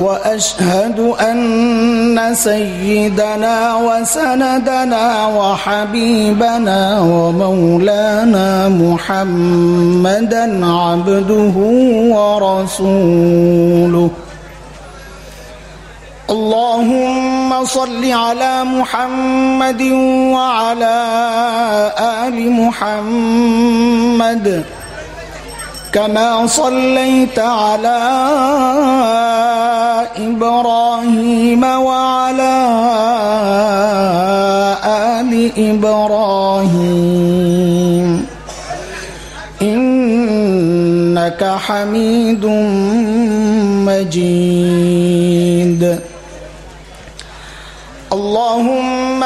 وأشهد أن سيدنا وسندنا وحبيبنا ومولانا محمدا عبده ورسوله. اللهم صل على محمد وعلى آل محمد. كما صليت على إبراهيم وعلى آل إبراهيم. إنك حميد مجيد. اللهم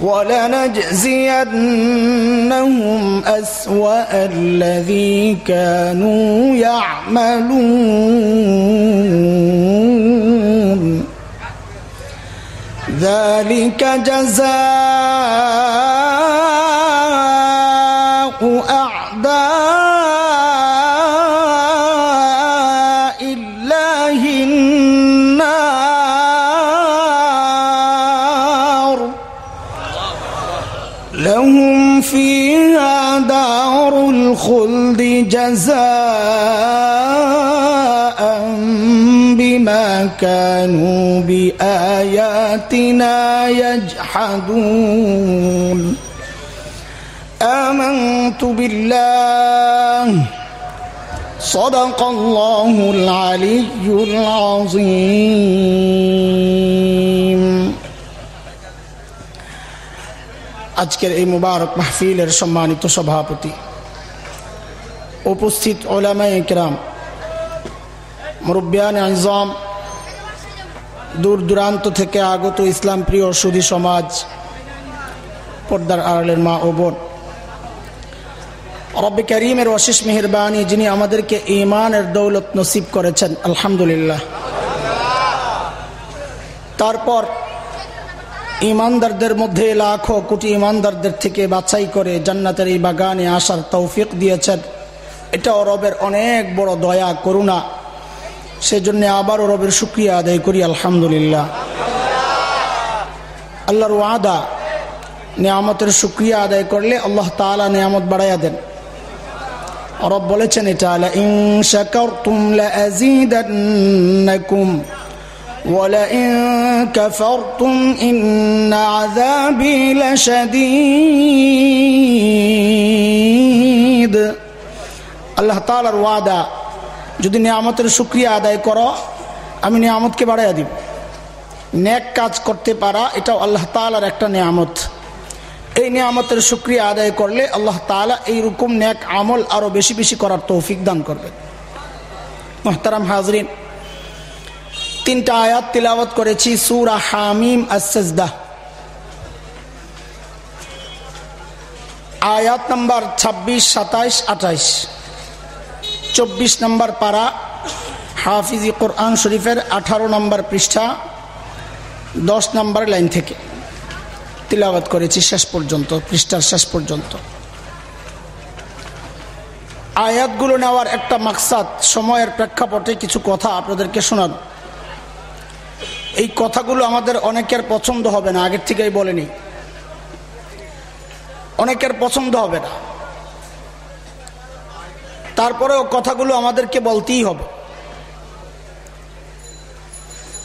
ولنجزينهم أسوأ الذي كانوا يعملون. ذلك جزاء لهم فيها دار الخلد جزاء بما كانوا بآياتنا يجحدون. آمنت بالله. صدق الله العلي العظيم. আজকের এই মুবারক মাহফিলের সম্মানিত সভাপতি। উপস্থিত ওলামাই একরাম মুরব্বিয়ান আজম দূর দূরান্ত থেকে আগত ইসলাম প্রিয় সুধী সমাজ, পর্দার আড়ালের মা ও বোন। রব্বি করিমের অশেষ মেহরবানি যিনি আমাদেরকে ইমানের দৌলত নসিব করেছেন, আলহামদুলিল্লাহ। তারপর ইমানদারদের মধ্যে লাখো কোটি ইমানদারদের থেকে বাছাই করে জান্নাতের এই বাগানে আসার তৌফিক দিয়েছেন। এটা রবের অনেক বড় দয়া, করুণা। সেজন্য আবারও রবের শুক্রিয়া আদায় করি, আলহামদুলিল্লাহ। আল্লাহর ওয়াদা, নিয়ামতের শুক্রিয়া আদায় করলে আল্লাহ তালা নিয়ামত বাড়াইয়া দেন। রব বলেছেন এটা ولئن كفرتم إن عذابي لشديد আল্লাহ তালার ওয়াদা যদি নিয়ামতের সুক্রিয়া আদায় করো আমি নিয়ামতকে বাড়াইয়া দিব ন্যাক কাজ করতে পারা এটাও আল্লাহ তালার একটা নিয়ামত এই নিয়ামতের সুক্রিয়া আদায় করলে আল্লাহ তালা এইরকম ন্যাক আমল আরও বেশি বেশি করার তৌফিক দান করবে মোহতারাম হাজরিন তিনটা আয়াত তিলাবত করেছি, সুরা হামিম আসদা আয়াত নম্বর ২৬ সাতাইশ, আঠাইশ। চব্বিশ নম্বর পারা, হাফিজি কোরআন শরীফের আঠারো নম্বর পৃষ্ঠা, দশ নম্বর লাইন থেকে তিলাবাত করেছি শেষ পর্যন্ত, পৃষ্ঠার শেষ পর্যন্ত। আয়াতগুলো নেওয়ার একটা মাকসাদ, সময়ের প্রেক্ষাপটে কিছু কথা আপনাদেরকে শোনান এই কথাগুলো আমাদের অনেকের পছন্দ হবে না, আগের থেকেই বলেনি। অনেকের পছন্দ হবে না। তারপরেও কথাগুলো আমাদেরকে বলতেই হবে।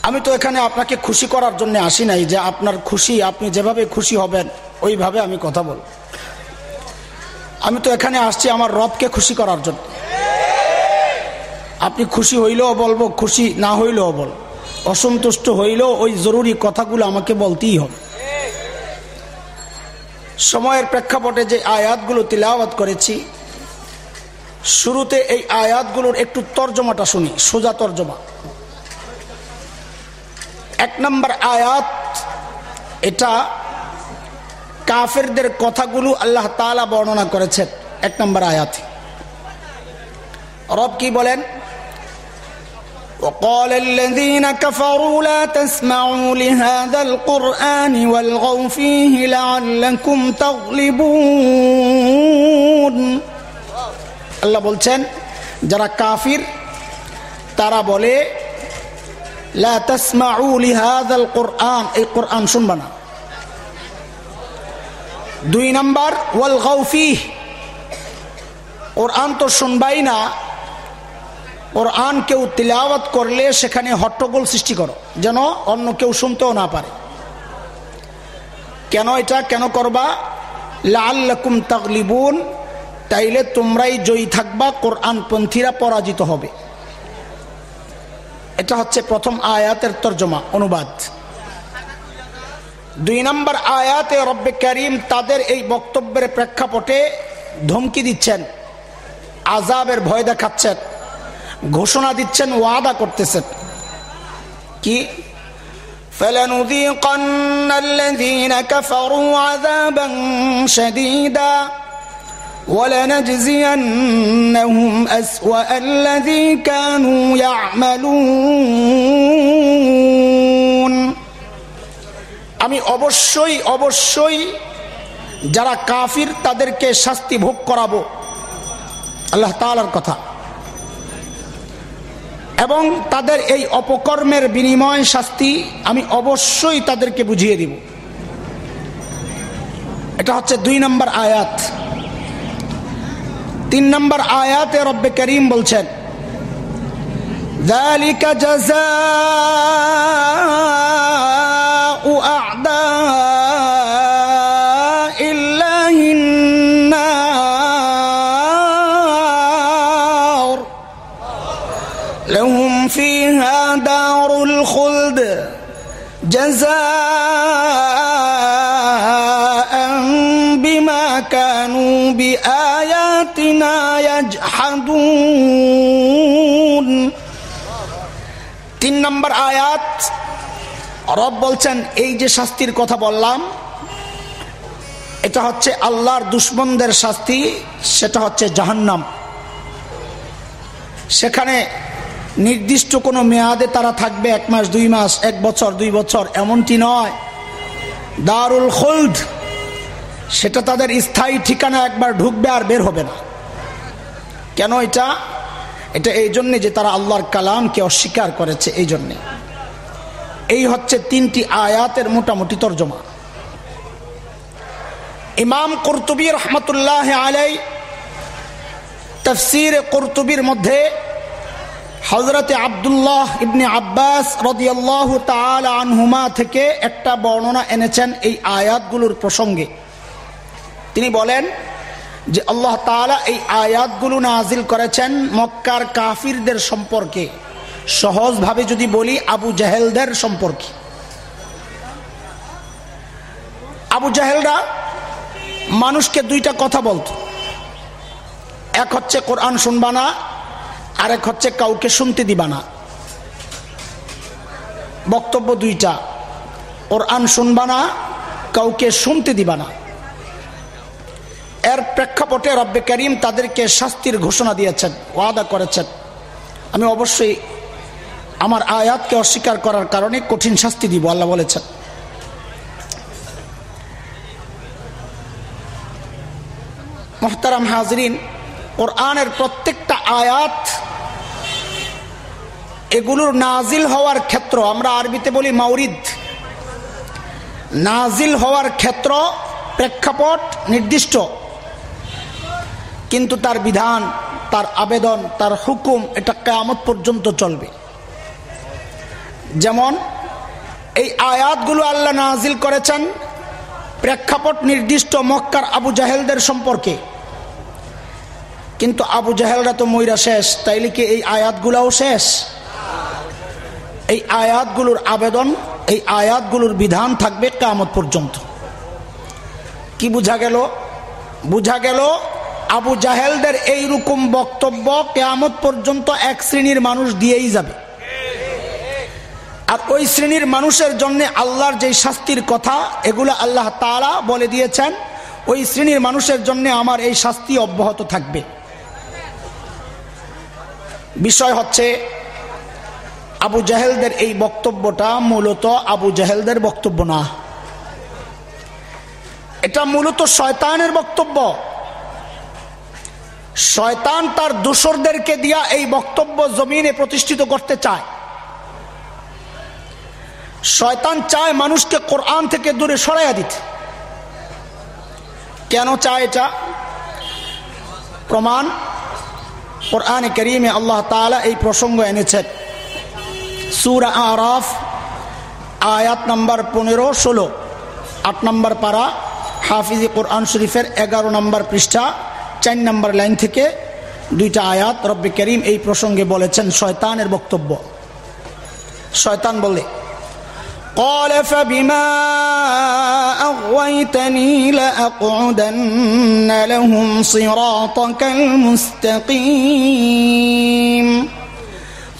আমি তো এখানে আপনাকে খুশি করার জন্য আসি নাই যে আপনার খুশি, আপনি যেভাবে খুশি হবেন, ওইভাবে আমি কথা বল আমি তো এখানে আসছি আমার রবকে খুশি করার জন্য। আপনি খুশি হইলেও বলব, খুশি না হইলেও বল অসন্তুষ্ট হইলেও ওই জরুরি কথাগুলো আমাকে বলতেই হবে। সময়ের প্রেক্ষাপটে যে আয়াতগুলো তিলাওয়াত করেছি, শুরুতে এই আয়াতগুলোর একটু তর্জমাটা শুনি, সোজা তর্জমা। এক নম্বর আয়াত, এটা কাফেরদের কথাগুলো আল্লাহ তালা বর্ণনা করেছেন। এক নম্বর আয়াত। রব কি বলেন? وقال الذين كفروا لا تسمعوا لهذا القرآن والغوا فيه لعلكم تغلبون আল্লাহ বলছেন যারা কাফির তারা বলে লা তাসমাউ লিহাদাল কোরআন এই কোরআন শুনবা না দুই নাম্বার ওয়াল গৌফি কোরআন তো শুনবাই না কোরআন কেউ তিলাওয়াত করলে সেখানে হট্টগোল সৃষ্টি করো। যেন অন্য কেউ শুনতেও না পারে। কেন এটা? কেন করবা? লাল লাল্লাকুম তাগলিবুন। তাইলে তোমরাই জয়ী থাকবা কোরআন পন্থীরা পরাজিত হবে। এটা হচ্ছে প্রথম আয়াতের তর্জমা, অনুবাদ। দুই নম্বর আয়াতে রব্বে করিম তাদের এই বক্তব্যের প্রেক্ষাপটে ধমকি দিচ্ছেন। আজাবের ভয় দেখাচ্ছেন। ঘোষণা দিচ্ছেন ওয়াদা করতেছেন কি فلنذيقن الذين كفروا عذابا شديدا ولنجزينهم أسوأ الذي كانوا يعملون আমি অবশ্যই অবশ্যই যারা কাফির তাদেরকে শাস্তি ভোগ করাবো আল্লাহ তালার কথা এবং তাদের এই অপকর্মের বিনিময় শাস্তি আমি অবশ্যই তাদেরকে বুঝিয়ে দিব এটা হচ্ছে দুই নম্বর আয়াত তিন নম্বর আয়াতে রব্বে করিম বলছেন ذلك جزاء أعداء الخلد جزاء بما كانوا بآياتنا يجحدون তিন নম্বর আয়াত রব বলছেন এই যে শাস্তির কথা বললাম এটা হচ্ছে আল্লাহর দুশ্মনদের শাস্তি সেটা হচ্ছে জাহান্নাম সেখানে নির্দিষ্ট কোনো মেয়াদে তারা থাকবে এক মাস, দুই মাস, এক বছর, দুই বছর, এমনটি নয়। দারুল খুলদ, সেটা তাদের স্থায়ী ঠিকানা একবার ঢুকবে আর বের হবে না। কেন এটা? এটা এই জন্যে যে তারা আল্লাহর কালামকে অস্বীকার করেছে, এই জন্যে। এই হচ্ছে তিনটি আয়াতের মোটামুটি তর্জমা। ইমাম কর্তুবী রহমতুল্লাহ আলাই তফসির কর্তুবীর মধ্যে হজরতে আবদুল্লাহ ইবনে আব্বাস রদিয়াল্লাহ আনহুমা থেকে একটা বর্ণনা এনেছেন এই আয়াতগুলোর প্রসঙ্গে। তিনি বলেন যে আল্লাহ তালা এই আয়াতগুলো নাজিল করেছেন মক্কার কাফিরদের সম্পর্কে। সহজভাবে যদি বলি আবু জাহেলদের সম্পর্কে। আবু জাহেলরা মানুষকে দুইটা কথা বলত। এক হচ্ছে কোরআন শুনবা না আর এক হচ্ছে কাউকে শুনতে দিবা না। বক্তব্য দুইটা। কোরআন শুনবা না, কাউকে শুনতে দিবা না। এর প্রেক্ষাপটে রব্বে করিম তাদেরকে শাস্তির ঘোষণা দিয়েছেন, ওয়াদা করেছেন। আমি অবশ্যই আমার আয়াতকে অস্বীকার করার কারণে কঠিন শাস্তি দিব, আল্লাহ বলেছেন। মোহতারাম হাজরিন ওর কোরআনের প্রত্যেকটা আয়াত এগুলোর নাজিল হওয়ার ক্ষেত্র, আমরা আরবিতে বলি মাউরিদ। নাজিল হওয়ার ক্ষেত্র প্রেক্ষাপট নির্দিষ্ট। কিন্তু তার বিধান, তার আবেদন, তার হুকুম, এটা কেয়ামত পর্যন্ত চলবে। যেমন, এই আয়াতগুলো আল্লাহ নাজিল করেছেন প্রেক্ষাপট নির্দিষ্ট মক্কার আবু জাহেলদের সম্পর্কে। কিন্তু আবু জাহেলরা তো ময়রা শেষ, তাইলে কি এই আয়াতগুলাও শেষ? এই আয়াতগুলোর আবেদন, এই আয়াতগুলোর বিধান থাকবে কামত পর্যন্ত। কি বুঝা গেল? বুঝা গেল, আবু জাহেলদের এই রকম বক্তব্য কেয়ামত পর্যন্ত এক শ্রেণির মানুষ দিয়েই যাবে। আর ওই শ্রেণির মানুষের জন্য আল্লাহর যে শাস্তির কথা, এগুলো আল্লাহ তালা বলে দিয়েছেন, ওই শ্রেণির মানুষের জন্য আমার এই শাস্তি অব্যাহত থাকবে। বিষয় হচ্ছে আবু জাহেলদের এই বক্তব্যটা মূলত আবু জাহেলদের বক্তব্য না। এটা মূলত শয়তানের বক্তব্য। শয়তান তার দোসরদেরকে দিয়া এই বক্তব্য জমিনে প্রতিষ্ঠিত করতে চায়। শয়তান চায় মানুষকে কোরআন থেকে দূরে সরাইয়া দিতে। কেন চায় এটা? প্রমাণ, কোরআন করিমে আল্লাহ তালা এই প্রসঙ্গ এনেছেন। সুরা আরাফ আয়াত নাম্বার পনেরো ষোলো আট নম্বর পারা হাফিজি কোরআন শরীফের এগারো নম্বর পৃষ্ঠা চার নম্বর লাইন থেকে দুইটা আয়াত রব্বে করিম এই প্রসঙ্গে বলেছেন শয়তানের বক্তব্য শয়তান বলে قال فبما أغويتني لأقعدن لهم صراطك المستقيم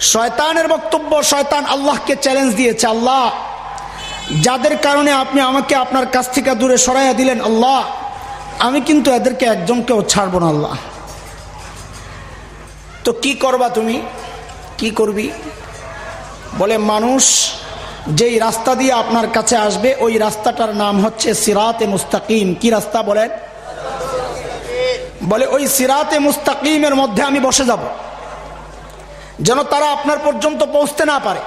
শয়তানের বক্তব্য, শয়তান আল্লাহকে চ্যালেঞ্জ দিয়েছে, আল্লাহ। যাদের কারণে আপনি আমাকে আপনার কাছ থেকে দূরে সরাইয়া দিলেন, আল্লাহ। আমি কিন্তু এদেরকে একজনকেও ছাড়ব না, আল্লাহ। তো কি করবা তুমি? কি করবি? বলে, মানুষ যেই রাস্তা দিয়ে আপনার কাছে আসবে, ওই রাস্তাটার নাম হচ্ছে সিরাতে মুস্তাকিম। কি রাস্তা বলেন? বলে, ওই সিরাতে মুস্তাকিমের মধ্যে আমি বসে যাব। যেন তারা আপনার পর্যন্ত পৌঁছতে না পারে।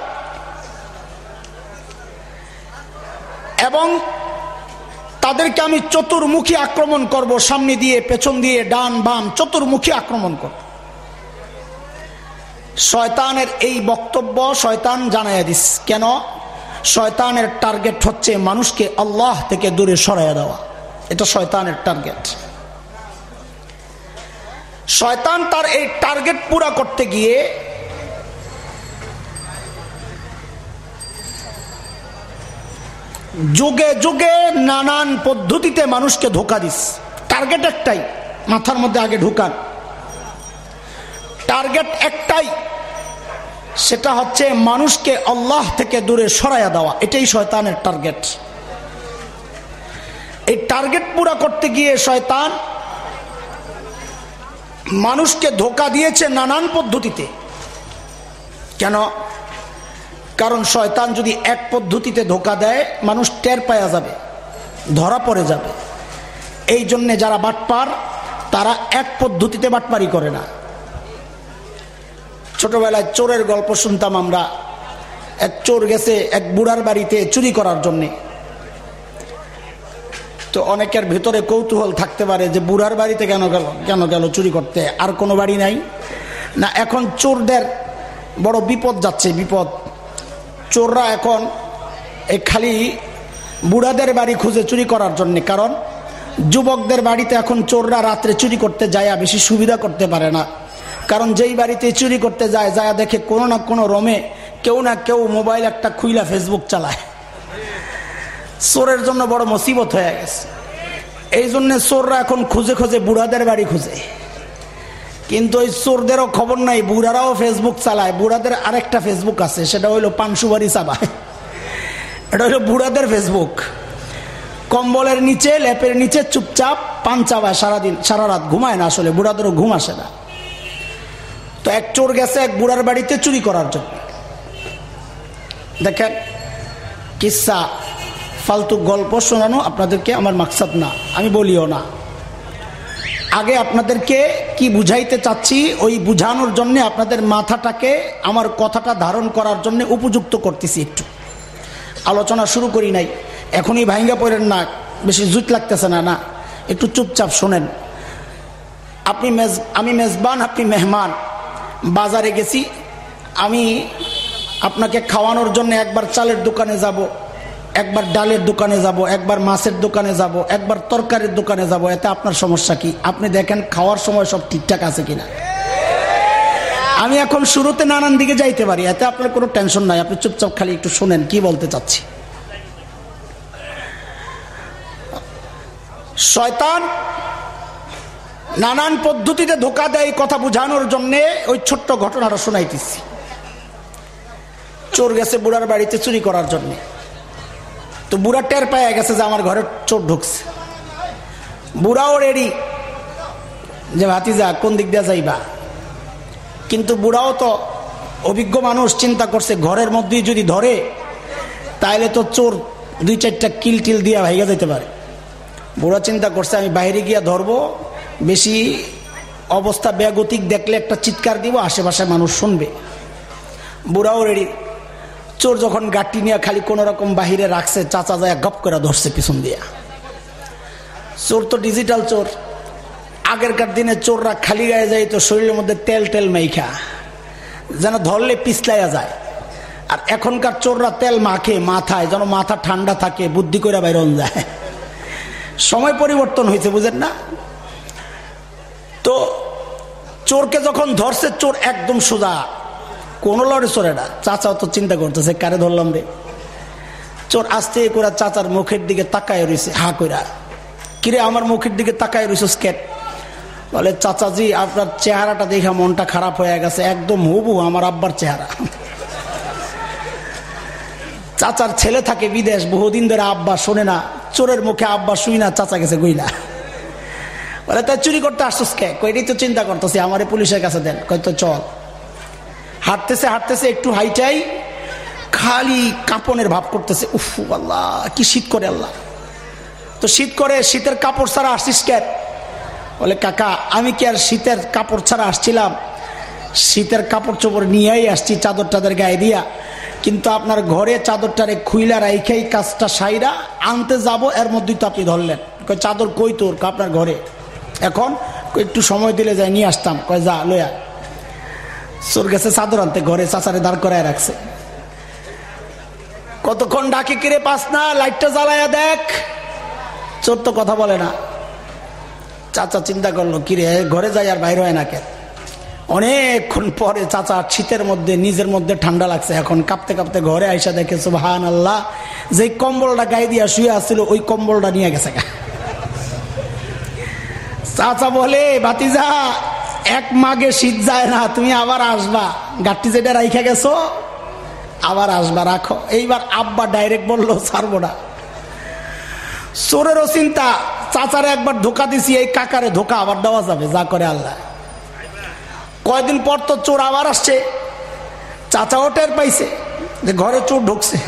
এবং তাদেরকে আমি চতুর্মুখী আক্রমণ করব, সামনে দিয়ে, পেছন দিয়ে, ডান, বাম, চতুর্মুখী আক্রমণ করব। শয়তানের এই বক্তব্য শয়তান জানাইয়া দিস। কেন? শয়তানের টার্গেট হচ্ছে মানুষকে আল্লাহ থেকে দূরে সরাইয়া দেওয়া। এটা শয়তানের টার্গেট। শয়তান তার এই টার্গেট পুরা করতে গিয়ে যুগে যুগে নানান পদ্ধতিতে মানুষকে ধোকা দিস। টার্গেট একটাই, মাথার মধ্যে আগে ঢুকান। টার্গেট একটাই, সেটা হচ্ছে মানুষকে আল্লাহ থেকে দূরে সরাইয়া দেওয়া। এটাই শয়তানের টার্গেট এই টার্গেট পুরা করতে গিয়ে শয়তান মানুষকে ধোকা দিয়েছে নানান পদ্ধতিতে। কেন? কারণ শয়তান যদি এক পদ্ধতিতে ধোকা দেয়, মানুষ টের পায়া যাবে, ধরা পড়ে যাবে। এই জন্যে যারা বাটপার, তারা এক পদ্ধতিতে বাটপারি করে না। ছোটবেলায় চোরের গল্প শুনতাম আমরা। এক চোর গেছে এক বুড়ার বাড়িতে চুরি করার জন্যে। তো অনেকের ভেতরে কৌতূহল থাকতে পারে যে বুড়ার বাড়িতে কেন গেল কেন গেল চুরি করতে, আর কোনো বাড়ি নাই। না, এখন চোরদের বড় বিপদ যাচ্ছে, বিপদ। চোররা এখন এই খালি বুড়াদের বাড়ি খুঁজে চুরি করার জন্য। কারণ যুবকদের বাড়িতে এখন চোররা রাত্রে চুরি করতে যায় বেশি সুবিধা করতে পারে না। কারণ যেই বাড়িতে চুরি করতে যায় যায় দেখে কোনো না কোনো রমে কেউ না কেউ মোবাইল একটা খুইলা ফেসবুক চালায়। চোরের জন্য বড় মুসিবত হয়ে গেছে। এই জন্য চোররা এখন খুঁজে খুঁজে বুড়াদের বাড়ি খুঁজে। কিন্তু ওই চোরদেরও খবর নাই, বুড়ারাও ফেসবুক চালায়, বুড়াদের আরেকটা ফেসবুক আছে, সেটা হইল পানসুবাড়ি চাবায় এটা হইল বুড়াদের ফেসবুক কম্বলের নিচে ল্যাপের নিচে চুপচাপ পান চাবায় সারাদিন সারা রাত ঘুমায় না আসলে, বুড়াদেরও ঘুম আসে না। তো এক চোর গেছে এক বুড়ার বাড়িতে চুরি করার জন্য। দেখেন, কিসা, ফালতু গল্প শোনানো আপনাদেরকে আমার মাকসাদ না, আমি বলিও না। আগে আপনাদেরকে কি বুঝাইতে চাচ্ছি, ওই বুঝানোর জন্য আপনাদের মাথাটাকে, আমার কথাটা ধারণ করার জন্য উপযুক্ত করতেছি একটু। আলোচনা শুরু করি নাই। এখনই ভাইঙ্গা পড়েন না, বেশি জুত লাগতেছে না না। একটু চুপচাপ শোনেন। আপনি মেজ, আমি মেজবান, আপনি মেহমান। বাজারে গেছি। আমি আপনাকে খাওয়ানোর জন্য একবার চালের দোকানে যাব। একবার ডালের দোকানে যাব, একবার মাছের দোকানে যাব, একবার তরকারির দোকানে যাব, এতে আপনার সমস্যা কি? আপনি দেখেন খাওয়ার সময় সব ঠিকঠাক আছে কিনা? আমি এখন শুরুতে নানান দিকে যাইতে পারি, এতে আপনার কোনো টেনশন নাই। আপনি চুপচাপ খালি একটু শুনেন, কি বলতে চাচ্ছি? শয়তান নানান পদ্ধতিতে ধোকা দেয় কথা বুঝানোর জন্যে ওই ছোট্ট ঘটনাটা শোনাইতেছি। চোর গেছে বুড়ার বাড়িতে চুরি করার জন্যে। তো বুড়া টের পায় গেছে যে আমার ঘরে চোর ঢুকছে। বুড়াও রেডি যে ভাতিজা, কোন দিক দিয়ে যাইবা? কিন্তু বুড়াও তো অভিজ্ঞ মানুষ, চিন্তা করছে ঘরের মধ্যেই যদি ধরে তাহলে তো চোর দুই চারটা কিল টিল দিয়া ভাইগা যেতে পারে। বুড়া চিন্তা করছে, আমি বাইরে গিয়া ধরবো, বেশি অবস্থা ব্যাগতিক দেখলে একটা চিৎকার দিব আশেপাশে মানুষ শুনবে। বুড়াও রেডি চোর যখন গাটি নিয়ে খালি কোন রকম বাহিরে রাখছে, চাচা যায় গপ করে ধরছে পিছন দিয়া। চোর তো ডিজিটাল চোর। আগেরকার দিনে চোররা খালি গায়ে যায় তো শরীরের মধ্যে তেল তেল মেখা যেন ধরলে পিছলাইয়া যায়। আর এখনকার চোররা তেল মাখে মাথায়, যেন মাথা ঠান্ডা থাকে, বুদ্ধি করে বাইরন যায়। সময় পরিবর্তন হয়েছে, বুঝেন না? তো চোরকে যখন ধরছে, চোর একদম সোজা কোন লড়ে চোর এটা চাচাও তো চিন্তা করতেছে, কারে ধরলাম রে? চোর আসতে করে চাচার মুখের দিকে তাকায় রয়েছে হা কইরা। কিরে, আমার মুখের দিকে তাকায় রয়েছে স্কেট বলে, চাচাজি, আপনার চেহারাটা দেখে মনটা খারাপ হয়ে গেছে, একদম হুবু আমার আব্বার চেহারা। চাচার ছেলে থাকে বিদেশ, বহুদিন ধরে আব্বা শোনে না, চোরের মুখে আব্বা শুই না, চাচা গেছে গইলা বলে তাই চুরি করতে আসছিস কে কইটাই তো চিন্তা করতেছি, আমারে পুলিশের কাছে দেন। কয়তো চল। হাঁটতেছে হাঁটতেছে, একটু হাইটাই খালি কাঁপনের ভাব করতেছে। উফ, আল্লাহ, কি শীত করে আল্লাহ। তো শীত করে, শীতের কাপড় ছাড়া আসছিস কেন বলে, কাকা, আমি কি আর শীতের কাপড় ছাড়া আসছিলাম? শীতের কাপড় চোপড় নিয়েই আসছি চাদর টাদর গায়ে দিয়া। কিন্তু আপনার ঘরে চাদরটারে খুইলা রাইখেই কাজটা সাইরা আনতে যাব, এর মধ্যেই তো আপনি ধরলেন। চাদর কই তোর? আপনার ঘরে। এখন একটু সময় দিলে যাই, নিয়ে আসতাম। কয়, যা, লয়া চোর গেছে চাদর আনতে, ঘরে চাচারে দাঁড় করায় রাখছে। কতক্ষণ ডাকে, কিরে পাস না লাইটটা জ্বালায়া দেখ। চোর তো কথা বলে না। চাচা চিন্তা করল, কিরে, ঘরে যাই আর বাইর হয় না কেন? অনেকক্ষণ পরে চাচা শীতের মধ্যে, নিজের মধ্যে ঠান্ডা লাগছে। এখন কাঁপতে কাঁপতে ঘরে আইসা দেখে সুহান আল্লাহ যে কম্বলটা গায়ে দিয়া শুয়ে আসছিল ওই কম্বলটা নিয়ে গেছে চাচা বলে বাতিজা এক মাগে শীত যায় না, তুমি আবার আসবা। গাঠটি যেটা রাইখা গেছো, আবার আসবা, রাখো। এইবার আব্বা ডাইরেক্ট বলল, ছাড়বো না। চোরেরও চিন্তা, চাচারে একবার ধোকা দিছি, এই কাকারে ধোকা আবার দেওয়া যাবে, যা করে আল্লাহ। কয়দিন পর তো চোর আবার আসছে। চাচাও টের পাইছে যে ঘরে চোর ঢুকছে।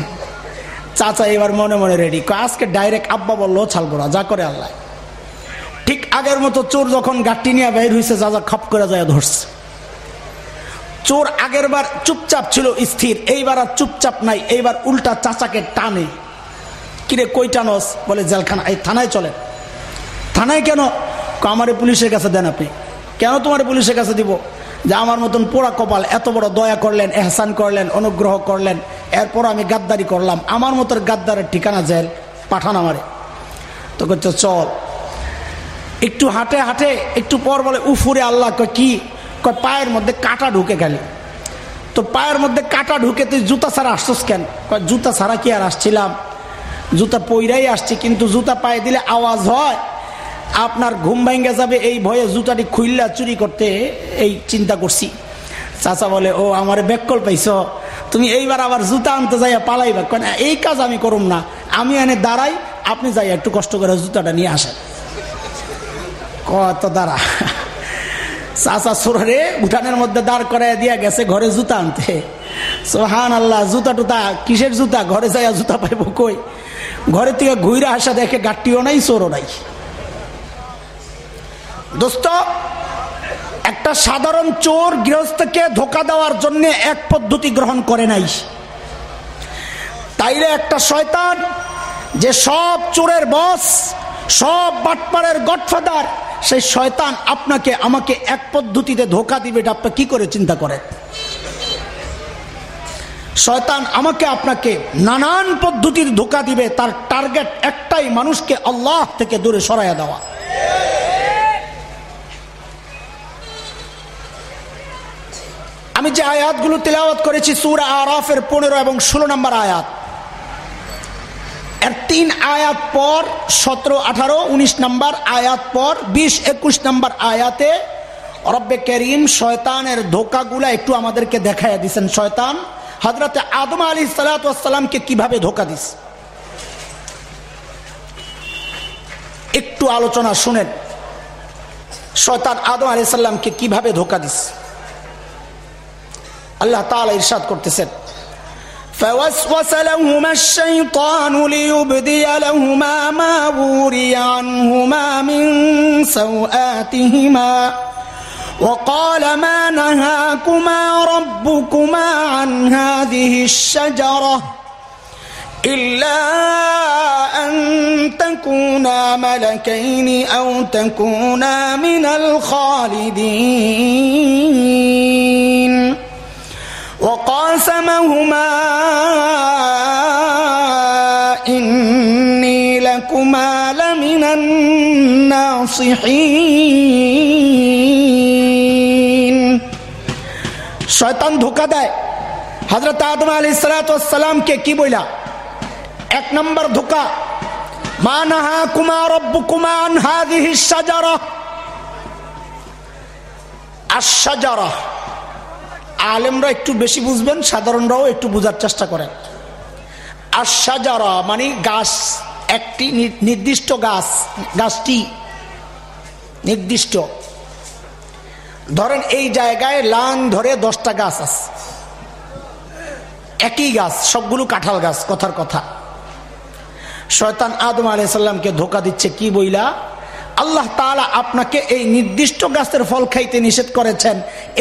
চাচা এবার মনে মনে রেডি আজকে ডাইরেক্ট আব্বা বলল, ছাড়বো না। যা করে আল্লাহ। ঠিক আগের মতো চোর যখন গাঠটি নিয়ে বের হয়েছে যা যা খপ করে যায় ধরছে। চোর আগের বার চুপচাপ ছিল স্থির, এইবার আর চুপচাপ নাই, এইবার উল্টা চাচাকে টানে। কিরে, কই টানস? বলে জেলখানা, এই থানায় চলে। থানায় কেন? আমারে পুলিশের কাছে দেন আপনি। কেন তোমার পুলিশের কাছে দিব? যে আমার মতন পোড়া কপাল, এত বড় দয়া করলেন, এহসান করলেন, অনুগ্রহ করলেন, এরপর আমি গাদ্দারি করলাম, আমার মতন গাদ্দারের ঠিকানা জেল, পাঠান আমারে। তো করছে চল। একটু হাঁটে হাঁটে, একটু পর বলে উফুরে আল্লাহ, কয় কি? কয় পায়ের মধ্যে কাটা ঢুকে গেল। তো পায়ের মধ্যে কাটা ঢুকে তুই জুতা ছাড়া আসছস কেন? কয়, জুতা ছাড়া কি আর আসছিলাম? জুতা পইরাই আসছি, কিন্তু জুতা পায়ে দিলে আওয়াজ হয়। আপনার ঘুম ভেঙে যাবে, এই ভয়ে জুতাটি খুললা চুরি করতে এই চিন্তা করছি। চাচা বলে, ও, আমার বেকল পাইছ। তুমি এইবার আবার জুতা আনতে যাইয়া পালাইবা। কেন এই কাজ আমি করুম না। আমি এনে দাঁড়াই, আপনি যাই একটু কষ্ট করে জুতাটা নিয়ে আসেন। কত দাঁড়া। চাচা সুরে উঠানের মধ্যে দাঁড় করাই দিয়া গেছে, ঘরে জুতা আনতে। সোহান আল্লাহ জুতা টুতা, কিসের জুতা? ঘরে যাইয়া জুতা পাইব কই? ঘরে থেকে ঘুরে আসা দেখে গাট্টিও নাই, চোরও নাই। দোস্ত, একটা সাধারণ চোর গৃহস্থকে ধোকা দেওয়ার জন্য এক পদ্ধতি গ্রহণ করে নাই। তাইলে একটা শয়তান, যে সব চোরের বস, সব বাটপাড়ের গডফাদার সেই শয়তান আপনাকে, আমাকে এক পদ্ধতিতে ধোকা দিবে, এটা আপনি কি করে চিন্তা করেন? শয়তান আমাকে আপনাকে নানান পদ্ধতির ধোকা দিবে, তার টার্গেট একটাই, মানুষকে আল্লাহ থেকে দূরে সরাইয়া দেওয়া। আমি যে আয়াতগুলো তেলাওয়াত করেছি, সুরা আরাফের পনেরো এবং ষোলো নম্বর আয়াত। তিন আয়াত পর সতেরো, আঠারো, উনিশ নম্বর আয়াত পর, বিশ, একুশ নম্বর আয়াতে রব্বে করিম শয়তানের ধোকাগুলা একটু আমাদেরকে দেখাইয়া দিচ্ছেন শয়তান হজরতে আদম আলী সালাতামকে কীভাবে ধোকা দিস? একটু আলোচনা শুনেন। শয়তান আদম আলী সাল্লামকে কীভাবে ধোকা দিস? আল্লাহ তালা ইরশাদ করতেছেন। فوسوس لهما الشيطان ليبدي لهما ما وري عنهما من سوآتهما. وقال ما نهاكما ربكما عن هذه الشجرة إلا أن تكونا ملكين أو تكونا من الخالدين. وقاسمهما إني لكما لمن الناصحين শয়তান ধোকা দেয় হজরত আদম আলী সালাতামকে কি বইলা এক নম্বর ধোকা মা নাহা কুমার রব্বু কুমান হাদিহি সাজারা আশাজারা আলেমরা একটু বেশি বুঝবেন, সাধারণরাও একটু বোঝার চেষ্টা করেন। আশাজারা মানে গাছ, একটি নির্দিষ্ট গাছ, গাছটি নির্দিষ্ট। ধরেন এই জায়গায় লান ধরে দশটা গাছ আছে। একই গাছ, সবগুলো কাঁঠাল গাছ, কথার কথা। শয়তান আদম আলাইসাল্লামকে ধোকা দিচ্ছে, কি বইলা? আল্লাহ তালা আপনাকে এই নির্দিষ্ট গাছের ফল খাইতে নিষেধ করেছেন।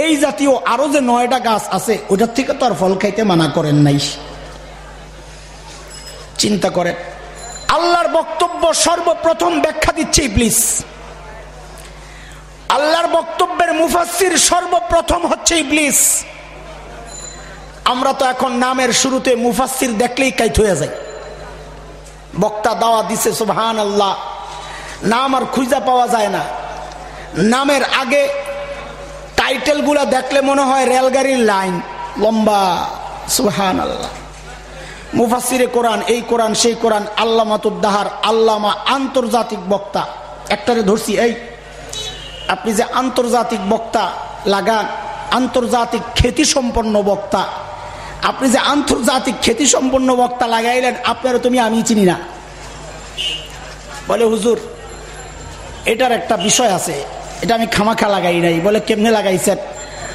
এই জাতীয় আরও যে নয়টা গাছ আছে ওটার থেকে তো আর ফল খাইতে মানা করেন নাই। চিন্তা করেন। আল্লাহর বক্তব্য সর্বপ্রথম ব্যাখ্যা দিচ্ছে প্লিজ আল্লাহর বক্তব্যের মুফাসির সর্বপ্রথম হচ্ছে ইবলিস। আমরা তো এখন নামের শুরুতে মুফাসির দেখলেই কাইট হয়ে যায় বক্তা দাওয়া দিছে সুবহান আল্লাহ নাম আর খুঁজা পাওয়া যায় না। নামের আগে টাইটেলগুলা দেখলে মনে হয় রেলগাড়ির লাইন। লম্বা সুহান আল্লাহ মুফাসিরে কোরআন, এই কোরআন, সেই কোরআন, আল্লামাতুদ্দাহার, আল্লামা আন্তর্জাতিক বক্তা। একটারে ধরছি, এই। আপনি যে আন্তর্জাতিক বক্তা লাগান, আন্তর্জাতিক খ্যাতি সম্পন্ন বক্তা। আপনি যে আন্তর্জাতিক খ্যাতি সম্পন্ন বক্তা লাগাইলেন, আপনারা তুমি আমি চিনি না। বলে, হুজুর এটার একটা বিষয় আছে। এটা আমি খামাখা লাগাই নাই। বলে, কেমনে লাগাইছেন?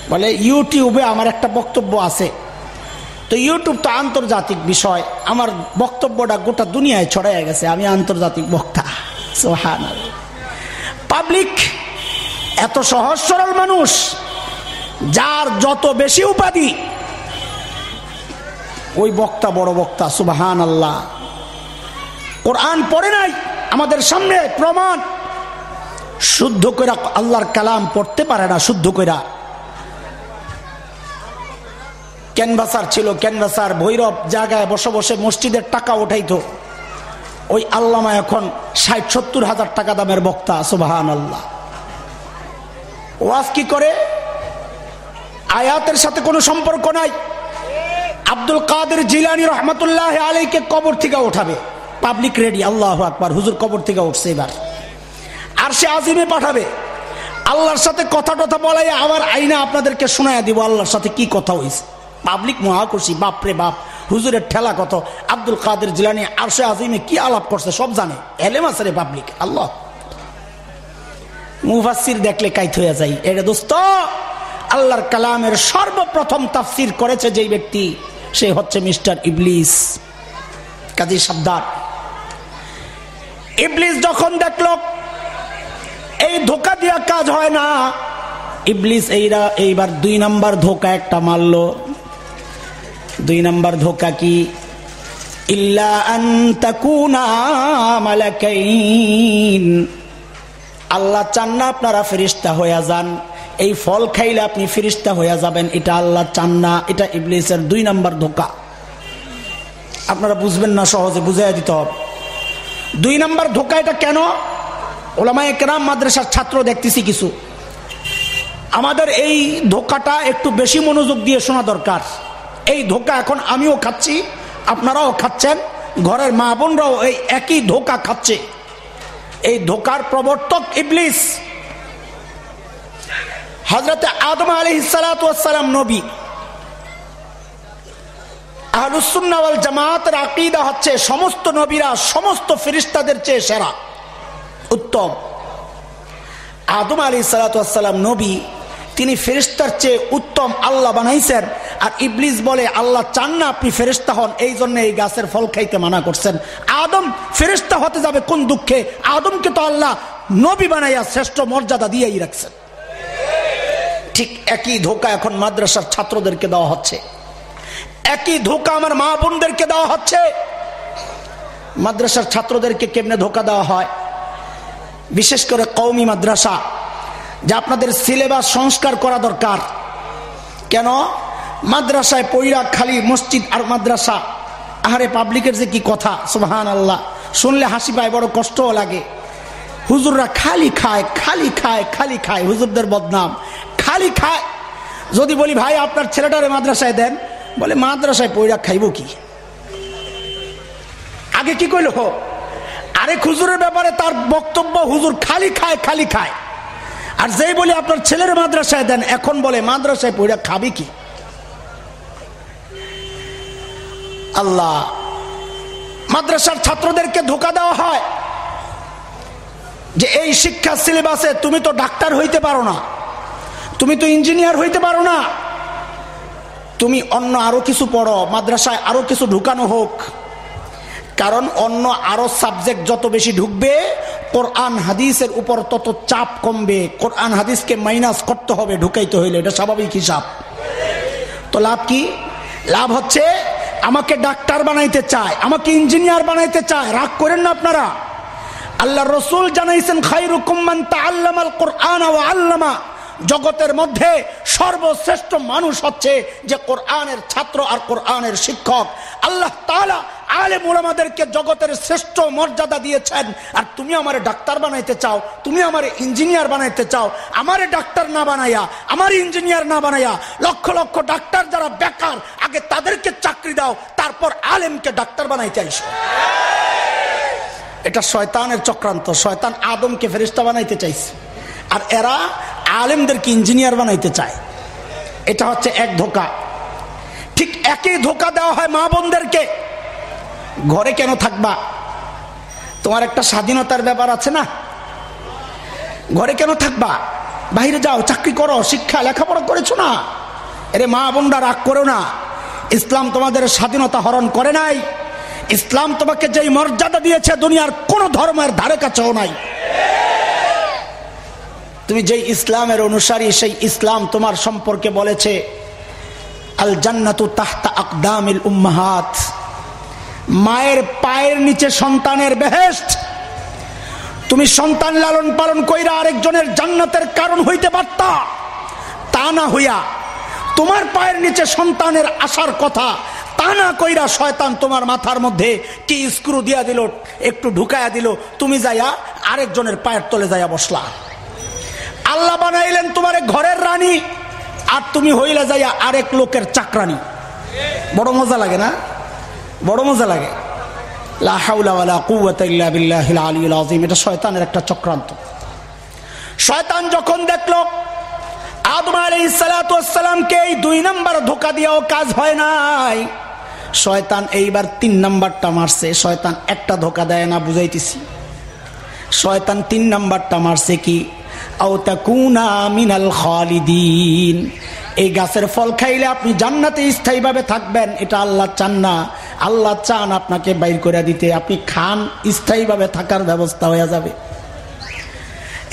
বলে, ইউটিউবে আমার একটা বক্তব্য আছে। তো ইউটিউব তো আন্তর্জাতিক বিষয়। আমার বক্তব্যটা গোটা দুনিয়ায় ছড়াইয়া গেছে। আমি আন্তর্জাতিক বক্তা। সোহান পাবলিক এত সহজ সরল মানুষ, যার যত বেশি উপাধি, ওই বক্তা বড় বক্তা সুবাহান আল্লাহ কোরআন পড়ে নাই। আমাদের সামনে প্রমাণ। শুদ্ধ কইরা আল্লাহর কালাম পড়তে পারে না, শুদ্ধ কইরা। ক্যানভাসার ছিল, ক্যানভাসার ভৈরব জায়গায় বসে বসে মসজিদের টাকা উঠাইতো। ওই আল্লামা এখন ষাট, সত্তর হাজার টাকা দামের বক্তা সুবাহান আল্লাহ ওয়াজ কি করে? আয়াতের সাথে কোনো সম্পর্ক নাই। আব্দুল কাদের জিলানি রহমতুল্লাহ আলীকে কবর থেকে উঠাবে পাবলিক রেডি, আল্লাহ আকবার, হুজুর কবর থেকে উঠছে এবার। আর সে আজিমে পাঠাবে। আল্লাহর সাথে কথা টথা বলাই আবার আইনা আপনাদেরকে শোনায় দিব আল্লাহর সাথে কি কথা হয়েছে পাবলিক মহাকুশি বাপরে বাপ, হুজুরের ঠেলা কত, আব্দুল কাদের জিলানি আর সে আজিমে কি আলাপ করছে সব জানে। এলেম আছে রে পাবলিক, আল্লাহ। মুফাসির দেখলে কাইত হয়ে যাই। এটা দোস্ত, আল্লাহর কালামের সর্বপ্রথম তাফসির করেছে যেই ব্যক্তি, সে হচ্ছে মিস্টার ইবলিস। কাজী সাবদার ইবলিস যখন দেখল এই ধোকা দিয়া কাজ হয় না। ইবলিস এইরা এইবার দুই নাম্বার ধোকা একটা মারল। দুই নাম্বার ধোকা কি? আল্লাহ চান না আপনারা ফেরিস্তা হইয়া যান। এই ফল খাইলে আপনি ফিরিস্তা হইয়া যাবেন, এটা আল্লাহ চান না, এটা ইবলিসের দুই নাম্বার ধোকা। আপনারা বুঝবেন না সহজে বুঝাই দিতে হবে। দুই নাম্বার ধোকা এটা কেন? ওলামায় কেরাম মাদ্রাসার ছাত্র দেখতেছি কিছু। আমাদের এই ধোকাটা একটু বেশি মনোযোগ দিয়ে শোনা দরকার। এই ধোকা এখন আমিও খাচ্ছি, আপনারাও খাচ্ছেন, ঘরের মা বোনরাও এই একই ধোকা খাচ্ছে। এই ধোকার প্রবর্তক ইবলিস হজরত আদম আলী সালাম নবী। আহলুসুন্নাওয়াল জামাতের আকিদা হচ্ছে, সমস্ত নবীরা, সমস্ত ফিরিস্তাদের চেয়ে সেরা। উত্তম। আদম আলী সালাতাম নবী, তিনি ফেরিস্তার চেয়ে উত্তম আল্লাহ বানাইছেন। আর ইবলিস বলে, আল্লাহ চান না আপনি ফেরিস্তা হন, এই জন্য এই গাছের ফল খাইতে মানা করছেন। আদম ফেরিস্তা হতে যাবে কোন দুঃখে? আদমকে তো আল্লাহ নবী বানাইয়া শ্রেষ্ঠ মর্যাদা দিয়েই রাখছেন। ঠিক একই ধোকা এখন মাদ্রাসার ছাত্রদেরকে দেওয়া হচ্ছে। একই ধোকা আমার মা বোনদেরকে দেওয়া হচ্ছে। মাদ্রাসার ছাত্রদেরকে কেমনে ধোকা দেওয়া হয়? বিশেষ করে কৌমি মাদ্রাসা, যে আপনাদের সিলেবাস সংস্কার করা দরকার। কেন? মাদ্রাসায় পৈরা খালি মসজিদ আর মাদ্রাসা, আহারে পাবলিকের যে কি কথা সুবাহান আল্লাহ শুনলে হাসি পায়, বড় কষ্টও লাগে। হুজুররা খালি খায় খালি খায় খালি খায়, হুজুরদের বদনাম। খালি খায়। যদি বলি, ভাই, আপনার ছেলেটারে মাদ্রাসায় দেন? বলে, মাদ্রাসায় পৈরা খাইব কি? আগে কি কইল আরেক হুজুরের ব্যাপারে তার বক্তব্য হুজুর খালি খায় খালি খায়। আর যেই বলে আপনার ছেলের মাদ্রাসায় দেন, এখন বলে, মাদ্রাসায় পড়ে খাবি কি? আল্লাহ, মাদ্রাসার ছাত্রদেরকে ধোকা দেওয়া হয় যে, এই শিক্ষা সিলেবাসে তুমি তো ডাক্তার হইতে পারো না, তুমি তো ইঞ্জিনিয়ার হইতে পারো না, তুমি অন্য আরও কিছু পড়ো, মাদ্রাসায় আরও কিছু ঢুকানো হোক। কারণ অন্য আরও সাবজেক্ট যত বেশি ঢুকবে, কোরআন হাদিসের উপর তত চাপ কমবে। কোরআন হাদিসকে মাইনাস করতে হবে, ঢুকাইতে হইলে, এটা স্বাভাবিক হিসাব। তো লাভ কি? লাভ হচ্ছে, আমাকে ডাক্তার বানাইতে চায়, আমাকে ইঞ্জিনিয়ার বানাইতে চায়। রাগ করেন না আপনারা? আল্লাহ রসুল জানাইছেন খাইরুকুম্মান তা আল্লামাল কোরআন আল্লামা। জগতের মধ্যে সর্বশ্রেষ্ঠ মানুষ হচ্ছে যে কোরআনের ছাত্র আর কোরআনের শিক্ষক। আল্লাহ তালা আলেম ওলামাদেরকে জগতের শ্রেষ্ঠ মর্যাদা দিয়েছেন। আর তুমি আমার ডাক্তার বানাইতে চাও, তুমি আমার ইঞ্জিনিয়ার বানাইতে চাও, আমারে ডাক্তার না বানাইয়া, আমার ইঞ্জিনিয়ার না বানাইয়া, লক্ষ লক্ষ ডাক্তার যারা বেকার, আগে তাদেরকে চাকরি দাও, তারপর আলেমকে ডাক্তার বানাইতে আইসো। এটা শয়তানের চক্রান্ত, শয়তান আদমকে ফেরিস্তা বানাইতে চাইছে। আর এরা আলেমদেরকে ইঞ্জিনিয়ার বানাইতে চায়। এটা হচ্ছে এক ধোকা। ঠিক একই ধোকা দেওয়া হয় মা বোনদেরকে। ঘরে কেন থাকবা? তোমার একটা স্বাধীনতার ব্যাপার আছে না? ঘরে কেন থাকবা? বাইরে যাও, চাকরি করো, শিক্ষা, লেখাপড়া করেছ না? এরে মা বোনরা রাগ করো না। ইসলাম তোমাদের স্বাধীনতা হরণ করে নাই। ইসলাম তোমাকে যেই মর্যাদা দিয়েছে দুনিয়ার কোন ধর্মের ধারে কাছেও নাই। তুমি যেই ইসলামের অনুসারী, সেই ইসলাম তোমার সম্পর্কে বলেছে আল জান্নাতু তাহতা আকদামিল উম্মাহাত। মায়ের পায়ের নিচে সন্তানের বেহেস্ট তুমি সন্তান লালন পালন কইরা আরেকজনের জান্নাতের কারণ হইতে পারতা। তা না হইয়া তোমার পায়ের নিচে সন্তানের আসার কথা, তা না কইরা শয়তান তোমার মাথার মধ্যে কি স্ক্রু দিয়া দিল, একটু ঢুকাইয়া দিল, তুমি যাইয়া আরেকজনের পায়ের তলে যাইয়া বসলা। আল্লাহ বানাইলেন তোমার ঘরের রানী, আর তুমি হইলে যাইয়া আরেক লোকের চাকরানি। বড় মজা লাগে না? বড় মজা লাগে। এটা শয়তানের একটা চক্রান্ত। শয়তান যখন এই দুই ধোকা কাজ হয় নাই। শয়তান এইবার তিন নাম্বারটা মারছে। শয়তান একটা ধোকা দেয় না, বুঝাইতেছি। শয়তান তিন নাম্বারটা মারছে কি? এই গাছের ফল খাইলে আপনি জান্নাতে স্থায়ীভাবে থাকবেন, এটা আল্লাহ চান না। আল্লাহ চান আপনাকে বাইর করে দিতে। আপনি খান, স্থায়ীভাবে থাকার ব্যবস্থা হয়ে যাবে।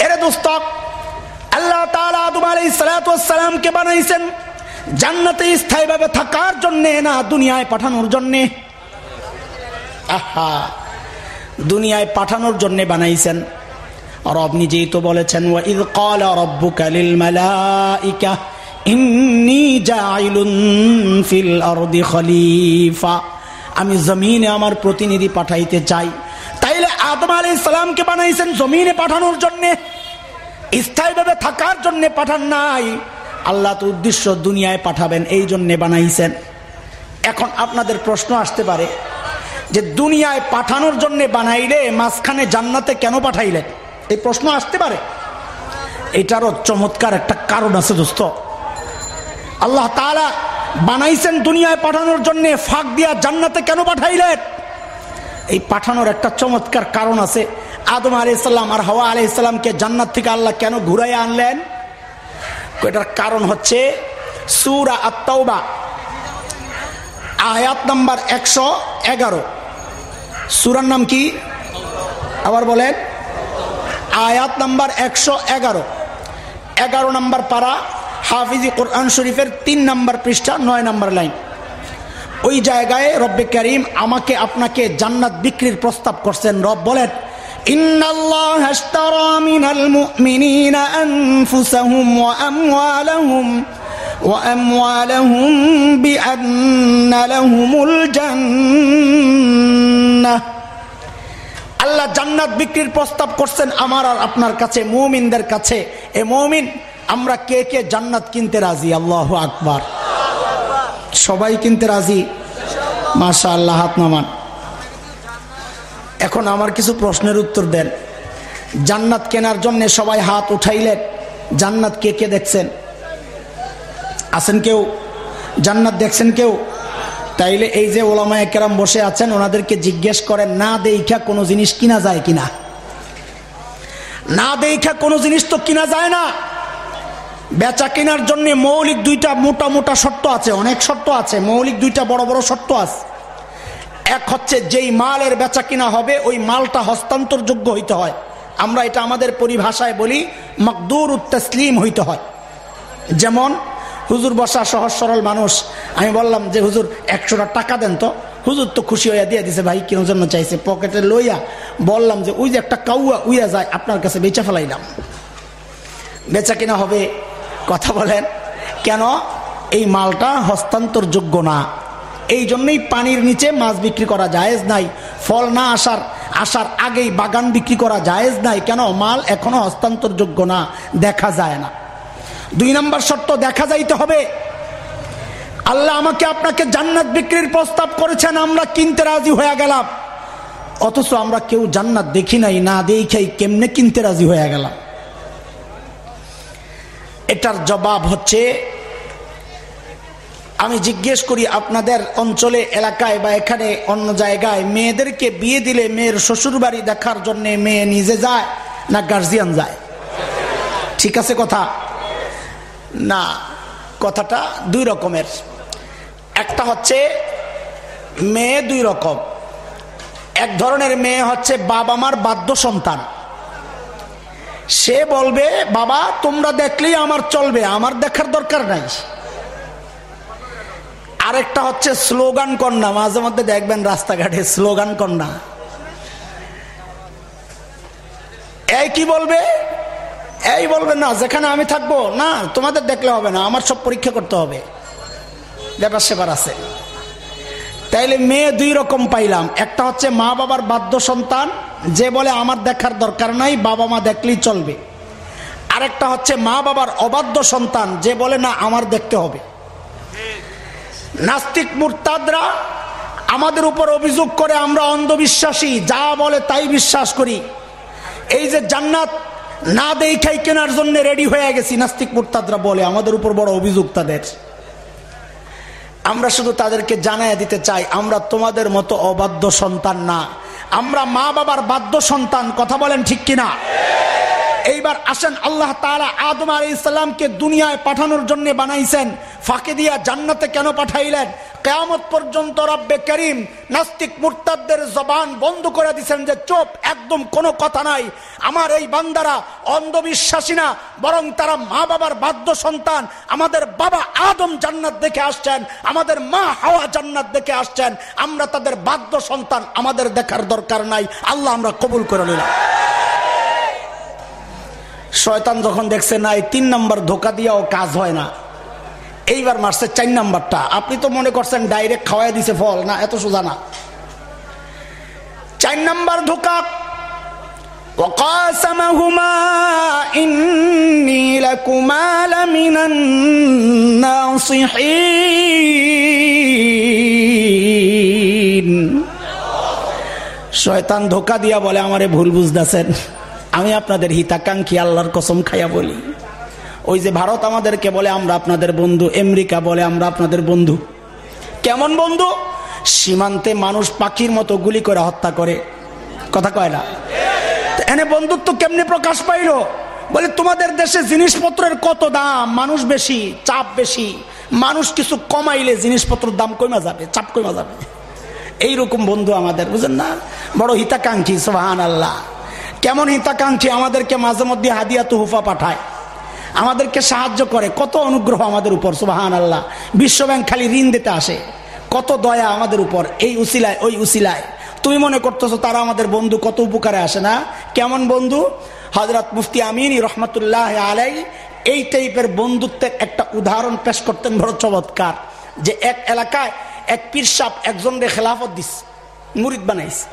এরে দোস্তক আল্লাহ বানাইছেন জান্নাতে স্থায়ীভাবে থাকার জন্যে না, দুনিয়ায় পাঠানোর জন্যে। দুনিয়ায় পাঠানোর জন্যে বানাইছেন। আর আপনি যেই তো বলেছেন কল ইন্নি খলিফা। আমি জমিনে আমার প্রতিনিধি পাঠাইতে চাই। তাইলে আদম আলী ইসলামকে বানাইছেন জমিনে পাঠানোর জন্যে, স্থায়ীভাবে থাকার জন্যে পাঠান নাই। আল্লাহ তো উদ্দেশ্য দুনিয়ায় পাঠাবেন, এই জন্যে বানাইছেন। এখন আপনাদের প্রশ্ন আসতে পারে যে, দুনিয়ায় পাঠানোর জন্য বানাইলে, মাঝখানে জান্নাতে কেন পাঠাইলেন? এই প্রশ্ন আসতে পারে। এটারও চমৎকার একটা কারণ আছে দোস্ত। আল্লাহ তালা বানাইছেন দুনিয়ায় পাঠানোর জন্য ফাঁক দিয়া জান্নাতে কেন পাঠাইলেন? এই পাঠানোর একটা চমৎকার কারণ আছে। আদম আলাইসাল্লাম আর হওয়া আলাইসাল্লামকে জান্নাত থেকে আল্লাহ কেন ঘুরাই আনলেন? এটার কারণ হচ্ছে সুরা আত্মাউবা আয়াত নাম্বার একশো এগারো। সুরার নাম কি? আবার বলেন। আয়াত নাম্বার একশো এগারো এগারো নাম্বার পারা হাফিজি কোরআন শরীফের তিন নাম্বার পৃষ্ঠা নয় নাম্বার লাইন ওই জায়গায় রব্বে করিম আমাকে আপনাকে জান্নাত বিক্রির প্রস্তাব করছেন রব বলেন إن الله اشترى من المؤمنين أنفسهم وأموالهم وأموالهم بأن لهم الجنة আল্লাহ জান্নাত বিক্রির প্রস্তাব করছেন আমার আর আপনার কাছে, মৌমিনদের কাছে। এ মৌমিন, আমরা কে কে জান্নাত কিনতে রাজি? আল্লাহ আকবার। সবাই কিনতে রাজি? মাশা আল্লাহ হাত এখন আমার কিছু প্রশ্নের উত্তর দেন। জান্নাত কেনার জন্য সবাই হাত উঠাইলেন। জান্নাত কে কে দেখছেন? আছেন কেউ? জান্নাত দেখছেন কেউ? তাইলে এই যে ওলামা কেরাম বসে আছেন, ওনাদেরকে জিজ্ঞেস করেন, না দেখা কোনো জিনিস কিনা যায় কিনা? না দেখা কোনো জিনিস তো কিনা যায় না। বেচা কেনার জন্য মৌলিক দুইটা মোটা মোটা শর্ত আছে, অনেক শর্ত আছে, মৌলিক দুইটা বড় বড় শর্ত আছে। এক হচ্ছে যেই মালের বেচা কিনা হবে, ওই মালটা হস্তান্তরযোগ্য হইতে হয়। আমরা এটা আমাদের পরিভাষায় বলি মকদুর উত্তসলিম হইতে হয়। যেমন হুজুর বসা সহজ সরল মানুষ। আমি বললাম যে, হুজুর, একশোটা টাকা দেন তো। হুজুর তো খুশি হইয়া দিয়ে দিছে, ভাই কেন জন্য চাইছে। পকেটে লইয়া বললাম যে, ওই যে একটা কাউয়া উইয়া যায়, আপনার কাছে বেচা ফেলাইলাম। বেচা কিনা হবে? কথা বলেন। কেন? এই মালটা হস্তান্তরযোগ্য না। এই জন্যই পানির নিচে মাছ বিক্রি করা জায়েজ নাই, ফল না আসার আসার আগেই বাগান বিক্রি করা জায়েজ নাই। কেন? মাল এখনও হস্তান্তরযোগ্য না, দেখা যায় না। দুই নম্বর শর্ত, দেখা যাইতে হবে। আল্লাহ আমাকে আপনাকে জান্নাত বিক্রির প্রস্তাব করেছেন, আমরা কিনতে রাজি হয়ে গেলাম। অথচ আমরা কেউ জান্নাত দেখি নাই, না দেখেই কেমনে কিনতে রাজি হয়ে গেলাম। এটার জবাব হচ্ছে, আমি জিজ্ঞেস করি, আপনাদের অঞ্চলে, এলাকায় বা এখানে অন্য জায়গায় মেয়েদেরকে বিয়ে দিলে মেয়ের শ্বশুর বাড়ি দেখার জন্য মেয়ে নিজে যায় না গার্জিয়ান যায়? ঠিক আছে কথা? না, কথাটা দুই রকমের। একটা হচ্ছে মেয়ে দুই রকম। এক ধরনের মেয়ে হচ্ছে বাবা মার বাদ্য সন্তান। সে বলবে, বাবা, তোমরা দেখলেই আমার চলবে, আমার দেখার দরকার নাই। আরেকটা হচ্ছে স্লোগান কন্যা, মাঝে মধ্যে দেখবেন রাস্তাঘাটে স্লোগান কন্যা। এই কি বলবে? এই বলবে না, যেখানে আমি থাকব, না, তোমাদের দেখলে হবে না, আমার সব পরীক্ষা করতে হবে। ব্যাপার সেবার আছে। তাইলে মেয়ে দুই রকম পাইলাম। একটা হচ্ছে মা বাবার বাধ্য সন্তান, যে বলে আমার দেখার দরকার নাই, বাবা মা দেখলেই চলবে। আরেকটা হচ্ছে মা বাবার অবাধ্য সন্তান, যে বলে না, আমার দেখতে হবে। নাস্তিক মুরতাদরা আমাদের উপর অভিযোগ করে, আমরা অন্ধবিশ্বাসী, যা বলে তাই বিশ্বাস করি। এই যে জান্নাত না দেই দেখাই কেনার জন্য রেডি হয়ে গেছি, নাস্তিক মোর্তাদরা বলে, আমাদের উপর বড় অভিযোগ তাদের। আমরা শুধু তাদেরকে জানাইয়া দিতে চাই, আমরা তোমাদের মতো অবাধ্য সন্তান না। আমরা মা বাবার বাধ্য সন্তান, কথা বলেন ঠিক কিনা? এইবার আসেন আল্লাহ তালা আদম আলী ইসলামকে দুনিয়ায় পাঠানোর জন্য বানাইছেন। ফাঁকে দিয়া জান্নাতে কেন পাঠাইলেন? কেয়ামত পর্যন্ত রব্বে করিম নাস্তিক মুরতাদদের জবান বন্ধ করে দিচ্ছেন যে চোপ, একদম কোনো কথা নাই। আমার এই বান্দারা অন্ধবিশ্বাসী না, বরং তারা মা বাবার বাধ্য সন্তান। আমাদের বাবা আদম জান্নাত দেখে আসছেন, আমাদের মা হাওয়া জান্নাত দেখে আসছেন। আমরা তাদের বাধ্য সন্তান আমাদের দেখার দরকার নাই। আল্লাহ আমরা কবুল করে নিলাম। শয়তান যখন দেখছে না এই তিন নম্বর ধোকা দিয়েও কাজ হয় না। এইবার মারছে চার নাম্বারটা। আপনি তো মনে করছেন, ডাইরেক্ট খাওয়াই দিছে ফল। না, এত সোজা না। চার নাম্বার ধোকা শয়তান ধোকা দিয়া বলে, আমারে ভুল বুঝতেছেন। আমি আপনাদের হিতাকাঙ্ক্ষী আল্লাহর কসম খাইয়া বলি। ওই যে ভারত আমাদেরকে বলে, আমরা আপনাদের বন্ধু। আমেরিকা বলে, আমরা আপনাদের বন্ধু। কেমন বন্ধু? সীমান্তে মানুষ পাখির মতো গুলি করে হত্যা করে। কথা কয় না? এনে বন্ধুত্ব কেমনে প্রকাশ পাইল? বলে, তোমাদের দেশে জিনিসপত্রের কত দাম? মানুষ বেশি, চাপ বেশি। মানুষ কিছু কমাইলে জিনিসপত্রের দাম কমা যাবে, চাপ কমা যাবে। এইরকম বন্ধু আমাদের, বুঝেন না? বড় হিতাকাঙ্ক্ষী সোহান আল্লাহ কেমন হিতাকাঙ্ক্ষী আমাদেরকে মাঝে মধ্যে হাদিয়া তুহুফা পাঠায়। আমাদেরকে সাহায্য করে। কত অনুগ্রহ আমাদের উপর সুবাহান আল্লাহ বিশ্বব্যাংক খালি ঋণ দিতে আসে। কত দয়া আমাদের উপর, এই উসিলায়, ওই উসিলায়। তুমি মনে করতেছো তারা আমাদের বন্ধু, কত উপকারে আসে না? কেমন বন্ধু? হজরত মুফতি আমিন রহমতুল্লাহ আলাই, এই টাইপের বন্ধুত্বের একটা উদাহরণ পেশ করতেন বড় চমৎকার। যে এক এলাকায় এক পীরসাপ একজনকে খেলাফত দিস মুরিদ বানাইস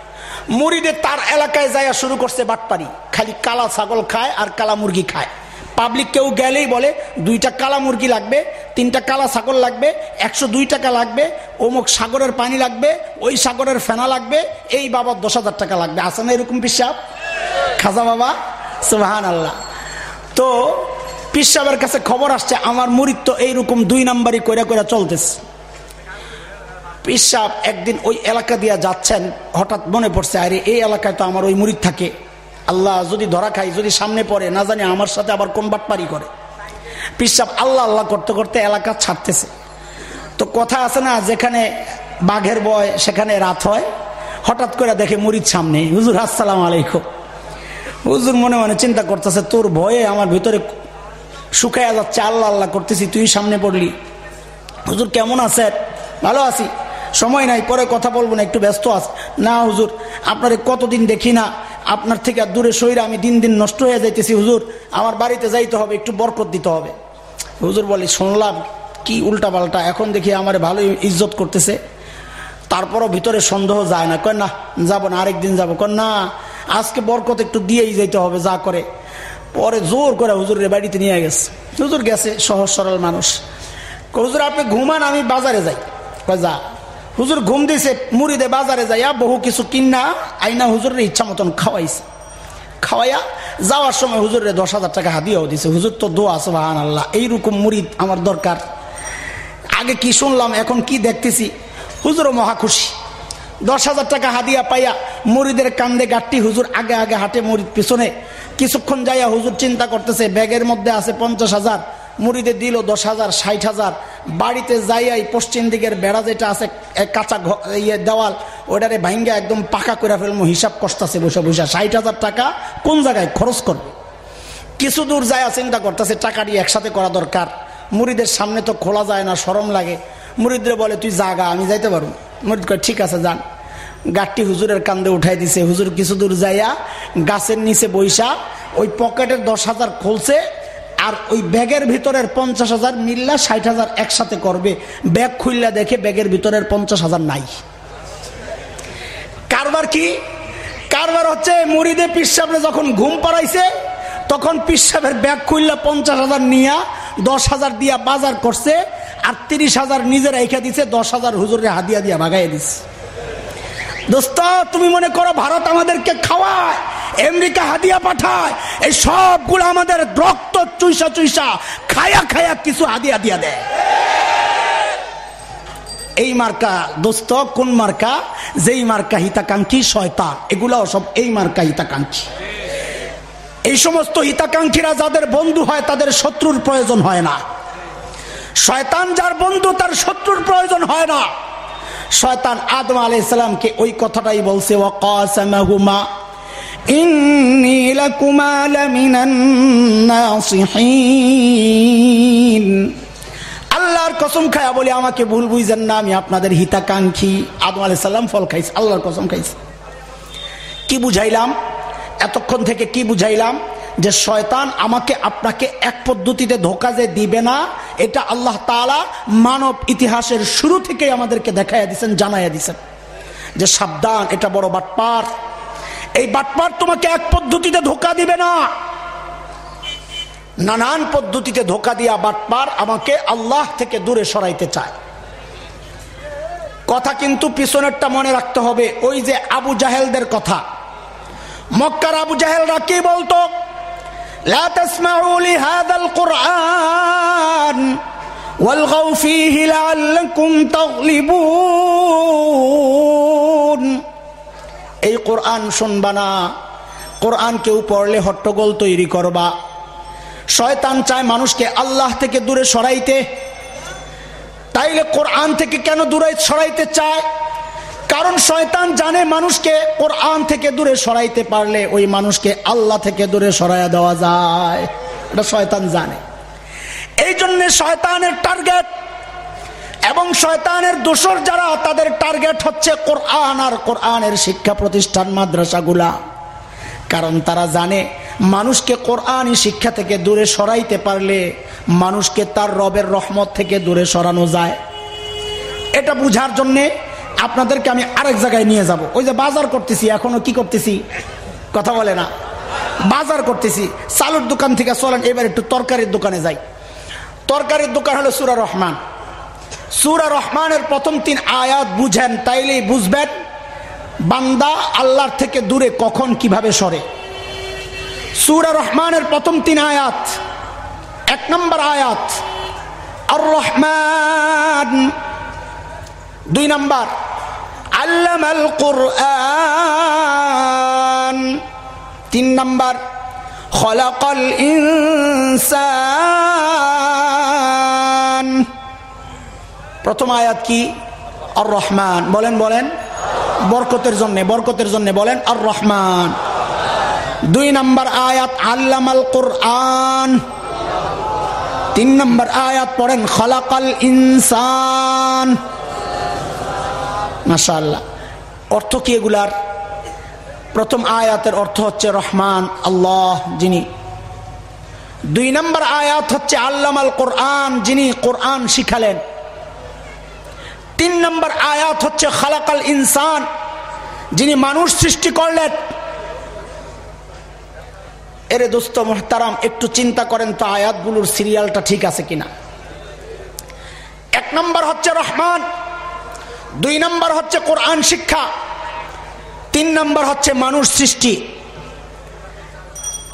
মুরিদে তার এলাকায় যাইয়া শুরু করছে বাটপারি। খালি কালা ছাগল খায় আর কালা মুরগি খায়। পাবলিক কেউ গেলেই বলে, দুইটা কালা মুরগি লাগবে, তিনটা কালা ছাগল লাগবে, একশো দুই টাকা লাগবে, অমুক সাগরের পানি লাগবে, ওই সাগরের ফেনা লাগবে, এই বাবার দশ হাজার টাকা লাগবে। আসে না এরকম পিসাব? খাজা বাবা সুবাহান আল্লাহ তো পিসাবের কাছে খবর আসছে, আমার মুরিদ তো এইরকম দুই নাম্বারই কইরা কইরা চলতেছে। পিসাব একদিন ওই এলাকা দিয়ে যাচ্ছেন, হঠাৎ মনে পড়ছে, আরে এই এলাকায় তো আমার ওই মুরিদ থাকে। আল্লাহ যদি ধরা খাই যদি সামনে পড়ে, না জানি আমার সাথে আবার কোন বাটপারি করে। পিসাব আল্লাহ আল্লাহ করতে করতে এলাকা ছাড়তেছে। তো কথা আছে না, যেখানে বাঘের বয়, সেখানে রাত হয়। হঠাৎ করে দেখে মুরিদ সামনে। হুজুর, আসসালাম আলাইকুম। হুজুর মনে মনে চিন্তা করতেছে, তোর ভয়ে আমার ভিতরে শুকাইয়া যাচ্ছে, আল্লাহ আল্লাহ করতেছি, তুই সামনে পড়লি। হুজুর, কেমন আছে ভালো আছি। সময় নাই, পরে কথা বলব না, একটু ব্যস্ত আস না, হুজুর, আপনারে কতদিন দেখি না, আপনার থেকে আর দূরে শরীরে আমি দিন দিন নষ্ট হয়ে যাইতেছি, হুজুর। আমার বাড়িতে যাইতে হবে, একটু বরকত দিতে হবে। হুজুর বলি, শুনলাম, কি উল্টা পাল্টা এখন দেখি আমার ভালো ইজ্জত করতেছে। তারপরও ভিতরে সন্দেহ যায় না। কয়, না, যাব না, আরেকদিন যাব। কয়, না, আজকে বরকত একটু দিয়েই যেতে হবে, যা করে। পরে জোর করে হুজুরের বাড়িতে নিয়ে গেছে। হুজুর গেছে, সহজ সরল মানুষ। হুজুর, আপনি ঘুমান, আমি বাজারে যাই। যা। হুজুর ঘুম দিছে, মুড়িদে বাজারে যাইয়া বহু কিছু কিনা, আইনা হুজুরের ইচ্ছা মতন খাওয়াইছে। খাওয়াইয়া যাওয়ার সময় হুজুরের দশ হাজার টাকা হাদিয়াও দিছে। হুজুর তো দোয়া সুবাহান আল্লাহ এইরকম মুড়িদ আমার দরকার। আগে কি শুনলাম, এখন কি দেখতেছি? হুজুরও মহা খুশি। দশ হাজার টাকা হাদিয়া পাইয়া মুড়িদের কান্দে গাঠটি হুজুর আগে আগে হাটে মুড়িদ পিছনে। কিছুক্ষণ যাইয়া হুজুর চিন্তা করতেছে, ব্যাগের মধ্যে আছে পঞ্চাশ হাজার। মুড়িদে দিল দশ হাজার ষাট হাজার বাড়িতে যাইয়াই পশ্চিম দিকের বেড়া যেটা আছে কাঁচা ইয়ে দেওয়াল ওটারে ভাঙ্গা একদম পাকা করে ফেলব হিসাব কষতেছে বসে বসে। ষাট হাজার টাকা কোন জায়গায় খরচ করবে? কিছু দূর যায় চিন্তা করতেছে টাকা দিয়ে একসাথে করা দরকার। মুড়িদের সামনে তো খোলা যায় না, সরম লাগে। মুড়িদরে বলে, তুই জাগা আমি যাইতে পারব। মুড়িদ কয়, ঠিক আছে, যান। গাঠটি হুজুরের কান্দে উঠাই দিছে। হুজুর কিছু দূর যাইয়া গাছের নিচে বৈশা ওই পকেটের দশ হাজার খুলছে আর ওই ব্যাগের ভিতরের পঞ্চাশ হাজার মিল্লা ষাট হাজার একসাথে করবে। ব্যাগ খুললা দেখে ব্যাগের ভিতরের পঞ্চাশ হাজার নাই। কারবার কি? কারবার হচ্ছে মুড়িদে পিসাবরে যখন ঘুম পাড়াইছে, তখন পিসাবের ব্যাগ খুললা পঞ্চাশ হাজার নিয়া, দশ হাজার দিয়া বাজার করছে, আর তিরিশ হাজার নিজের রেখে দিছে, দশ হাজার হুজুরে হাদিয়া দিয়া ভাগাই দিছে। দোস্ত, তুমি মনে করো ভারত আমাদেরকে খাওয়ায়, আমেরিকা হাদিয়া পাঠায়, এই সবগুলো আমাদের রক্ত চুইসা চুইসা, খায়া খায়া কিছু হাদিয়া দিয়া দেয়। এই মার্কা, দোস্ত, কোন মার্কা? যেই মার্কা হিতাকাঙ্ক্ষী শয়তান, এগুলাও সব এই মার্কা হিতাকাঙ্ক্ষী। এই সমস্ত হিতাকাঙ্ক্ষীরা যাদের বন্ধু হয়, তাদের শত্রুর প্রয়োজন হয় না। শয়তান যার বন্ধু, তার শত্রুর প্রয়োজন হয় না। শয়তান আদম আলাইসালামকে ওই কথাটাই বলছে লামিনান নাসিহিন। আল্লাহর কসম খায়া বলে, আমাকে ভুল বুঝেন না, আমি আপনাদের হিতাকাঙ্ক্ষী। আদম আলাইসাল্লাম ফল খাইছি, আল্লাহর কসম খাইছি। কি বুঝাইলাম? এতক্ষণ থেকে কি বুঝাইলাম? যে শয়তান আমাকে আপনাকে এক পদ্ধতিতে ধোকা যে দিবে না, এটা আল্লাহ তালা মানব ইতিহাসের শুরু থেকেই আমাদেরকে দেখাইয়া দিচ্ছেন জানাইয়া দিচ্ছেন যে সাবধান, এটা বড় বাটপার। এই বাটপার তোমাকে এক পদ্ধতিতে ধোকা দিবে না। নানান পদ্ধতিতে ধোকা দিয়া বাটপার আমাকে আল্লাহ থেকে দূরে সরাইতে চায়। কথা কিন্তু পিছনেরটা মনে রাখতে হবে, ওই যে আবু জাহেলদের কথা। মক্কার আবু জাহেলরা কি বলতো? لا تسمعوا لهذا القرآن والغوا فيه لعلكم تغلبون এই কোরআন শুনবা না কোরআন কেউ পড়লে হট্টগোল তৈরি করবা শয়তান চায় মানুষকে আল্লাহ থেকে দূরে সরাইতে তাইলে কোরআন থেকে কেন দূরে সরাইতে চায় কারণ শয়তান জানে মানুষকে কোরআন থেকে দূরে সরাইতে পারলে ওই মানুষকে আল্লাহ থেকে দূরে সরাইয়া দেওয়া যায়। এটা শয়তান জানে। এই জন্য শয়তানের টার্গেট এবং শয়তানের দোষর যারা, তাদের টার্গেট হচ্ছে কোরআন আর কোরআনের শিক্ষা প্রতিষ্ঠান মাদ্রাসাগুলা। কারণ তারা জানে মানুষকে কোরআনই শিক্ষা থেকে দূরে সরাইতে পারলে মানুষকে তার রবের রহমত থেকে দূরে সরানো যায়। এটা বুঝার জন্যে আপনাদেরকে আমি আরেক জায়গায় নিয়ে যাব। ওই যে বাজার করতেছি, এখনও কি করতেছি? কথা বলে না। বাজার করতেছি। চালুর দোকান থেকে চলেন, এবার একটু তরকারির দোকানে যাই। তরকারির দোকান হলো সুরা রহমান। সুরা রহমানের প্রথম তিন আয়াত বুঝেন, তাইলেই বুঝবেন বান্দা আল্লাহর থেকে দূরে কখন কীভাবে সরে। সুরা রহমানের প্রথম তিন আয়াত, এক নম্বর আয়াত, আর রহমান দুই নম্বর, আল্লামাল কোরআন। তিন নম্বর, খলাকল ইনসান। প্রথম আয়াত কি? আর রহমান বলেন বলেন। বরকতের জন্য বরকতের জন্য বলেন আর রহমান দুই নম্বর আয়াত, আল্লামাল কোরআন। তিন নম্বর আয়াত পড়েন, খলাকাল ইনসান। মাশাল্লাহ অর্থ কি এগুলার? প্রথম আয়াতের অর্থ হচ্ছে রহমান, আল্লাহ, যিনি। দুই নম্বর আয়াত হচ্ছে আল্লামাল কোরআন, যিনি কোরআন শিখালেন। তিন নম্বর আয়াত হচ্ছে খালাকাল ইনসান, যিনি মানুষ সৃষ্টি করলেন। এরে দোস্ত মোহতারাম, একটু চিন্তা করেন তো আয়াতগুলোর সিরিয়ালটা ঠিক আছে কিনা। এক নম্বর হচ্ছে রহমান দুই নম্বর হচ্ছে কোরআন শিক্ষা, তিন নম্বর হচ্ছে মানুষ সৃষ্টি।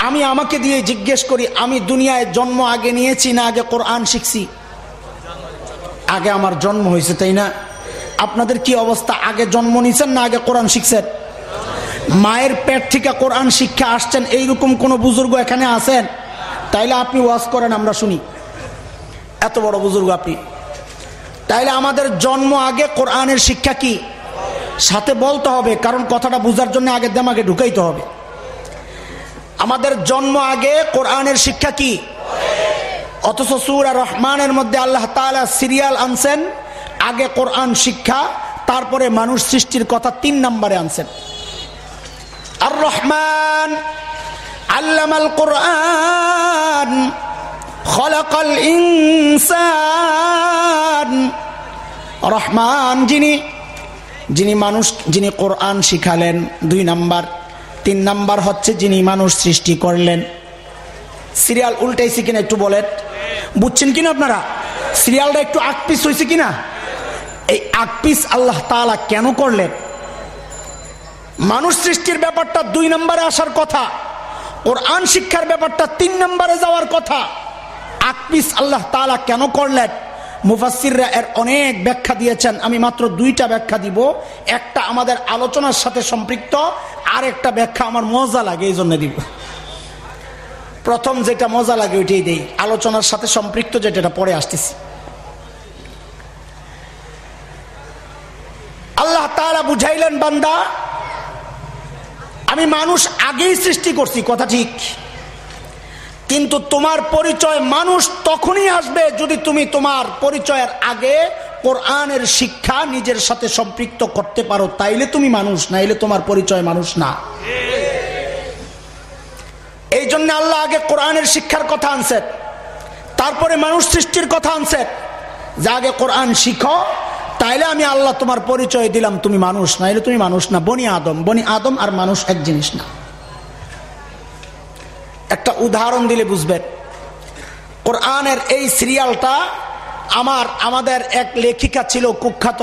আমি আমাকে দিয়ে জিজ্ঞেস করি, আমি দুনিয়ায় জন্ম আগে নিয়েছি না আগে কোরআন শিখছি? আগে আমার জন্ম হয়েছে, তাই না? আপনাদের কি অবস্থা? আগে জন্ম নিয়েছেন না আগে কোরআন শিখছেন? মায়ের পেট থেকে কোরআন শিক্ষা আসছেন, এইরকম কোন বুজুর্গ এখানে আছেন? তাইলে আপনি ওয়াজ করেন, আমরা শুনি। এত বড় বুজুর্গ আপনি। তাইলে আমাদের জন্ম আগে কোরআনের শিক্ষা কি? সাথে বলতে হবে, কারণ কথাটা বুঝার জন্য আগে দেমাকে ঢুকাইতে হবে। আমাদের জন্ম আগে কোরআনের শিক্ষা কি? অথচ সুর আর রহমানের মধ্যে আল্লাহ তালা সিরিয়াল আনছেন, আগে কোরআন শিক্ষা, তারপরে মানুষ সৃষ্টির কথা তিন নম্বরে আনছেন। আর রহমান আল্লামাল কোরআন খলাকাল ইনসান। রহমান যিনি যিনি মানুষ, যিনি কোরআন শিখালেন, দুই নাম্বার। তিন নাম্বার হচ্ছে যিনি মানুষ সৃষ্টি করলেন। সিরিয়াল উল্টাইছি কিনা একটু বলেন। বুঝছেন কিনা আপনারা? সিরিয়ালটা একটু আকপিস হয়েছে কিনা? এই আকপিস আল্লাহ তালা কেন করলেন? মানুষ সৃষ্টির ব্যাপারটা দুই নম্বরে আসার কথা। ওর আন শিক্ষার ব্যাপারটা তিন নম্বরে যাওয়ার কথা। আকপিস আল্লাহ তালা কেন করলেন? মুফাসিররা এর অনেক ব্যাখ্যা দিয়েছেন। আমি মাত্র দুইটা ব্যাখ্যা দিব। একটা আমাদের আলোচনার সাথে সম্পৃক্ত আর একটা ব্যাখ্যা আমার মজা লাগে এই জন্য দিব। প্রথম যেটা মজা লাগে, ওইটাই দেই। আলোচনার সাথে সম্পৃক্ত যেটা পরে আসতেছি। আল্লাহ তারা বুঝাইলেন, বান্দা, আমি মানুষ আগেই সৃষ্টি করছি, কথা ঠিক। কিন্তু তোমার পরিচয় মানুষ তখনই আসবে যদি তুমি তোমার পরিচয়ের আগে কোরআনের শিক্ষা নিজের সাথে সম্পৃক্ত করতে পারো। তাইলে তুমি মানুষ, নাইলে তোমার পরিচয় মানুষ না। এই জন্য আল্লাহ আগে কোরআনের শিক্ষার কথা আনছেন। তারপরে মানুষ সৃষ্টির কথা আনছেন। যে আগে কোরআন শিখো, তাইলে আমি আল্লাহ তোমার পরিচয় দিলাম, তুমি মানুষ, নাইলে তুমি মানুষ না। বনি আদম বনি আদম আর মানুষ এক জিনিস না। একটা উদাহরণ দিলে বুঝবেন। কোরআনের এই সিরিয়ালটা আমার, আমাদের এক লেখিকা ছিল কুখ্যাত,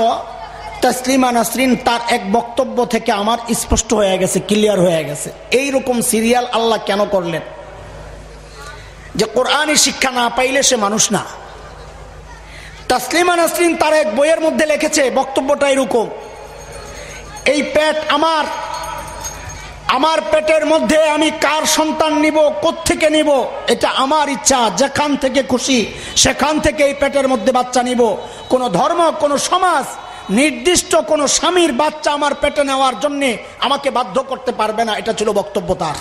তসলিমা নাসরিন, তার এক বক্তব্য থেকে আমার স্পষ্ট হয়ে গেছে, ক্লিয়ার হয়ে গেছে। এই রকম সিরিয়াল আল্লাহ কেন করলেন? যে কোরআনই শিক্ষা না পাইলে সে মানুষ না। তসলিমা নাসরিন তার এক বইয়ের মধ্যে লিখেছে, বক্তব্যটা এরকম, এই পেট আমার আমার পেটের মধ্যে আমি কার সন্তান নিব? থেকে নিব? এটা আমার ইচ্ছা। যেখান থেকে খুশি, সেখান থেকে এই পেটের মধ্যে বাচ্চা নিব। কোন ধর্ম, কোন সমাজ, নির্দিষ্ট কোন স্বামীর বাচ্চা আমার পেটে নেওয়ার জন্য আমাকে বাধ্য করতে পারবে না। এটা ছিল বক্তব্য তার।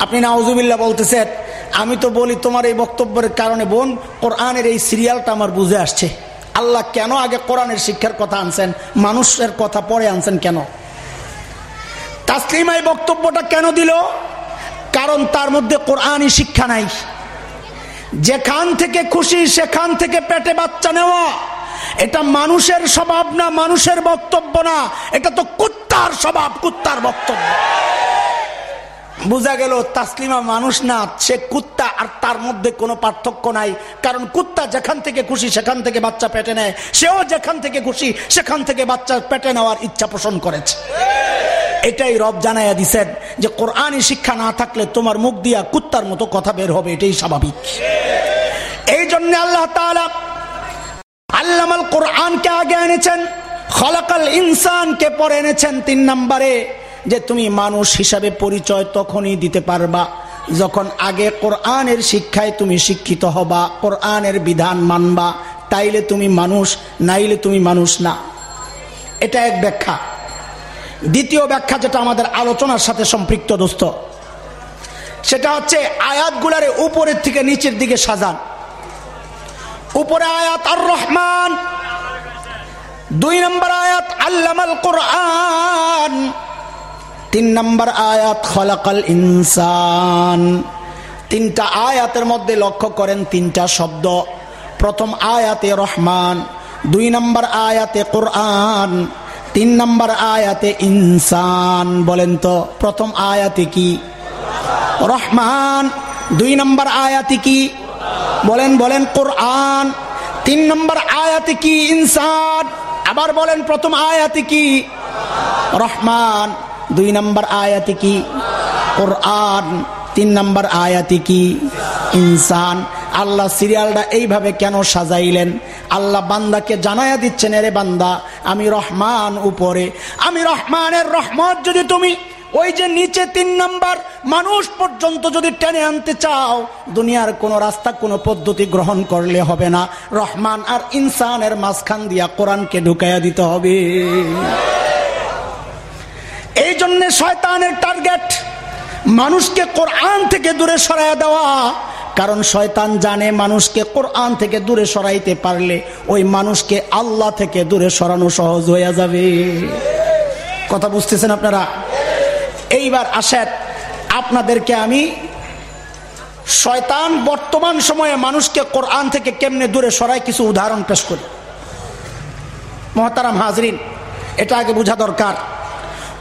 আপনি নাউজুবিল্লা বলতেছেন, আমি তো বলি তোমার এই বক্তব্যের কারণে বোন, কোরআনের এই সিরিয়ালটা আমার বুঝে আসছে। আল্লাহ কেন আগে কোরআনের শিক্ষার কথা আনছেন? মানুষের কথা পরে আনছেন কেন? তাসলিমা এই বক্তব্যটা কেন দিল? কারণ তার মধ্যে কোরআনই শিক্ষা নাই। যেখান থেকে খুশি, সেখান থেকে পেটে বাচ্চা নেওয়া, এটা মানুষের স্বভাব না, মানুষের বক্তব্য না। এটা তো কুত্তার স্বভাব, কুত্তার বক্তব্য। বোঝা গেল তাসলিমা মানুষ না, সে কুত্তা আর তার মধ্যে কোনো পার্থক্য নাই। কারণ কুত্তা যেখান থেকে খুশি, সেখান থেকে বাচ্চা পেটে নেয়। সেও যেখান থেকে খুশি, সেখান থেকে বাচ্চা পেটে নেওয়ার ইচ্ছা পোষণ করেছে। এটাই রব জানাইয়া দিছেন যে, কোরআনই শিক্ষা না থাকলে তোমার মুখ দিয়া কুত্তার মতো কথা বের হবে, এটাই স্বাভাবিক। এই জন্য আল্লাহ আল্লামাল কোরআনকে আগে এনেছেন, খলাকাল ইনসানকে পরে এনেছেন তিন নম্বরে। যে তুমি মানুষ হিসাবে পরিচয় তখনই দিতে পারবা, যখন আগে কোরআনের শিক্ষায় তুমি শিক্ষিত হবা, কোরআনের বিধান মানবা, তাইলে তুমি মানুষ, নাইলে তুমি মানুষ না। এটা এক ব্যাখ্যা। দ্বিতীয় ব্যাখ্যা যেটা আমাদের আলোচনার সাথে সম্পৃক্ত, দোস্ত, সেটা হচ্ছে আয়াতগুলারে উপরের থেকে নিচের দিকে সাজান। উপরে আয়াত আর রহমান দুই নম্বর আয়াত আল্লামাল কোরআন। তিন নম্বর আয়াত, খলাকাল ইনসান। তিনটা আয়াতের মধ্যে লক্ষ্য করেন তিনটা শব্দ। প্রথম আয়াতে রহমান, দুই নম্বর আয়াতে কোরআন, তিন নম্বর আয়াতে ইনসান। বলেন তো, প্রথম আয়াতে কি? রহমান। দুই নম্বর আয়াতে কি? বলেন বলেন, কোরআন। তিন নম্বর আয়াতে কি? ইনসান। আবার বলেন, প্রথম আয়াতে কি? রহমান। দুই নম্বর আয়াতে কি? কোরআন। তিন নম্বর আয়াতে কি? ইনসান। আল্লাহ সিরিয়ালটা এইভাবে কেন সাজাইলেন? আল্লাহ বান্দাকে জানাইয়া দিচ্ছেন, এরে বান্দা, আমি রহমান উপরে। আমি রহমানের রহমত যদি তুমি ওই যে নিচে তিন নাম্বার মানুষ পর্যন্ত যদি টেনে আনতে চাও, দুনিয়ার কোনো রাস্তা, কোনো পদ্ধতি গ্রহণ করলে হবে না। রহমান আর ইনসানের মাঝখান দিয়া কোরআনকে ঢুকাইয়া দিতে হবে। এই জন্যে শয়তানের টার্গেট মানুষকে কোরআন থেকে দূরে সরাইয়া দেওয়া। কারণ শয়তান জানে মানুষকে কোরআন থেকে দূরে সরাইতে পারলে ওই মানুষকে আল্লাহ থেকে দূরে সরানো সহজ হয়ে যাবে। কথা বুঝতেছেন আপনারা? এইবার আসেন, আপনাদেরকে আমি শয়তান বর্তমান সময়ে মানুষকে কোরআন থেকে কেমনে দূরে সরায় কিছু উদাহরণ পেশ করি। মহতারাম হাজরিন, এটা আগে বোঝা দরকার।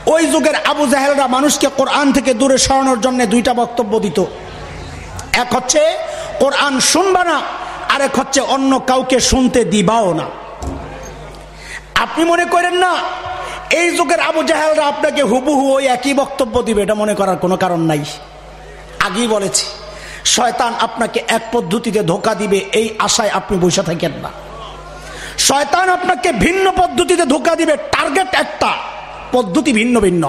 ওই যুগের আবু জাহেলরা মানুষকে কোরআন থেকে দূরে সরানোর জন্য দুইটা বক্তব্য দিত। এক হচ্ছে, কোরআন শুনবা না, আরেক হচ্ছে অন্য কাউকে শুনতে দিবাও না। আপনি মনে করেন না, এই যুগের আবু জাহেলরা আপনাকে হুবহু ওই একই বক্তব্য দিবে, এটা মনে করার কোনো কারণ নাই। আগেই বলেছি, শয়তান আপনাকে এক পদ্ধতিতে ধোকা দিবে, এই আশায় আপনি বসে থাকেন না। শয়তান আপনাকে ভিন্ন পদ্ধতিতে ধোকা দিবে, টার্গেট একটা। পদ্ধতি ভিন্ন ভিন্ন।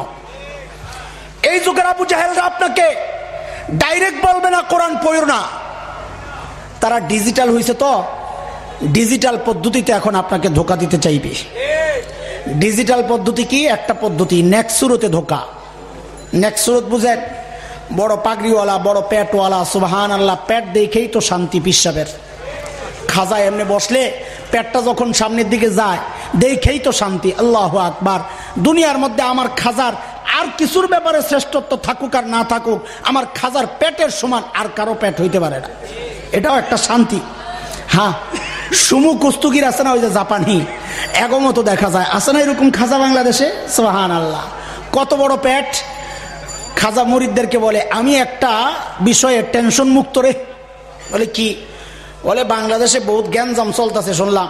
এই যুগের আবু জাহেলরা আপনাকে ডাইরেক্ট বলবে না, কোরআন পড়ো না। তারা ডিজিটাল হয়েছে তো ডিজিটাল পদ্ধতিতে এখন আপনাকে ধোকা দিতে চাইবে। ডিজিটাল পদ্ধতি কি? একটা পদ্ধতি নেক্সুরতে ধোকা। নেক্সুরত বুঝেন, বড় পাগড়িওয়ালা, বড় প্যাটওয়ালা সুবাহান আল্লাহ প্যাট দেখেই তো শান্তি, পিসাবের। খাজা এমনি বসলে পেটটা যখন সামনের দিকে যায়, দেখেই তো শান্তি। আল্লাহ আকবার। দুনিয়ার মধ্যে আমার খাজার আর কিছুর ব্যাপারে শ্রেষ্ঠত্ব থাকুক আর না থাকুক, আমার খাজার পেটের সমান আর কারও পেট হইতে পারে না। এটাও একটা শান্তি। হ্যাঁ সুমু কুস্তুকির আছে না ওই যে জাপানি? এগমতো দেখা যায়। আছে না এরকম খাজা বাংলাদেশে? সোহান আল্লাহ কত বড় পেট? খাজা মুরিদদেরকে বলে, আমি একটা বিষয়ে টেনশন মুক্ত রে। বলে, কি? বলে বাংলাদেশে বহুত জ্ঞানজাম চলতেছে, শুনলাম।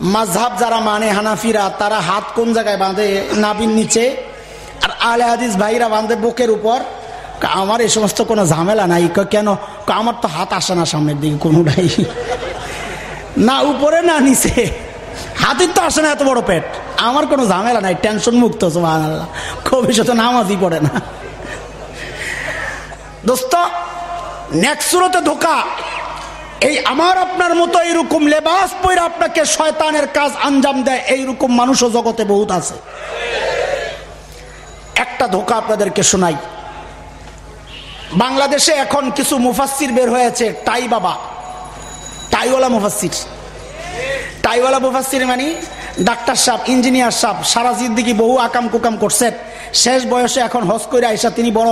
মাঝহাব যারা মানে হানাফিরা, তারা হাত কোন জায়গায় বাঁধে? নাবিন নিচে। আর আলে হাদিস ভাইরা বাঁধে বুকের উপর। আমার এই সমস্ত কোনো ঝামেলা নাই। কেন? আমার তো হাত আসে না সামনের দিকে কোনোটাই। না উপরে, না নিচে। হাতের তো আসে না এত বড় পেট। আমার কোনো ঝামেলা নাই। টেনশন মুক্ত আল্লাহ ভবিষ্যতে নামাজই পড়ে না। দোস্ত নেক্সুরতে ধোকা। এই আমার আপনার মতো এইরকম লেবাস পরে আপনাকে শয়তানের কাজ আঞ্জাম দেয়, এইরকম মানুষও জগতে বহুত আছে। একটা ধোকা আপনাদেরকে শোনাই। বাংলাদেশে এখন কিছু মুফাসির বের হয়েছে টাই বাবা। টাইওয়ালা মুফাসির টাইওয়ালা মুফাসির মানে ডাক্তার সাহেব, ইঞ্জিনিয়ার সাহেব, সারা জিদ্দিগি বহু আকাম কুকাম করছেন। শেষ বয়সে এখন হজ করে আইসা তিনি বড়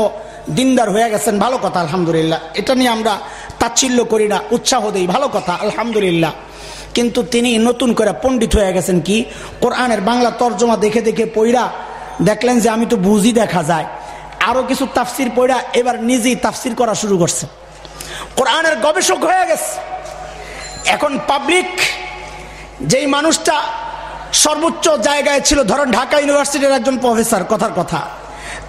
দিনদার হয়ে গেছেন, ভালো কথা, আলহামদুলিল্লাহ। এটা নিয়ে আমরা তাচ্ছিল্য করি না, উৎসাহ দিই, ভালো কথা, আলহামদুলিল্লাহ। কিন্তু তিনি নতুন করে পণ্ডিত হয়ে গেছেন কি? কোরআনের বাংলা তর্জমা দেখে দেখে পইরা দেখলেন যে আমি তো বুঝি দেখা যায়। আরও কিছু তাফসির পইরা এবার নিজেই তাফসির করা শুরু করছে। কোরআনের গবেষক হয়ে গেছে। এখন পাবলিক যেই মানুষটা সর্বোচ্চ জায়গায় ছিল ধরেন ঢাকা ইউনিভার্সিটির একজন প্রফেসর কথার কথা।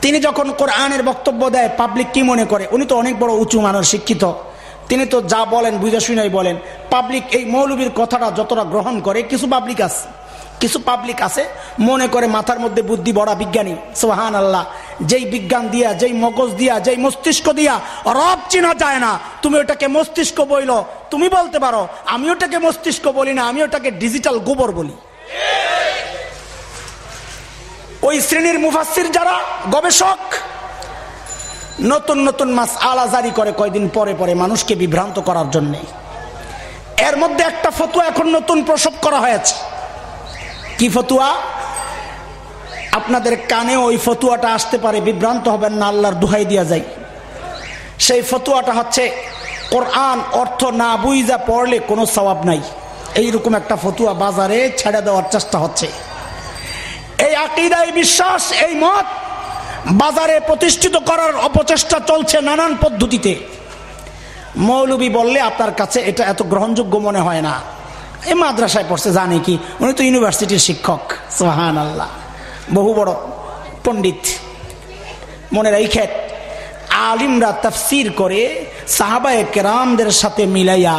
তিনি যখন কোরআনের বক্তব্য দেয় পাবলিক কি মনে করে? উনি তো অনেক বড় উঁচু মানুষ শিক্ষিত। তিনি তো যা বলেন, বুঝে শুনাই বলেন। পাবলিক এই মৌলবীর কথাটা যতটা গ্রহণ করে, কিছু পাবলিক আছে। কিছু পাবলিক আছে, মনে করে মাথার মধ্যে বুদ্ধি বড়া বিজ্ঞানী। সোহান আল্লাহ যেই বিজ্ঞান দিয়া, যেই মগজ দিয়া, যেই মস্তিষ্ক দিয়া রব চিনা যায় না। তুমি ওটাকে মস্তিষ্ক বইল, তুমি বলতে পারো, আমি ওটাকে মস্তিষ্ক বলি না, আমি ওটাকে ডিজিটাল গোবর বলি। ওই শ্রেণির মুফাসির যারা গবেষক, নতুন নতুন মাস আলা জারি করে কয়দিন পরে পরে মানুষকে বিভ্রান্ত করার জন্যে। এর মধ্যে একটা ফতুয়া এখন নতুন প্রসব করা হয়েছে। কি ফতুয়া? আপনাদের কানে ওই ফতুয়াটা আসতে পারে, বিভ্রান্ত হবেন না, আল্লাহর দুহাই দিয়া যায় সেই ফতুয়াটা হচ্ছে, কোরআন, অর্থ না বুঝা পড়লে কোনো স্বভাব নাই। এইরকম একটা ফতুয়া বাজারে ছেড়ে দেওয়ার চেষ্টা হচ্ছে। এই আকিদা বিশ্বাস, এই মত বাজারে প্রতিষ্ঠিত করার অপচেষ্টা চলছে নানান পদ্ধতিতে। মৌলবী বললে, আপনার কাছে এটা এত গ্রহণযোগ্য মনে হয় না। এই মাদ্রাসায় পড়ছে, জানে কি? উনি তো ইউনিভার্সিটির শিক্ষক সোহান আল্লাহ বহু বড় পণ্ডিত। মনে রেখে আলিমরা তফসির করে সাহাবায় কেরামদের সাথে মিলাইয়া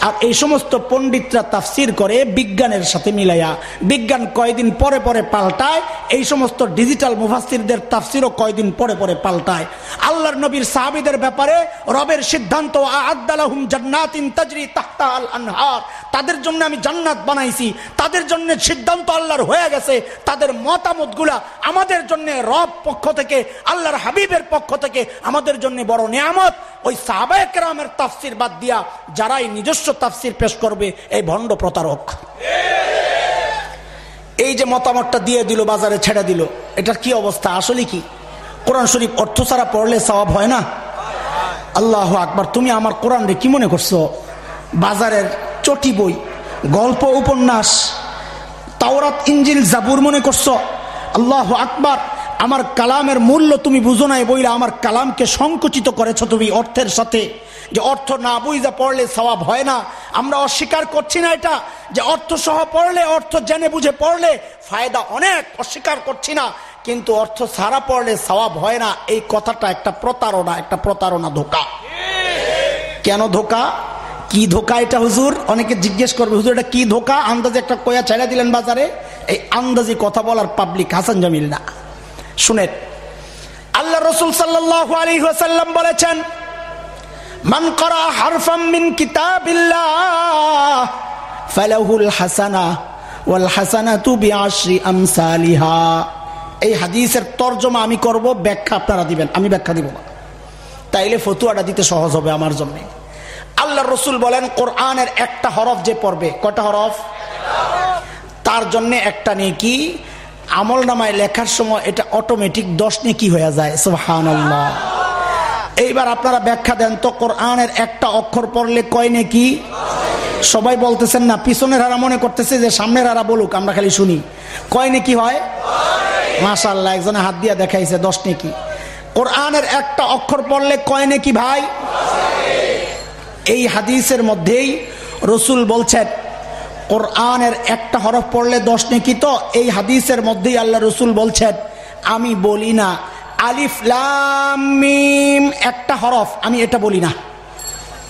আর এই সমস্ত পণ্ডিতরা তাফসির করে বিজ্ঞানের সাথে মিলাইয়া। বিজ্ঞান কয়দিন পরে পরে পাল্টায়, এই সমস্ত ডিজিটাল মুফাসিরদের তাফসিরও কয়দিন পরে পরে পাল্টায়। আল্লাহর নবীর সাহাবিদের ব্যাপারে রবের সিদ্ধান্ত আদালাহুম জান্নাতিন তাজরি তাহ তাদের জন্য আমি জান্নাত বানাইছি। তাদের জন্য সিদ্ধান্ত আল্লাহর হয়ে গেছে। তাদের মতামতগুলা আমাদের জন্য রব পক্ষ থেকে, আল্লাহর হাবিবের পক্ষ থেকে আমাদের জন্য বড় নিয়ামত। ওই সাহাবায়ে কেরামের তাফসির বাদ দিয়া যারাই নিজস্ব তাফসির পেশ করবে, এই ভণ্ড প্রতারক। এই যে মতামতটা দিয়ে দিল, বাজারে ছেড়ে দিল, এটার কি অবস্থা? আসলে কি? কোরআন শরীফ অর্থ ছাড়া পড়লে সওয়াব হয় না? আল্লাহ আকবার, তুমি আমার কোরআন রে কি মনে করছ? বাজারের চটি বই, গল্প, উপন্যাস, তাওরাত ইঞ্জিল জাবুর মনে করছ? আল্লাহ আকবার, আমার কালামের মূল্য তুমি বুঝো নাই বইলে আমার কালামকে সংকুচিত করেছ তুমি অর্থের সাথে। যে অর্থ না বুঝা পড়লে সওয়াব হয় না। আমরা অস্বীকার করছি না এটা। যে অর্থ সহ পড়লে, অর্থ জেনে বুঝে পড়লে ফায়দা অনেক, অস্বীকার করছি না। কিন্তু অর্থ সারা পড়লে সওয়াব হয় না। এই কথাটা একটা প্রতারণা একটা প্রতারণা ধোকা। কেন ধোকা? কি ধোকা এটা হুজুর? অনেকে জিজ্ঞেস করবে, হুজুর, এটা কি ধোকা? আন্দাজে একটা কয়া ছেড়ে দিলেন বাজারে? এই আন্দাজি কথা বলার পাবলিক হাসান জামিল না। শুনেন, আল্লাহ রসুল সাল্লাহ আলী ওয়াসাল্লাম বলেছেন, মান করা হারফাম মিন কিতাবিল্লাহ, ফালাহুল হাসানা ওয়াল হাসানাতু বিআশরি আমসালিহা। এই হাদিসের তর্জমা আমি করব, ব্যাখ্যা আপনারা দিবেন, আমি ব্যাখ্যা দিব না। তাইলে ফতুয়াটা দিতে সহজ হবে আমার জন্য। আল্লাহ রসুল বলেন, কোরআনের একটা হরফ যে পড়বে কটা হরফ? তার জন্য একটা নেকি। আমল নামায় লেখার সময় এটা অটোমেটিক দশ নেকি হয়ে যায় সুহান এইবার আপনারা ব্যাখ্যা দেন তো, কোরআনের একটা অক্ষর পড়লে কয় নেকি? সবাই বলতেছেন না, পিছনের হারা মনে করতেছে যে সামনের হারা বলুক, আমরা খালি শুনি। কয় নেকি হয়? মাশাল্লাহ একজনে হাত দিয়া দেখাইছে, দশ নেকি। কোরআনের একটা অক্ষর পড়লে কয় নেকি ভাই? এই হাদিসের মধ্যেই রসুল বলছেন, কোরআনের একটা হরফ পড়লে দশ নেকি তো? এই হাদিসের মধ্যেই আল্লাহ রসুল বলছেন, আমি বলি না, আলিফ, লাম, মিম একটা হরফ, আমি এটা বলি না।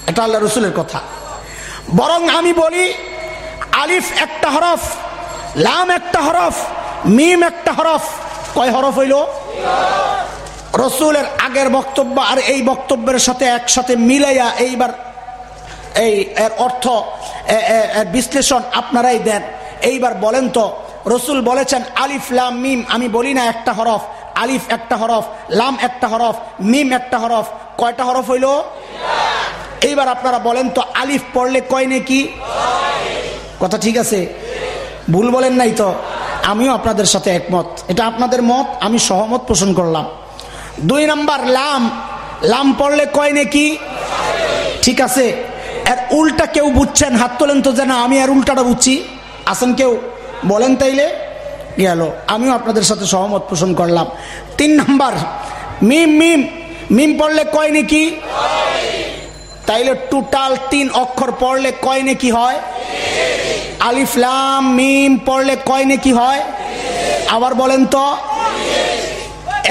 এটা আল্লাহ রসুলের কথা। বরং আমি বলি, আলিফ একটা হরফ, লাম একটা হরফ, মিম একটা হরফ। কয় হরফ হইল? রসুলের আগের বক্তব্য আর এই বক্তব্যের সাথে একসাথে মিলাইয়া এইবার এই, এর অর্থ বিশ্লেষণ আপনারাই দেন। এইবার বলেন তো, রসুল বলেছেন, আলিফ, লাম, মিম, আমি বলি না একটা হরফ, আলিফ একটা হরফ, লাম একটা হরফ, মিম একটা হরফ, কয়টা হরফ হইল? এইবার আপনারা বলেন তো, আলিফ পড়লে কয় নাকি? কথা ঠিক আছে? ভুল বলেন নাই তো? আমিও আপনাদের সাথে একমত। এটা আপনাদের মত, আমি সহমত পোষণ করলাম। দুই নাম্বার, লাম লাম পড়লে কয় নাকি? ঠিক আছে। এর উল্টা কেউ বুঝছেন, হাত তোলেন তো যে না, আমি আর উল্টাটা বুঝছি। আসেন কেউ, বলেন তাইলে। গেল, আমিও আপনাদের সাথে সহমত পোষণ করলাম। তিন নাম্বার, মিম মিম মিম পড়লে কয় নাকি? তাইলে টোটাল তিন অক্ষর পড়লে কয় নাকি হয়? আলিফলাম মিম পড়লে কয় নাকি হয়? আবার বলেন তো।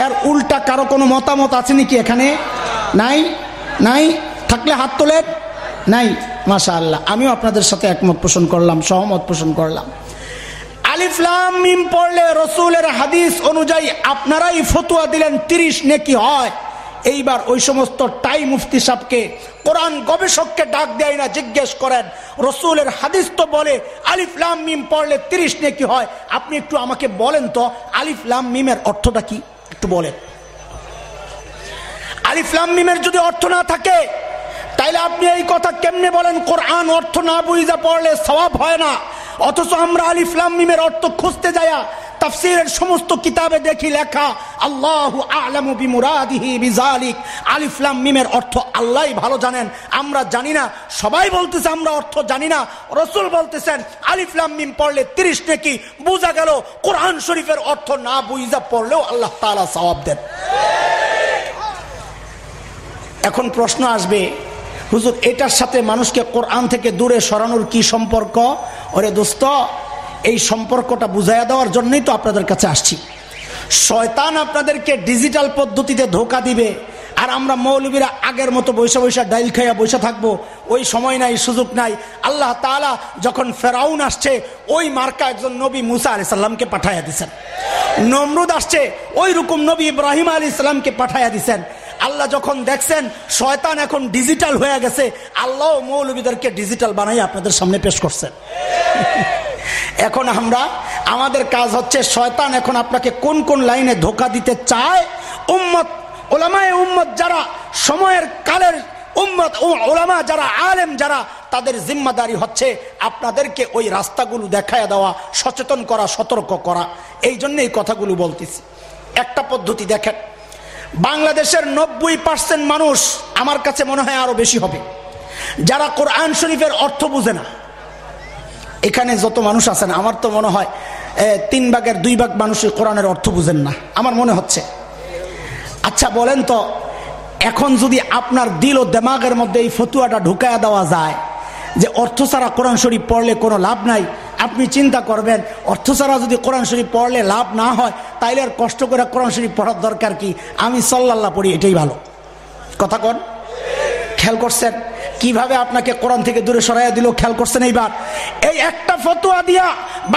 এর উল্টা কারও কোনো মতামত আছে নাকি এখানে? নাই? নাই? থাকলে হাত তোলেন। নাই মাশা আল্লাহ আমিও আপনাদের সাথে একমত পোষণ করলাম, সহমত পোষণ করলাম। আলিফলাম মিম পড়লে রসুলের হাদিস অনুযায়ী আপনারাই ফতুয়া দিলেন তিরিশ নেকি হয়। এইবার ওই সমস্ত টাই মুফতি সাহকে কোরআন গবেষককে ডাক দেয় না, জিজ্ঞেস করেন, রসুলের হাদিস তো বলে আলিফলাম মিম পড়লে তিরিশ নেকি হয়। আপনি একটু আমাকে বলেন তো আলিফলাম মিমের অর্থটা কি? একটু বলেন। আলিফলাম মিমের যদি অর্থ না থাকে তাইলে আপনি এই কথা কেমনে বলেন? কোরআন অর্থ না বুঝা পড়লে সবাব হয় না। অথচ আমরা আলিফলাম মিমের অর্থ খুঁজতে যায়া তাফসিরের সমস্ত কিতাবে দেখি লেখা, আল্লাহ আলামু বিমুরাদিহি আলিফলাম মিমের অর্থ আল্লাহই ভালো জানেন। আমরা জানি না, সবাই বলতেছে আমরা অর্থ জানি না। রসুল বলতেছেন আলিফলাম মিম পড়লে তিরিশ নাকি। বোঝা গেল, কোরআন শরীফের অর্থ না বুঝা পড়লেও আল্লাহ তালা সবাব দেন। এখন প্রশ্ন আসবে হুজুর, এটার সাথে মানুষকে কোরআন থেকে দূরে সরানোর কি সম্পর্ক? ওরে দোস্ত, এই সম্পর্কটা বুঝাইয়া দেওয়ার জন্যই তো আপনাদের কাছে আসছি। শয়তান আপনাদেরকে ডিজিটাল পদ্ধতিতে ধোকা দিবে, আর আমরা মৌলবীরা আগের মতো বৈশা বৈশা ডাইল খাইয়া বৈশা থাকব। ওই সময় নাই, সুযোগ নাই। আল্লাহ তালা যখন ফেরাউন আসছে, ওই মার্কা একজন নবী মুসা আলি সাল্লামকে পাঠাইয়া দিছেন। নমরুদ আসছে, ওই রকম নবী ইব্রাহিম আলী ইসলামকে পাঠাইয়া দিছেন। আল্লাহ যখন দেখছেন, শয়তান এখন ডিজিটাল হয়ে গেছে, আল্লাহ মৌলবীদেরকে ডিজিটাল বানাই আপনাদের সামনে পেশ করছেন। এখন আমরা, আমাদের কাজ হচ্ছে শয়তান এখন আপনাকে কোন কোন লাইনে ধোকা দিতে চায়, উম্মত, ওলামায় উম্মত যারা সময়ের কালের উম্মত ওলামা যারা আলেম যারা, তাদের জিম্মাদারি হচ্ছে আপনাদেরকে ওই রাস্তাগুলো দেখায় দেওয়া, সচেতন করা, সতর্ক করা। এই জন্য এই কথাগুলো বলতেছি। একটা পদ্ধতি দেখেন। বাংলাদেশের নব্বই পার্সেন্ট মানুষ আমার কাছে মনে হয় আরও বেশি হবে। যারা কোরআন শরীফের অর্থ বুঝে না। এখানে যত মানুষ আছেন আমার তো মনে হয় তিন ভাগের দুই ভাগ মানুষই কোরআনের অর্থ বুঝেন না। আমার মনে হচ্ছে। আচ্ছা বলেন তো, এখন যদি আপনার দিল ও দেমাগের মধ্যে এই ফতুয়াটা ঢুকায়া দেওয়া যায় যে অর্থ ছাড়া কোরআন শরীফ পড়লে কোনো লাভ নাই। আপনি চিন্তা করবেন, অর্থ ছাড়া যদি কোরআন শরীফ পড়লে লাভ না হয়, তাইলে আর কষ্ট করে কোরআন শরীফ পড়ার দরকার কি? আমি সল্লাল্লাহ পড়ি, এটাই ভালো। কথা কন? খেয়াল করছেন? কীভাবে আপনাকে কোরআন থেকে দূরে সরাইয়া দিল? খেয়াল করছেন এইবার? এই একটা ফতুয়া দিয়া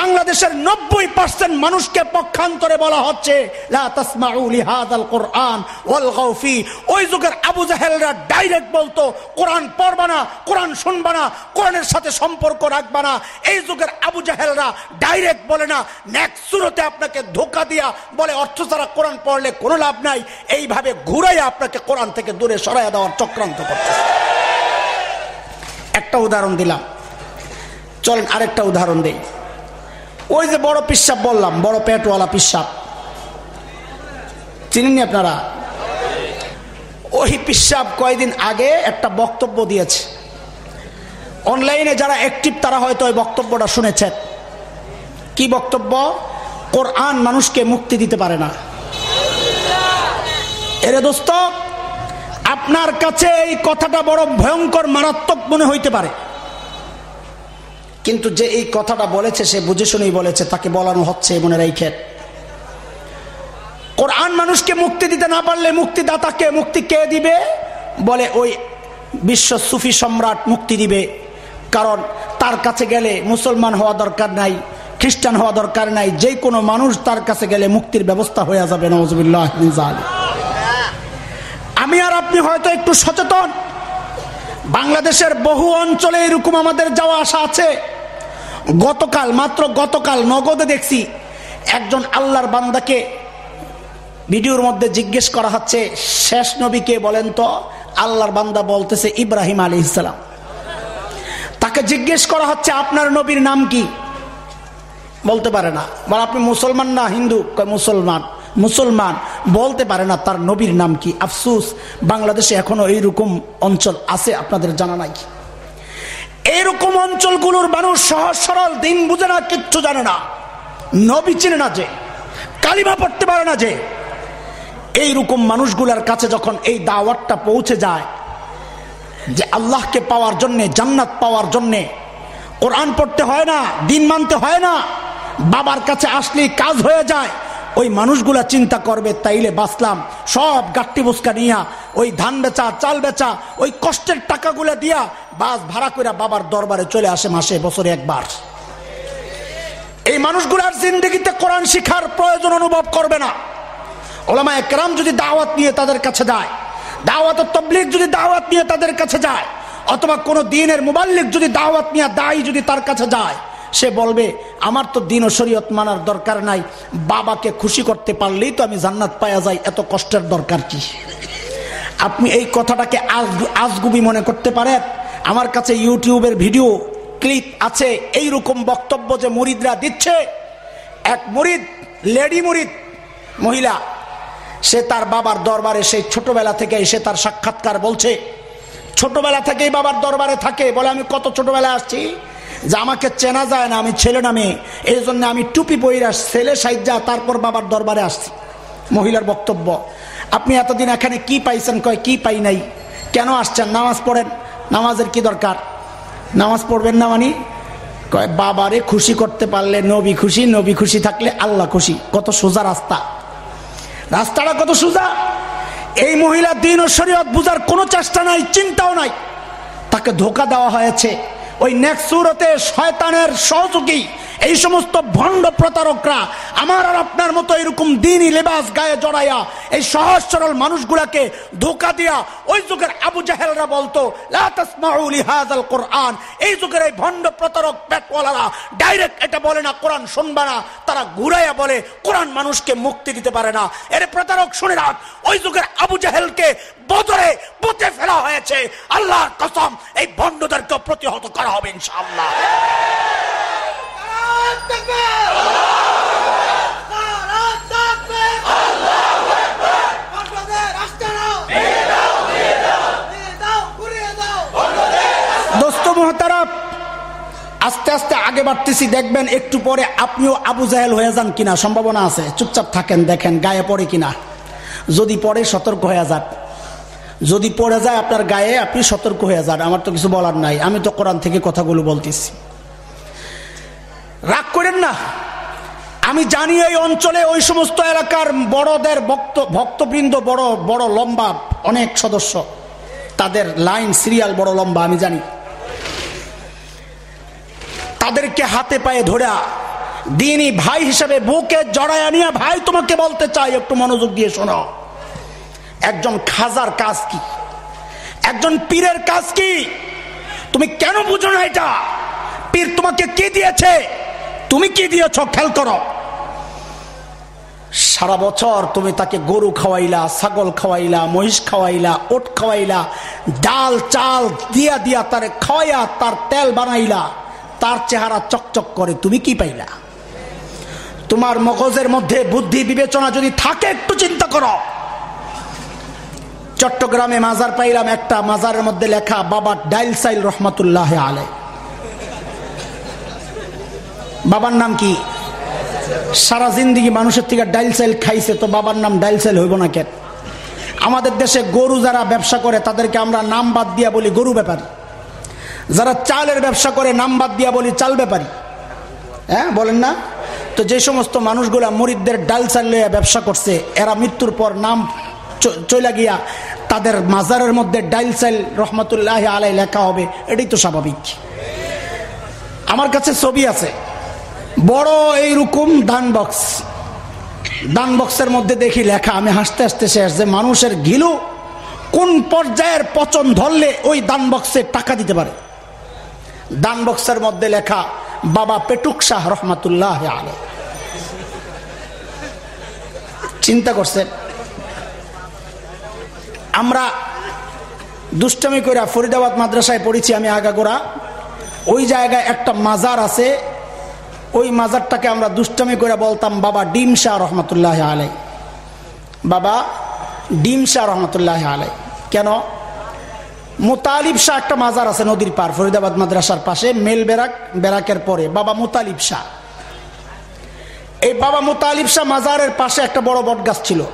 বাংলাদেশের নব্বই পার্সেন্ট মানুষকে পক্ষান্তরে বলা হচ্ছে ওই যুগের আবু জাহেলরা ডাইরেক্ট বলতো, কোরআন পড়বা না, কোরআন শুনবা না, কোরআনের সাথে সম্পর্ক রাখবা না। এই যুগের আবু জাহেলরা ডাইরেক্ট বলে না নেক্সট সুরতে আপনাকে ধোকা দিয়া বলে, অর্থ ছাড়া কোরআন পড়লে কোনো লাভ নাই। এইভাবে ঘুরাই আপনাকে কোরআন থেকে দূরে সরাইয়া দেওয়ার চক্রান্ত করতে একটা উদাহরণ দিলাম। চলেন আরেকটা উদাহরণ দেই। ওই যে বড় পিসাব বললাম, বড় পেটওয়ালা পিসাব। চিনেননি আপনারা? ওই পিসাব কয়দিন আগে একটা বক্তব্য দিয়েছে। অনলাইনে যারা অ্যাক্টিভ, তারা হয়তো ওই বক্তব্যটা শুনেছেন। কি বক্তব্য? কোরআন মানুষকে মুক্তি দিতে পারে না। এরে দোস্ত আপনার কাছে এই কথাটা বড় ভয়ঙ্কর, মারাত্মক মনে হইতে পারে। কিন্তু যে এই কথাটা বলেছে, সে বুঝে শুনেই বলেছে, তাকে বলানো হচ্ছে, মনে রেখে কোরআন মানুষকে মুক্তি দিতে না পারলে মুক্তিদাতাকে মুক্তি কে দিবে? বলে ওই বিশ্ব সুফি সম্রাট মুক্তি দিবে। কারণ তার কাছে গেলে মুসলমান হওয়া দরকার নাই, খ্রিস্টান হওয়া দরকার নাই যে কোনো মানুষ তার কাছে গেলে মুক্তির ব্যবস্থা হয়ে যাবে নজবুল্লাহ আমি আর আপনি হয়তো একটু সচেতন। বাংলাদেশের বহু অঞ্চলে এরকম আমাদের যাওয়া আসা আছে। গতকাল, মাত্র গতকাল নগদে দেখছি একজন আল্লাহর বান্দাকে ভিডিওর মধ্যে জিজ্ঞেস করা হচ্ছে, শেষ নবীকে বলেন তো? আল্লাহর বান্দা বলতেছে ইব্রাহিম আলী ইসলাম তাকে জিজ্ঞেস করা হচ্ছে, আপনার নবীর নাম কি? বলতে পারে না। বল, আপনি মুসলমান না হিন্দু? মুসলমান। মুসলমান বলতে পারে না তার নবীর নাম কি। আফসুস, বাংলাদেশে এখনও এইরকম অঞ্চল আছে, আপনাদের জানা নাই এইরকম অঞ্চলগুলোর মানুষ সহজ, সরল, দিন বুঝে না, কিচ্ছু জানে না। নবী চিনে না যে, কালিমা পড়তে পারে না যে। এইরকম মানুষগুলার কাছে যখন এই দাওয়াতটা পৌঁছে যায়, যে আল্লাহকে পাওয়ার জন্যে, জান্নাত পাওয়ার জন্যে, কোরআন পড়তে হয় না, দিন মানতে হয় না, বাবার কাছে আসলেই কাজ হয়ে যায় ওই মানুষগুলা চিন্তা করবে, তাইলে বাঁচলাম। সব গাট্টি বুসকা নিয়া, ওই ধান বেচা, চাল বেচা, ওই কষ্টের টাকাগুলা দিয়া বাস ভাড়া করে বাবার দরবারে চলে আসে মাসে, বছরে একবার। এই মানুষগুলার জিন্দগিতে কোরআন শিখার প্রয়োজন অনুভব করবে না। ওলামা একরাম যদি দাওয়াত নিয়ে তাদের কাছে যায়, দাওয়াত তবলিক যদি দাওয়াত নিয়ে তাদের কাছে যায়, অথবা কোনো দিনের মোবাল্লিক যদি দাওয়াত নিয়ে দায়ী যদি তার কাছে যায় সে বলবে, আমার তো দিন ও শরীয়ত মানার দরকার নাই। বাবাকে খুশি করতে পারলেই তো আমি জান্নাত পাওয়া যাই। এত কষ্টের দরকার কি? আপনি এই কথাটাকে আজগুবি মনে করতে পারেন? আমার কাছে ইউটিউবের ভিডিও, ক্লিপ আছে। এই রকম বক্তব্য যে মুরিদরা দিচ্ছে। এক মুরিদ, লেডি মুরিদ, মহিলা, সে তার বাবার দরবারে সেই ছোটবেলা থেকে এসে তার সাক্ষাৎকার বলছে। ছোটবেলা থেকেই বাবার দরবারে থাকে। বলে, আমি কত ছোটবেলা আসছি? যে আমাকে চেনা যায় না, আমি ছেলে নামে এই জন্য আমি টুপি পইরা ছেলে সাইজা তারপর বাবার দরবারে আসছি। মহিলার বক্তব্য, আপনি এতদিন এখানে কি পাইছেন কয়, কি পাই নাই? কেন আসছেন? নামাজ পড়েন? নামাজের কি দরকার? নামাজ পড়বেন না মানি? কয়, বাবারে খুশি করতে পারলে নবী খুশি নবী খুশি থাকলে আল্লাহ খুশি। কত সোজা রাস্তা। রাস্তাটা কত সোজা? এই মহিলা দিন ও শরীয়ত বুঝার কোনো চেষ্টা নাই, চিন্তাও নাই। তাকে ধোকা দেওয়া হয়েছে। ওই নেক্সুরতে শয়তানের সহযোগী, এই সমস্ত ভণ্ড প্রতারকরা আমার আর আপনার মতো এরকম দিনই লেবাস গায়ে জড়াইয়া, এই সহজ সরল মানুষগুলাকে ধোকা দিয়া ওই যুগের আবু জাহেলরা বলতো হাজাল কোরআন। এই যুগের এই ভণ্ড প্রতারক পেটওয়ালারা ডাইরেক্ট এটা বলে না, কোরআন শুনবা না, তারা ঘুরাইয়া বলে, কোরআন মানুষকে মুক্তি দিতে পারে না। এর প্রতারক শুনে রাখ, ওই যুগের আবু জাহেলকে বদরে পথে ফেলা হয়েছে। আল্লাহর কসম, এই ভণ্ডদেরকে প্রতিহত করা হবে ইনশাআল্লাহ। আস্তে আস্তে আগে বাড়তেছি, দেখবেন একটু পরে আপনিও আবু জাহেল হয়ে যান কিনা, সম্ভাবনা আছে। চুপচাপ থাকেন, দেখেন গায়ে পড়ে কিনা। যদি পরে সতর্ক হয়ে যান। যদি পড়ে যায় আপনার গায়ে, আপনি সতর্ক হয়ে যান। আমার তো কিছু বলার নাই। আমি তো কোরআন থেকে কথাগুলো বলতেছি। রাগ করেন না। আমি জানি এই অঞ্চলে ওই সমস্ত এলাকার বড়দের ভক্ত, ভক্তবৃন্দ বড় বড় লম্বা, অনেক সদস্য। তাদের লাইন, সিরিয়াল বড় লম্বা, আমি জানি। তাদেরকে হাতে পায়ে ধরা দিনই ভাই হিসেবে বুকে জড়ায় নিয়ে, ভাই, তোমাকে বলতে চাই, একটু মনোযোগ দিয়ে শোনো। একজন খাজার কাজ কি? একজন পীরের কাজ কি? তুমি কেন বুঝো না এটা? পীর তোমাকে কি দিয়েছে? তুমি কি দিয়েছ? খেয়াল করো। সারা বছর তুমি তাকে গরু খাওয়াইলা, ছাগল খাওয়াইলা, মহিষ খাওয়াইলা, ওট খাওয়াইলা, ডাল, চাল দিয়া দিয়া তার খাওয়াইয়া তার তেল বানাইলা, তার চেহারা চকচক করে, তুমি কি পাইলা? তোমার মগজের মধ্যে বুদ্ধি বিবেচনা যদি থাকে, একটু চিন্তা করো। চট্টগ্রামে মাজার পাইলাম একটা, মাজারের মধ্যে লেখা, বাবা ডাইল সাইল রহমতুল্লাহ আলে বাবার নাম কি? সারা জিন্দিগি মানুষের থেকে ডাইল সাইল খাইছে, তো বাবার নাম ডাইল সাইল হইব না কেন? আমাদের দেশে গরু যারা ব্যবসা করে, তাদেরকে আমরা নাম বাদ দিয়া বলি গরু ব্যাপারী। যারা চালের ব্যবসা করে, নাম বাদ দিয়া বলি চাল ব্যাপারী। হ্যাঁ বলেন না? তো যে সমস্ত মানুষগুলা মরিদদের ডাল চাল ব্যবসা করছে, এরা মৃত্যুর পর নাম চলে গিয়া তাদের মাজারের মধ্যে ডাইল চাইল রহমতুল্লাহ আলাই লেখা হবে, এটাই তো স্বাভাবিক। আমার কাছে ছবি আছে। বড় এইরকম দান বক্স। দান বক্সের মধ্যে দেখি লেখা, আমি হাসতে হাসতে শেষ, যে মানুষের ঘিলু কোন পর্যায়ের পচন ধরলে ওই দান বক্সে টাকা দিতে পারে? দান বক্সের মধ্যে লেখা, বাবা পেটুক শাহ রহমাতুল্লাহ আলে চিন্তা করছেন? আমরা দুষ্টামি করে ফরিদাবাদ মাদ্রাসায় পড়েছি আমি আগাগোড়া। ওই জায়গায় একটা মাজার আছে। ওই মাজারটাকে আমরা দুষ্টামি করে বলতাম বাবা ডিম শাহ রহমতুল্লাহ আলাই বাবা ডিম শাহ রহমতুল্লাহ আলাই কেন? মোতালিব শাহ একটা মাজার আছে নদীর পার ফরিদাবাদ মাদ্রাসার পাশে, মেল বেরাক বেরাকের পরে। বাবা মোতালিব শাহ। এই বাবা মোতালিব শাহ মাজারের পাশে একটা বড় বট গাছ ছিল।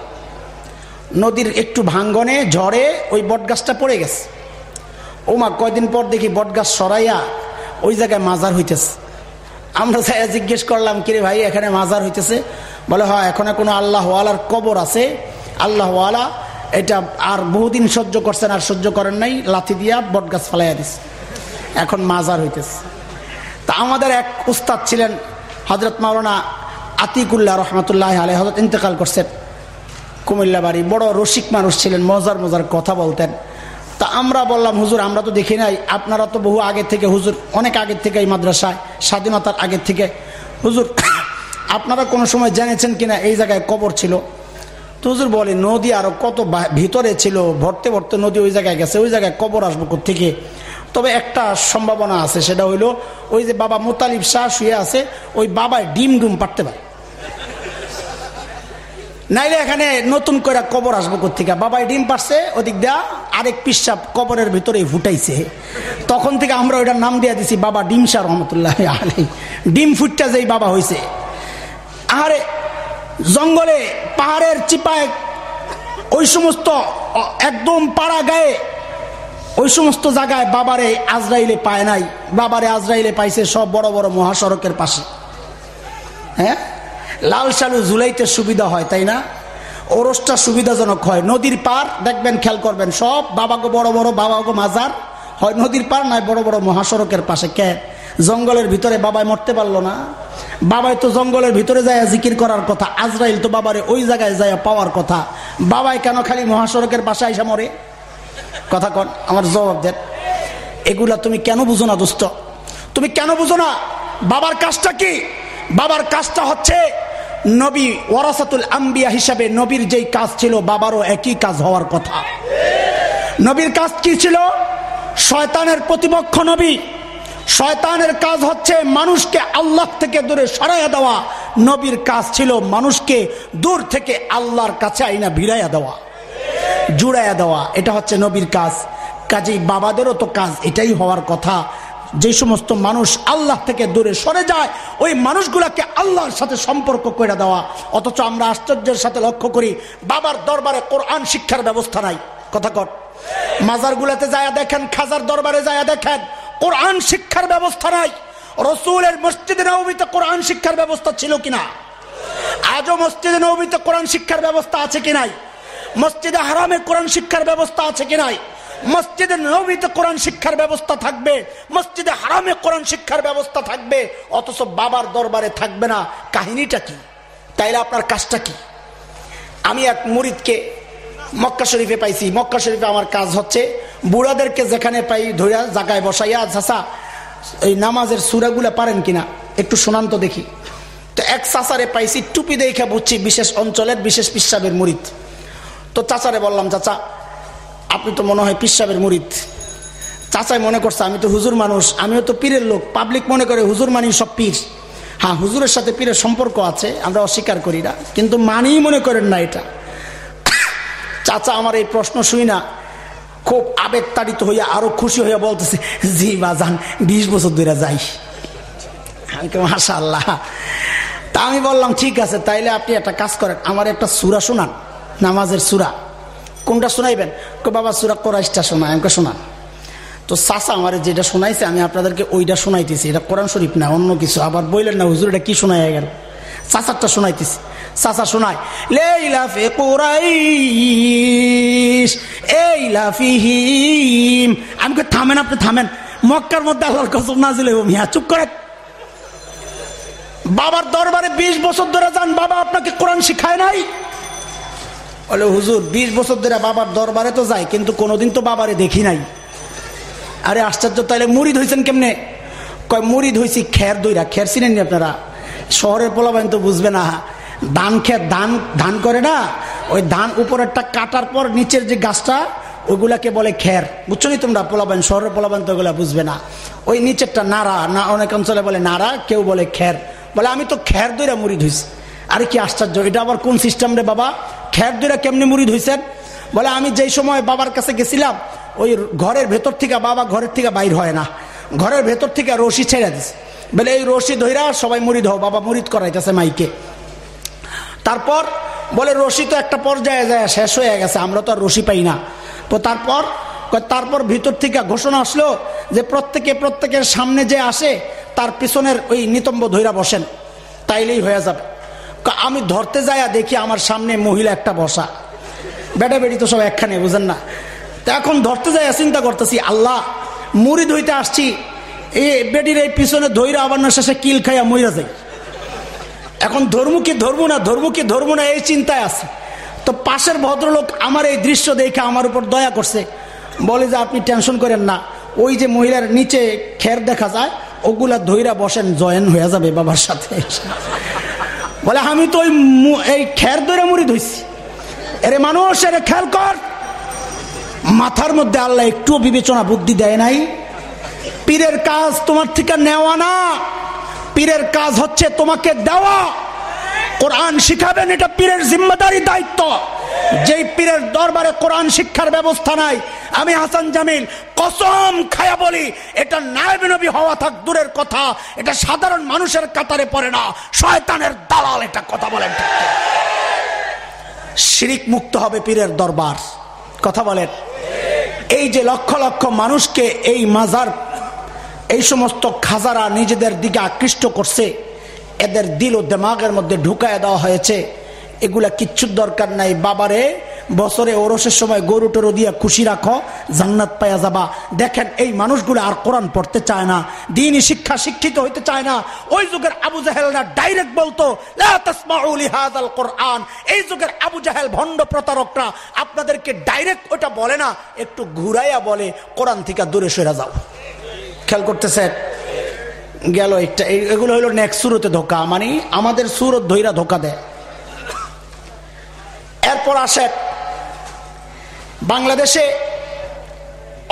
নদীর একটু ভাঙ্গনে, ঝড়ে ওই বট গাছটা পড়ে গেছে। ওমা, কয়দিন পর দেখি বট গাছ সরাইয়া ওই জায়গায় মাজার হইতেছে। আমরা জিজ্ঞেস করলাম, কিরে ভাই, এখানে মাজার হইতেছে? বলে, হয়, এখানে কোনো আল্লাহওয়ালার কবর আছে। আল্লাহওয়ালা এটা আর বহুদিন সহ্য করছেন, আর সহ্য করেন নাই, লাথি দিয়া বট গাছ ফেলাইয়া দিছে। এখন মাজার হইতেছে। তা আমাদের এক উস্তাদ ছিলেন হজরত মাওলানা আতিকুল্লাহ রহমতুল্লাহ আলহ হজরত ইন্তেকাল করছেন। কুমিল্লা বাড়ি বড় রসিক মানুষ ছিলেন, মজার মজার কথা বলতেন। তা আমরা বললাম, হুজুর, আমরা তো দেখি নাই। আপনারা তো বহু আগে থেকে, হুজুর, অনেক আগের থেকে এই মাদ্রাসায়, স্বাধীনতার আগের থেকে। হুজুর, আপনারা কোনো সময় জেনেছেন কিনা? এই জায়গায় কবর ছিল। তো হুজুর বলে, নদী আরও কত ভিতরে ছিল, ভরতে ভরতে নদী ওই জায়গায় গেছে, ওই জায়গায় কবর আসব থেকে তবে একটা সম্ভাবনা আছে, সেটা হইল, ওই যে বাবা মোতালিব শাহ শুয়ে আছে, ওই বাবায় ডিম ডুম পারতে পারে। নাইলে এখানে নতুন করে কবর আসব কোথেকে বাবাই ডিম পারছে ওদিক দেয়া আরেক পিসাব কবরের ভিতরে ফুটাইছে। তখন থেকে আমরা ওইটার নাম দিয়ে দিছি, বাবা ডিম শাহ রহমতুল্লাহ আলাই ডিম ফুটটা যেই বাবা হয়েছে আহারে, জঙ্গলে পাহাড়ের চিপায় ওই সমস্ত একদম পাড়া গায়ে ওই সমস্ত জায়গায় বাবারে আজরাইলে পায় নাই। বাবারে আজরাইলে পাইছে সব বড় বড় মহাসড়কের পাশে। হ্যাঁ? লাল সালু জুলাইতে সুবিধা হয়, তাই না? ওরসটা সুবিধাজনক হয়। নদীর পার, দেখবেন, খেয়াল করবেন, সব বাবাকে বড় বড় বাবাকে মাজার হয়। নদীর পার নয়, বড় বড় মহাসড়কের পাশে। কে? জঙ্গলের ভিতরে বাবায় মরতে পারল না। বাবাই তো জঙ্গলের ভিতরে যায় জিকির করার কথা। আজরাইল তো বাবারে ওই জায়গায় যায় পাওয়ার কথা। বাবাই কেন খালি মহাসড়কের বাসায় এসে মরে? কথা কন, আমার জবাব দেন। এগুলা তুমি কেন বুঝো না, দোস্ত? তুমি কেন বুঝো না? বাবার কাজটা কি? বাবার কাজটা হচ্ছে নবী ওয়ারাসাতুল আম্বিয়া হিসাবে নবীর যেই কাজ ছিল, বাবারও একই কাজ হওয়ার কথা। নবীর কাজ কি ছিল? শয়তানের প্রতিপক্ষ নবী। শয়তানের কাজ হচ্ছে মানুষকে আল্লাহ থেকে দূরে সরাইয়া দেওয়া। নবীর কাজ ছিল মানুষকে দূর থেকে আল্লাহর কাছে আইনা ভিড়াইয়া দেওয়া, জুড়াইয়া দেওয়া। এটা হচ্ছে নবীর কাজ। কাজেই বাবাদেরও তো কাজ, এটাই হওয়ার কথা। যে সমস্ত মানুষ আল্লাহ থেকে দূরে সরে যায়, ওই মানুষগুলাকে আল্লাহর সাথে সম্পর্ক করে দেওয়া। অথচ আমরা আশ্চর্যের সাথে লক্ষ্য করি, বাবার দরবারে কোরআন শিক্ষার ব্যবস্থা নাই। কথা কর। মাজারগুলাতে যায় দেখেন, খাজার দরবারে যায় দেখেন, কোরআন শিক্ষার ব্যবস্থা নাই। রসুলের মসজিদে নবীতে কোরআন শিক্ষার ব্যবস্থা ছিল কিনা? আজও মসজিদে নবীতে কোরআন শিক্ষার ব্যবস্থা আছে কি নাই? মসজিদে হারামে কোরআন শিক্ষার ব্যবস্থা আছে কি নাই? মসজিদে নবীতে কোরআন শিক্ষার ব্যবস্থা থাকবে, মসজিদে হারামে কোরআন শিক্ষার ব্যবস্থা থাকবে, অথচ বাবার দরবারে থাকবে না। কাহিনীটা কি? তাইলে আপনার কাজটা কি? আমি এক মুরিদকে মক্কা শরীফে পাইছি। মক্কা শরীফে আমার কাজ হচ্ছে, বুড়াদেরকে যেখানে পাই ধৈরা জাগায় বসাইয়া ঝাঁসা এই নামাজের সুরাগুলা পারেন কিনা? একটু শোনান তো দেখি। তো এক চাচারে পাইছি, টুপি দেখে বুঝছি, বিশেষ অঞ্চলের, বিশেষ পিসাবের মুরিদ। তো চাচারে বললাম, চাচা আপনি তো মনে হয় পিসাবের মুরিদ। চাচাই মনে করছে, আমি তো হুজুর মানুষ, আমিও তো পীরের লোক। পাবলিক মনে করে হুজুর মানি সব পীর। হ্যাঁ হুজুরের সাথে পীরের সম্পর্ক আছে, আমরা অস্বীকার করি না, কিন্তু মানিই মনে করেন না এটা। চাচা আমার এই প্রশ্ন শুই না, খুব আবেগ তাড়িত হইয়া আরও খুশি হইয়া বলতেছে, জি বা বাজান, বিশ বছর ধরে যাই। আমি আল্লাহ তা আমি বললাম, ঠিক আছে, তাইলে আপনি একটা কাজ করেন, আমার একটা সুরা শোনান, নামাজের সুরা। কোনটা শোনাইবেন? বাবা, সুরা কোরাইশটা শোনায় আমাকে শোনান তো চাষা আমার যেটা শোনাইছে, আমি আপনাদেরকে ওইটা শোনাইতেছি। এটা কোরআন শরীফ না, অন্য কিছু। আবার বললেন না, হুজুর, এটা কি শোনাই গেল? চাচারটা শোনাইতেছি। চাচা শোনায় লেইলাফে কোরাইশ এইলাফিহিম আমি থামেন আপনি, থামেন। মক্কার মধ্যে আল্লাহর কসম নাজিল মিয়া, চুপ করে বাবার দরবারে ২০ বছর ধরে যান, বাবা আপনাকে কোরআন শিখায় নাই? বলে, হুজুর ২০ বছর ধরে বাবার দরবারে তো যায় কিন্তু কোনোদিন তো বাবারে দেখি নাই। আরে আশ্চর্য তাহলে মুড়ি হয়েছেন কেমনে? কয় মুড়ি হয়েছি খের দইরা, খের চিনেননি আপনারা? শহরের পোলাবাইন তো বুঝবে না। ধান খের, ধান ধান করে না, ওই ধান উপরেরটা কাটার পর নিচের যে গাছটা ওইগুলাকে বলে খের। বুঝছ নি তোমরা পোলাবাইন শহরের পোলাবাইন তো ওগুলা বুঝবে না। ওই নিচেরটা নাড়া, না, অনেক অঞ্চলে বলে নাড়া, কেউ বলে খের। বলে, আমি তো খের দইরা মুড়ি ধুইছি আরে কি আশ্চর্য, এটা আবার কোন সিস্টেম রে বাবা? খের দইরা কেমনি মুড়ি ধুইছেন? বলে, আমি যেই সময় বাবার কাছে গেছিলাম, ওই ঘরের ভেতর থেকে বাবা ঘরের থেকে বাইর হয় না। ঘরের ভেতর থেকে রশি ছেড়ে দিছে। বলে, এই রশি ধইরা সবাই মুড়িদ হও বাবা মুড়িদ করাইতেছে মাইকে। তারপর বলে, রশি তো একটা পর্যায়ে যায়, শেষ হয়ে গেছে, আমরা তো আর রশি পাই না। তো তারপর তারপর ভিতর থেকে ঘোষণা আসলো যে, প্রত্যেকে প্রত্যেকের সামনে যে আসে, তার পিছনের ওই নিতম্ব ধৈরা বসেন। তাইলেই হয়ে যাবে। আমি ধরতে যাইয়া দেখি আমার সামনে মহিলা একটা বসা। বেটা বেটি তো সব একখানে, বুঝেন না? তা এখন ধরতে যাইয়া চিন্তা করতেছি, আল্লাহ, মুড়ি ধইতে আসছি এই বেটির এই পিছনে ধৈরা আবার না শেষে কিল খাইয়া মইরা যাই। এখন ধর্ম কি ধর্ম না, ধর্ম কি ধর্ম না, এই চিন্তায় আছে। তো পাশের ভদ্রলোক আমার এই দৃশ্য দেখে আমার উপর দয়া করছে। বলে যে, আপনি টেনশন করেন না, ওই যে মহিলার নিচে খের দেখা যায়, ওগুলা ধৈরা বসেন, জয়েন হয়ে যাবে বাবার সাথে। বলে, আমি তো এই খের ধরে মুড়ি ধরছি। এরে মানুষ, এরে খেয়াল কর। মাথার মধ্যে আল্লাহ একটুও বিবেচনা বুদ্ধি দেয় নাই। পীরের কাজ তোমার থেকে নেওয়া না। পীরের কাজ হচ্ছে তোমাকে দেওয়া। কোরআন শিখাবেন, এটা পীরের জিম্মেদারি দায়িত্ব। যেই পীরের দরবারে কোরআন শিক্ষার ব্যবস্থা নাই, আমি হাসান জামিল কসম খায়া বলি, এটা নায়ব নবী হওয়া থাক দূরের কথা, এটা সাধারণ মানুষের কাতারে পড়ে না, শয়তানের দালাল এটা কথা বলেন শিরিক মুক্ত হবে পীরের দরবার, কথা বলেন। এই যে লক্ষ লক্ষ মানুষকে এই মাজার, এই সমস্ত খাজারা নিজেদের দিকে আকৃষ্ট করছে এদের দিল ও দেমাগের মধ্যে ঢুকায় দেওয়া হয়েছে। এগুলা কিচ্ছুর দরকার নাই। বাবারে, বছরে ওরসের সময় গরু টরু দিয়া খুশি রাখো, জান্নাত পায়া যাবা। দেখেন, এই মানুষগুলো আর কোরআন পড়তে চায় না। দিনই শিক্ষা শিক্ষিত হইতে চায় না। ওই যুগের আবু জাহেলরা ডাইরেক্ট বলতো কোরআন। এই যুগের আবু জাহেল ভণ্ড প্রতারকরা আপনাদেরকে ডাইরেক্ট ওটা বলে না, একটু ঘুরাইয়া বলে, কোরআন থেকে দূরে সরে যাও। খেয়াল করতেছেন? গেল একটা এগুলো হলো নেক্সট সুরতে ধোকা মানে আমাদের সুরত ধৈরা ধোকা দেয়। এরপর আসে, বাংলাদেশে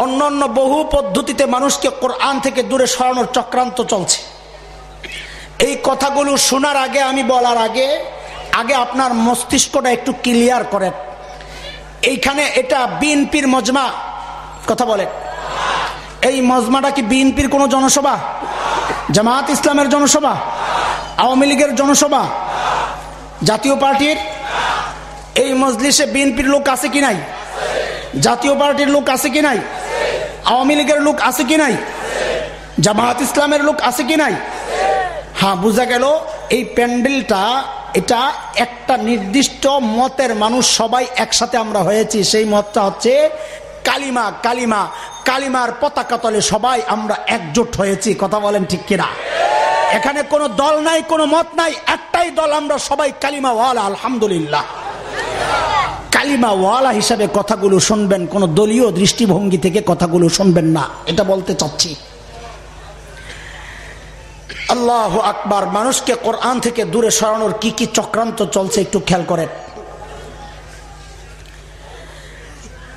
অন্য অন্য বহু পদ্ধতিতে মানুষকে কোরআন থেকে দূরে সরানোর চক্রান্ত চলছে। এই কথাগুলো শোনার আগে, আমি বলার আগে আগে আপনার মস্তিষ্কটা একটু ক্লিয়ার করেন। এইখানে এটা বিএনপির মজমা, কথা বলেন। এই মজমাটা কি বিএনপির কোনো জনসভা? জামাত ইসলামের জনসভা, আওয়ামী লীগের জনসভা, জাতীয় পার্টির, এই মজলিসে বিএনপির লোক আছে কি নাই? জাতীয় পার্টির লোক আছে কি নাই? আওয়ামী লীগের লোক আছে কি নাই? জামাত ইসলামের লোক আছে কি নাই? হ্যাঁ বোঝা গেল এই প্যান্ডেলটা, এটা একটা নির্দিষ্ট মতের মানুষ সবাই একসাথে আমরা হয়েছি। সেই মতটা হচ্ছে কালিমা কালিমা, কালিমার পতাকা তলে সবাই আমরা একজোট হয়েছি। কথা বলেন ঠিক কিনা? এখানে কোনো দল নাই, কোনো মত নাই, একটাই দল আমরা সবাই কালিমা ওয়ালা আলহামদুলিল্লাহ। কালিমা ওয়ালা হিসাবে কথাগুলো শুনবেন, কোন দলীয় দৃষ্টিভঙ্গি থেকে কথাগুলো শুনবেন না। এটা বলতে চাচ্ছি। আল্লাহ আকবার, মানুষকে কোরআন থেকে দূরে সরানোর কি কি চক্রান্ত চলছে একটু খেয়াল করেন।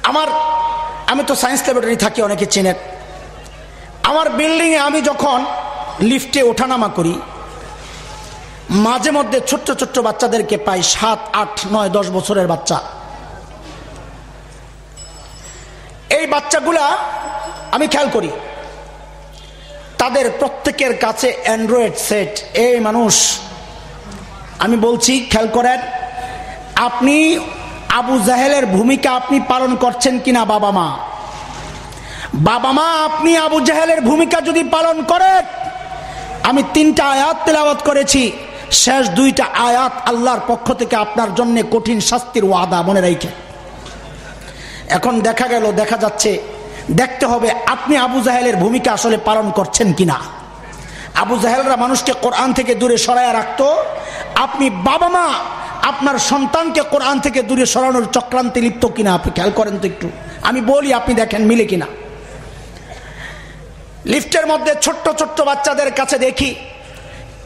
আমার আমি তো সায়েন্স ল্যাবরেটরি থাকি, অনেকে চেনেন। আমার বিল্ডিংয়ে আমি যখন লিফটে ওঠানামা করি মাঝে মধ্যে ছোট্ট ছোট্ট বাচ্চাদেরকে পাই সাত, আট, নয়, দশ বছরের বাচ্চা। এই বাচ্চাগুলা আমি খেয়াল করি। তাদের প্রত্যেকের কাছে অ্যান্ড্রয়েড সেট এই মানুষ, আমি বলছি, খেয়াল করেন, আপনি আবু জাহেলের ভূমিকা আপনি পালন করছেন কিনা, বাবা মা? বাবা মা, আপনি আবু জাহেলের ভূমিকা যদি পালন করেন, আমি তিনটা আয়াত তেলাওয়াত করেছি। শেষ দুইটা আয়াত আল্লাহর পক্ষ থেকে আপনার জন্য কঠিন শাস্তির ওয়াদা মনে রেখে। এখন দেখা গেল, দেখা যাচ্ছে, দেখতে হবে আপনি আবু জাহেলের ভূমিকা আসলে পালন করছেন কিনা। আবু জাহেলরা মানুষকে কোরআন থেকে দূরে সরাইয়া রাখতো। আপনি বাবা মা, আপনার সন্তানকে কোরআন থেকে দূরে সরানোর চক্রান্তে লিপ্ত কিনা? আপনি খেয়াল করেন তো একটু। আমি বলি, আপনি দেখেন, মিলে কিনা? লিফটের মধ্যে ছোট্ট ছোট্ট বাচ্চাদের কাছে দেখি,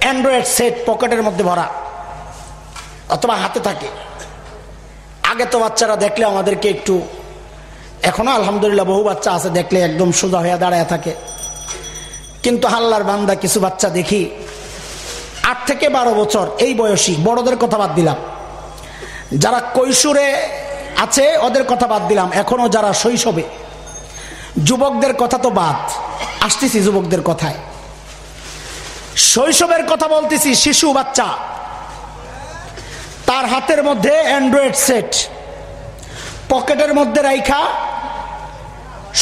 অ্যান্ড্রয়েড সেট পকেটের মধ্যে ভরা, অথবা হাতে থাকে। আগে তো বাচ্চারা দেখলে আমাদেরকে একটু, এখনও আলহামদুলিল্লাহ বহু বাচ্চা আছে, দেখলে একদম সোজা হয়ে দাঁড়ায় থাকে। কিন্তু হাল্লার বান্দা কিছু বাচ্চা দেখি। আট থেকে বারো বছর, এই বয়সী, বড়দের কথা বাদ দিলাম। যারা কৈশোরে আছে, ওদের কথা বাদ দিলাম। এখনও যারা শৈশবে, যুবকদের কথা তো বাদ। আসতেছি যুবকদের কথায়। শৈশবের কথা বলতেছি, শিশু বাচ্চা। তার হাতের মধ্যে অ্যান্ড্রয়েড সেট পকেটের মধ্যে রাইখা।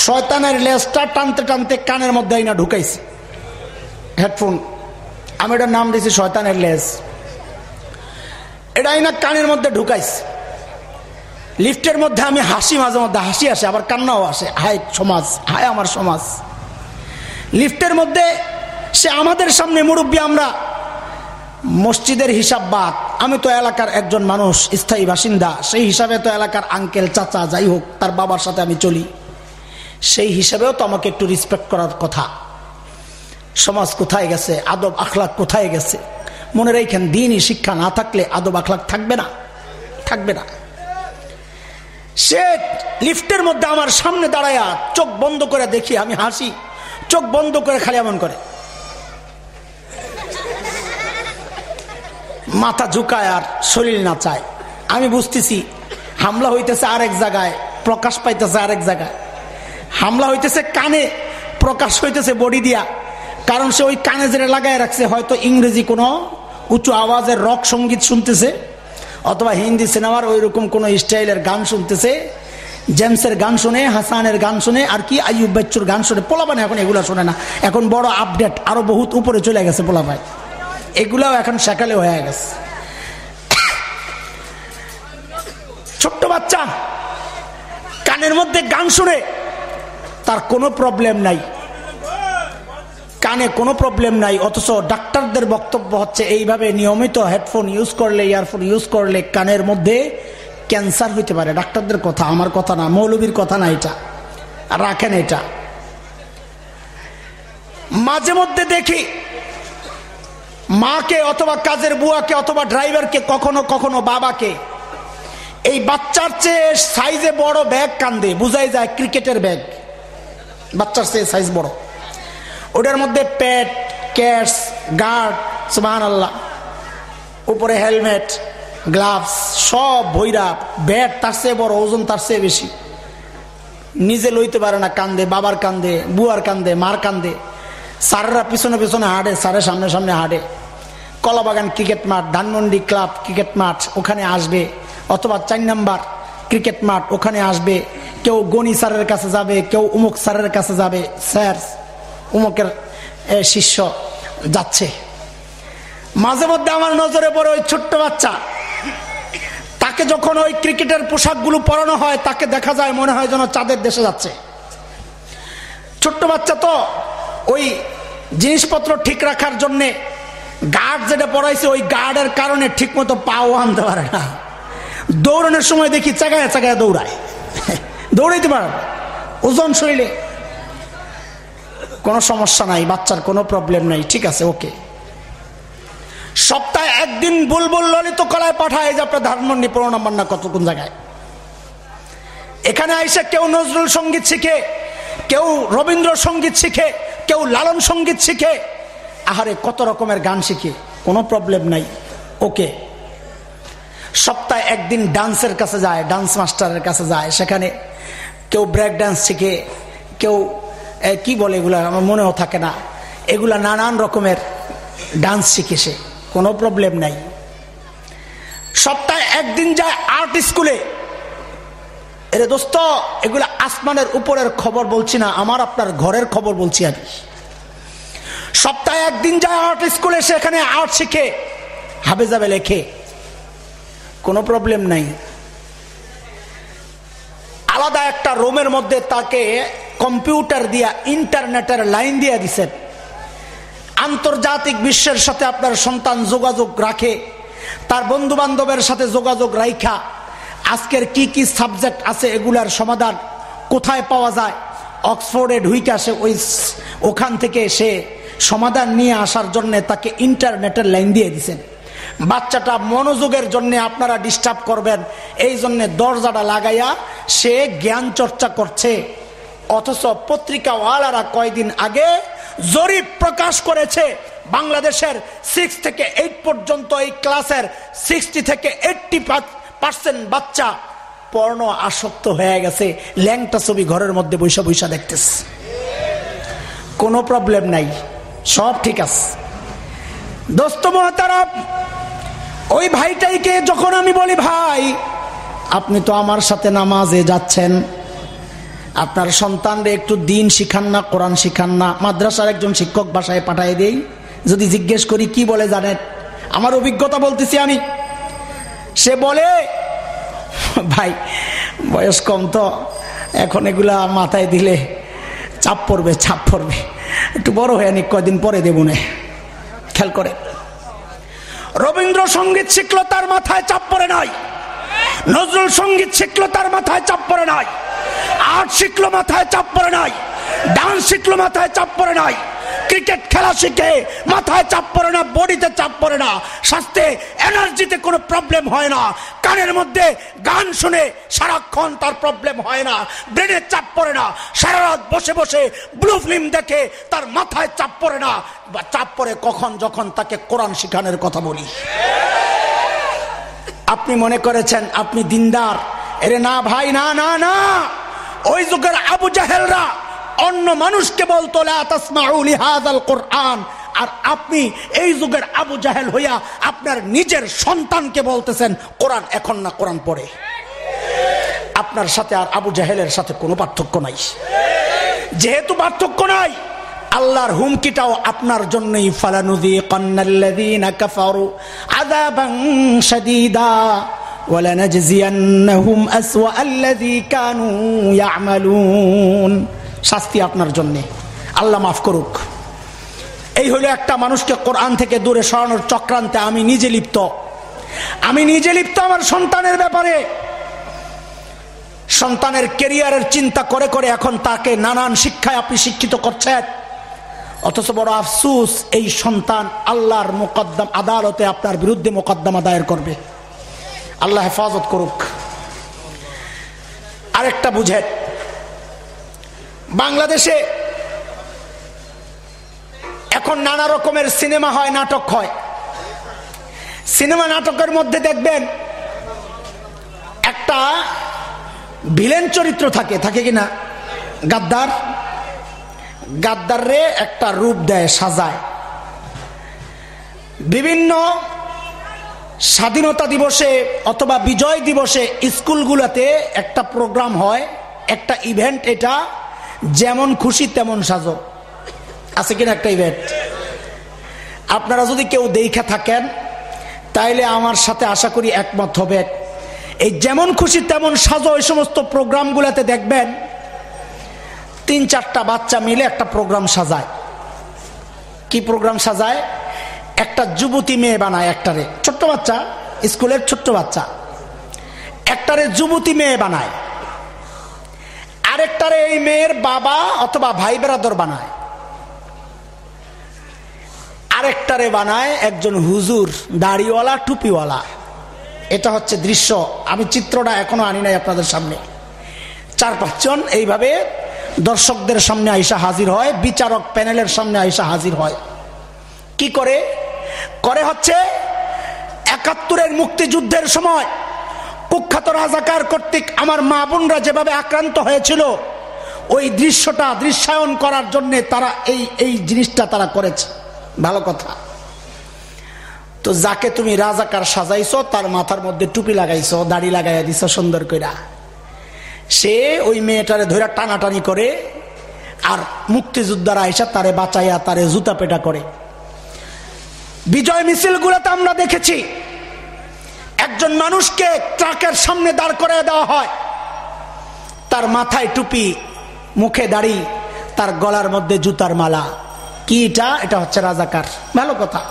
শয়তানের লেজটা টানতে টানতে কানের মধ্যে আইনা ঢুকাইছে। হেডফোন। আমি এটার নাম দিয়েছি শয়তানের লেজ। এটা আইনা কানের মধ্যে ঢুকাইছে। লিফটের মধ্যে আমি হাসি, মাঝে মধ্যে হাসি আসে, আবার কান্নাও আসে। হায় সমাজ, হায় আমার সমাজ। লিফটের মধ্যে সে আমাদের সামনে মুরব্বী, আমরা মসজিদের হিসাব বাদ। আমি তো এলাকার একজন মানুষ, স্থায়ী বাসিন্দা। সেই হিসাবে তো এলাকার আঙ্কেল, চাচা, যাই হোক, তার বাবার সাথে আমি চলি। সেই হিসাবেও তো আমাকে একটু রেসপেক্ট করার কথা। সমাজ কোথায় গেছে? আদব আখলাক কোথায় গেছে? মনে রেখেন, দিনই শিক্ষা না থাকলে আদব আখলাক থাকবে না। থাকবে না। সে লিফটের মধ্যে আমার সামনে দাঁড়ায়া চোখ বন্ধ করে দেখি, আমি হাসি। চোখ বন্ধ করে খালি এমন করে। মাথা ঝুঁকায় আর শরীর না চায় আমি বুঝতেছি, হামলা হইতেছে আরেক জায়গায়, প্রকাশ পাইতেছে আরেক জায়গায়। হামলা হইতেছে কানে, প্রকাশ হইতেছে বডি দিয়া। কারণ সে ওই কানে যেটা লাগায় রাখছে, হয়তো ইংরেজি কোনো উঁচু আওয়াজের রক সংগীত শুনতেছে, অথবা হিন্দি সিনেমার ওই রকম কোনো স্টাইলের গান শুনতেছে। জেমসের গান শুনে, হাসানের গান শুনে, আর কি আইয়ুব বাচ্চুর গান শুনে। পোলাপানে এখন এগুলো শোনে না। এখন বড় আপডেট, আরও বহুত উপরে চলে গেছে পোলাপায় এগুলাও এখন সেকালে হয়ে গেছে। ছোট্ট বাচ্চা, কানের মধ্যে গান শুনে তার কোনো প্রবলেম নাই। কানে কোনো প্রবলেম নাই, অথচ ডাক্তারদের বক্তব্য হচ্ছে এইভাবে নিয়মিত হেডফোন ইউজ করলে ইয়ারফোন ইউজ করলে কানের মধ্যে ক্যান্সার হইতে পারে। ডাক্তারদের কথা, আমার কথা না, মৌলবীর কথা না এটা। রাখেন এটা। মাঝে মধ্যে দেখি মাকে অথবা কাজের বুয়াকে অথবা ড্রাইভারকে, কখনো কখনো বাবাকে, এই বাচ্চার চেয়ে সাইজে বড় ব্যাগ কান্দে, বুঝাই যায় ক্রিকেটের ব্যাগ বাচ্চার চেয়ে সাইজ বড়। ওটার মধ্যে প্যাট ক্যাটস গার্ড সুবাহ আল্লাহ উপরে হেলমেট গ্লাভস সব ভৈরা। ব্যাট তার চেয়ে বড়, ওজন তার চেয়ে বেশি। নিজে লইতে পারে না, কান্দে, বাবার কান্দে, বুয়ার কান্দে, মার কান্দে। স্যারেরা পিছনে পিছনে হাঁটে, স্যারের সামনে সামনে হাঁটে। কলাবাগান ক্রিকেট মাঠ, ধানমন্ডি ক্লাব ক্রিকেট মাঠ ওখানে আসবে, অথবা চার নাম্বার। ক্রিকেট মাঠ ওখানে আসবে। কেউ গণি স্যারের কাছে যাবে, কেউ উমুক স্যারের কাছে যাবে। স্যার, উমুকের শিষ্য যাচ্ছে। মাঝে মধ্যে আমার নজরে পড়ে ওই ছোট্ট বাচ্চা। তাকে যখন ওই ক্রিকেটের পোশাকগুলো পরানো হয়, তাকে দেখা যায় মনে হয় যেন চাঁদের দেশে যাচ্ছে। ছোট্ট বাচ্চা তো ওই জিনিসপত্র ঠিক রাখার জন্যে গার্ড যেটা পড়াইছে ওই গার্ডের কারণে ঠিক মতো পাও আনতে পারে না। দৌড়ানোর সময় দেখি চাগায় চাগায় দৌড়ায়। দৌড়াইতে পারে ওজন শরীরে কোনো সমস্যা নাই, বাচ্চার কোনো প্রবলেম নাই, ঠিক আছে ওকে সপ্তাহে একদিন বুলবুল ললিত কলায় পাঠায় যে আপনার ধানমন্ডি নম্বর না কত, কোন জায়গায়। এখানে আইসে কেউ নজরুল সংগীত শিখে, কেউ রবীন্দ্র সংগীত শিখে, কেউ লালন সংগীত শিখে। আহারে, কত রকমের গান শিখে, কোনো প্রবলেম নাই ওকে সপ্তাহে একদিন ডান্সের কাছে যায়, ডান্স মাস্টারের কাছে যায়। সেখানে কেউ ব্রেক ডান্স শিখে, কেউ কি বলে এগুলা? আমার মনেও থাকে না। এগুলা নানান রকমের ডান্স শিখে সে। কোনো প্রবলেম নাই। সপ্তাহে একদিন যায় আর্ট স্কুলে এরে দোস্ত, এগুলা আসমানের উপরের খবর বলছি না, আমার আপনার ঘরের খবর বলছি আমি। সপ্তাহে একদিন যায় আর্ট স্কুলে সেখানে আর্ট শিখে হাবে যাবে লেখে। কোনো প্রবলেম নাই। আলাদা একটা রুমের মধ্যে তাকে কম্পিউটার দিয়া, ইন্টারনেটের লাইন দিয়া দিছেন আন্তর্জাতিক বিশ্বের সাথে আপনার সন্তান যোগাযোগ রাখে, তার বন্ধু বান্ধবের সাথে যোগাযোগ রাইখা। আজকের কি কি সাবজেক্ট আছে এগুলার সমাধান কোথায় পাওয়া যায়? অক্সফোর্ডে ঢুইকে আসে ওই ওখান থেকে সে সমাধান নিয়ে আসার জন্য তাকে ইন্টারনেটের লাইন দিয়ে দিছেন। বাচ্চাটা মনোযোগের জন্য আপনারা ডিস্টার্ব করবেন। এই জন্য দরজাটা লাগাইয়া সে জ্ঞান চর্চা করছে। অথচ পত্রিকাওয়ালারা কয়দিন আগে জরিপ প্রকাশ করেছে, বাংলাদেশের সিক্স থেকে এইট পর্যন্ত এই ক্লাসের সিক্সটি থেকে এইটটি পার্সেন্ট বাচ্চা পর্ণ আসক্ত হয়ে গেছে। ল্যাংটা ছবি ঘরের মধ্যে বৈশা বৈশা দেখতেছে। কোনো প্রবলেম নাই, সব ঠিক আছে। দোস্ত মহাতারাপ ওই ভাইটাইকে যখন আমি বলি, ভাই, আপনি তো আমার সাথে নামাজে যাচ্ছেন। আপনার সন্তানরে একটু দিন শিখান না, কোরআন শিখান না। মাদ্রাসার একজন শিক্ষক বাসায় পাঠাই দেই। যদি জিজ্ঞেস করি, কি বলে জানেন? আমার অভিজ্ঞতা বলতেছি আমি। সে বলে, ভাই, বয়স কম তো। এখন এগুলা মাথায় দিলে চাপ পড়বে চাপ পড়বে। একটু বড় হয়ে নি, কয়দিন পরে দেব না। খেয়াল করে। রবীন্দ্র সংগীত শিখলো তার মাথায় চাপ পড়ে নাই। নজরুল সংগীত শিখলো তার মাথায় চাপ পড়ে নাই। আর্ট শিখলো মাথায় চাপ পড়ে নাই। ডান্স শিখলো মাথায় চাপ পড়ে নাই। ক্রিকেট খেলা শিখে মাথায় চাপ পড়ে না, বডিতে চাপ পড়ে না, স্বাস্থ্যে, এনার্জিতে কোনো প্রবলেম হয় না, কানের মধ্যে গান শুনে সারাক্ষণ তার প্রবলেম হয় না ব্রেনের চাপ পড়ে না, সারা রাত বসে বসে ব্লু ফিল্ম দেখে তার মাথায় চাপ পড়ে না। বা চাপ পড়ে কখন যখন তাকে কোরআন শিখানোর কথা বলি। আপনি মনে করেছেন আপনি দিনদার? এরে না ভাই, না না না। ওই যুগের আবু জাহেলরা অন্য মানুষকে বলতো কোরআন। আর আপনি এই যুগের আবু জাহেল হইয়া আপনার নিজের সন্তানকে বলতেছেন, কোরআন এখন না কোরআন পড়ে আপনার সাথে আর আবু জাহেলের সাথে কোনো পার্থক্য নাই। যেহেতু পার্থক্য নাই, আল্লাহর হুমকিটাও আপনার জন্যই। ফালানুদি কন্নাল্লাযীনা কাফারু আযাবান শাদীদা ওয়ালানাজজিয়ান্নাহুম আসওয়া আল্লাযী কানু ইয়ামালুন। শাস্তি আপনার জন্যে। আল্লাহ মাফ করুক। এই হলো একটা মানুষকে কোরআন থেকে দূরে সরানোর চক্রান্তে আমি নিজে লিপ্ত। আমি নিজে লিপ্ত আমার সন্তানের ব্যাপারে। সন্তানের কেরিয়ারের চিন্তা করে করে এখন তাকে নানান শিক্ষায় আপনি শিক্ষিত করছেন অথচ বড় আফসুস, এই সন্তান আল্লাহর মোকদ্দম আদালতে আপনার বিরুদ্ধে মোকদ্দমা দায়ের করবে। আল্লাহ হেফাজত করুক। আরেকটা বুঝেন। বাংলাদেশে এখন নানা রকমের সিনেমা হয়, নাটক হয়। সিনেমা নাটকের মধ্যে দেখবেন একটা ভিলেন চরিত্র থাকে থাকে কিনা? গাদ্দার। গাদ্দারে একটা রূপ দেয়, সাজায়। বিভিন্ন স্বাধীনতা দিবসে অথবা বিজয় দিবসে স্কুলগুলোতে একটা প্রোগ্রাম হয়, একটা ইভেন্ট এটা যেমন খুশি তেমন সাজো। আছে কিনা একটা ইভেন্ট আপনারা যদি কেউ দেখে থাকেন, তাইলে আমার সাথে আশা করি একমত হবে। এই যেমন খুশি তেমন সাজো ওই সমস্ত প্রোগ্রামগুলোতে দেখবেন, তিন চারটা বাচ্চা মিলে একটা প্রোগ্রাম সাজায়। কি প্রোগ্রাম সাজায়? একটা যুবতী মেয়ে বানায় একটারে। ছোট্ট বাচ্চা, স্কুলের ছোট্ট বাচ্চা। একটারে যুবতী মেয়ে বানায়। আরেকটারে এই মেয়ের বাবা অথবা ভাই বেরাদর বানায়। আরেকটারে বানায় একজন হুজুর, দাড়িওয়ালা, টুপিওয়ালা। এটা হচ্ছে দৃশ্য। আমি চিত্রটা এখনও আনি নাই আপনাদের সামনে। চার পাঁচজন এইভাবে দর্শকদের সামনে আইসা হাজির হয়, বিচারক প্যানেলের সামনে আইসা হাজির হয়। কি করে? করে হচ্ছে একাত্তরের মুক্তিযুদ্ধের সময়। কুখ্যাত রাজাকার কর্তৃক আমার মা বোনরা যেভাবে আক্রান্ত হয়েছিল, ওই দৃশ্যটা দৃশ্যায়ন করার জন্য তারা এই এই জিনিসটা তারা করেছে। ভালো কথা। তো যাকে তুমি রাজাকার সাজাইছো, তার মাথার মধ্যে টুপি লাগাইছো, দাড়ি লাগাইয়া দিছ, সুন্দর কইরা। সে ওই মেয়েটারে ধরে টানাটানি করে, আর মুক্তিযোদ্ধারা আইসা তারে বাঁচাইয়া তারে জুতা পেটা করে। বিজয় মিছিল মিছিলগুলোতে আমরা দেখেছি একজন মানুষকে ট্রাকের সামনে দাঁড় করে দেওয়া হয়। তার মাথায় টুপি, মুখে দাড়ি, তার গলার মধ্যে জুতার মালা। কি এটা? এটা হচ্ছে রাজাকার। ভালো কথা।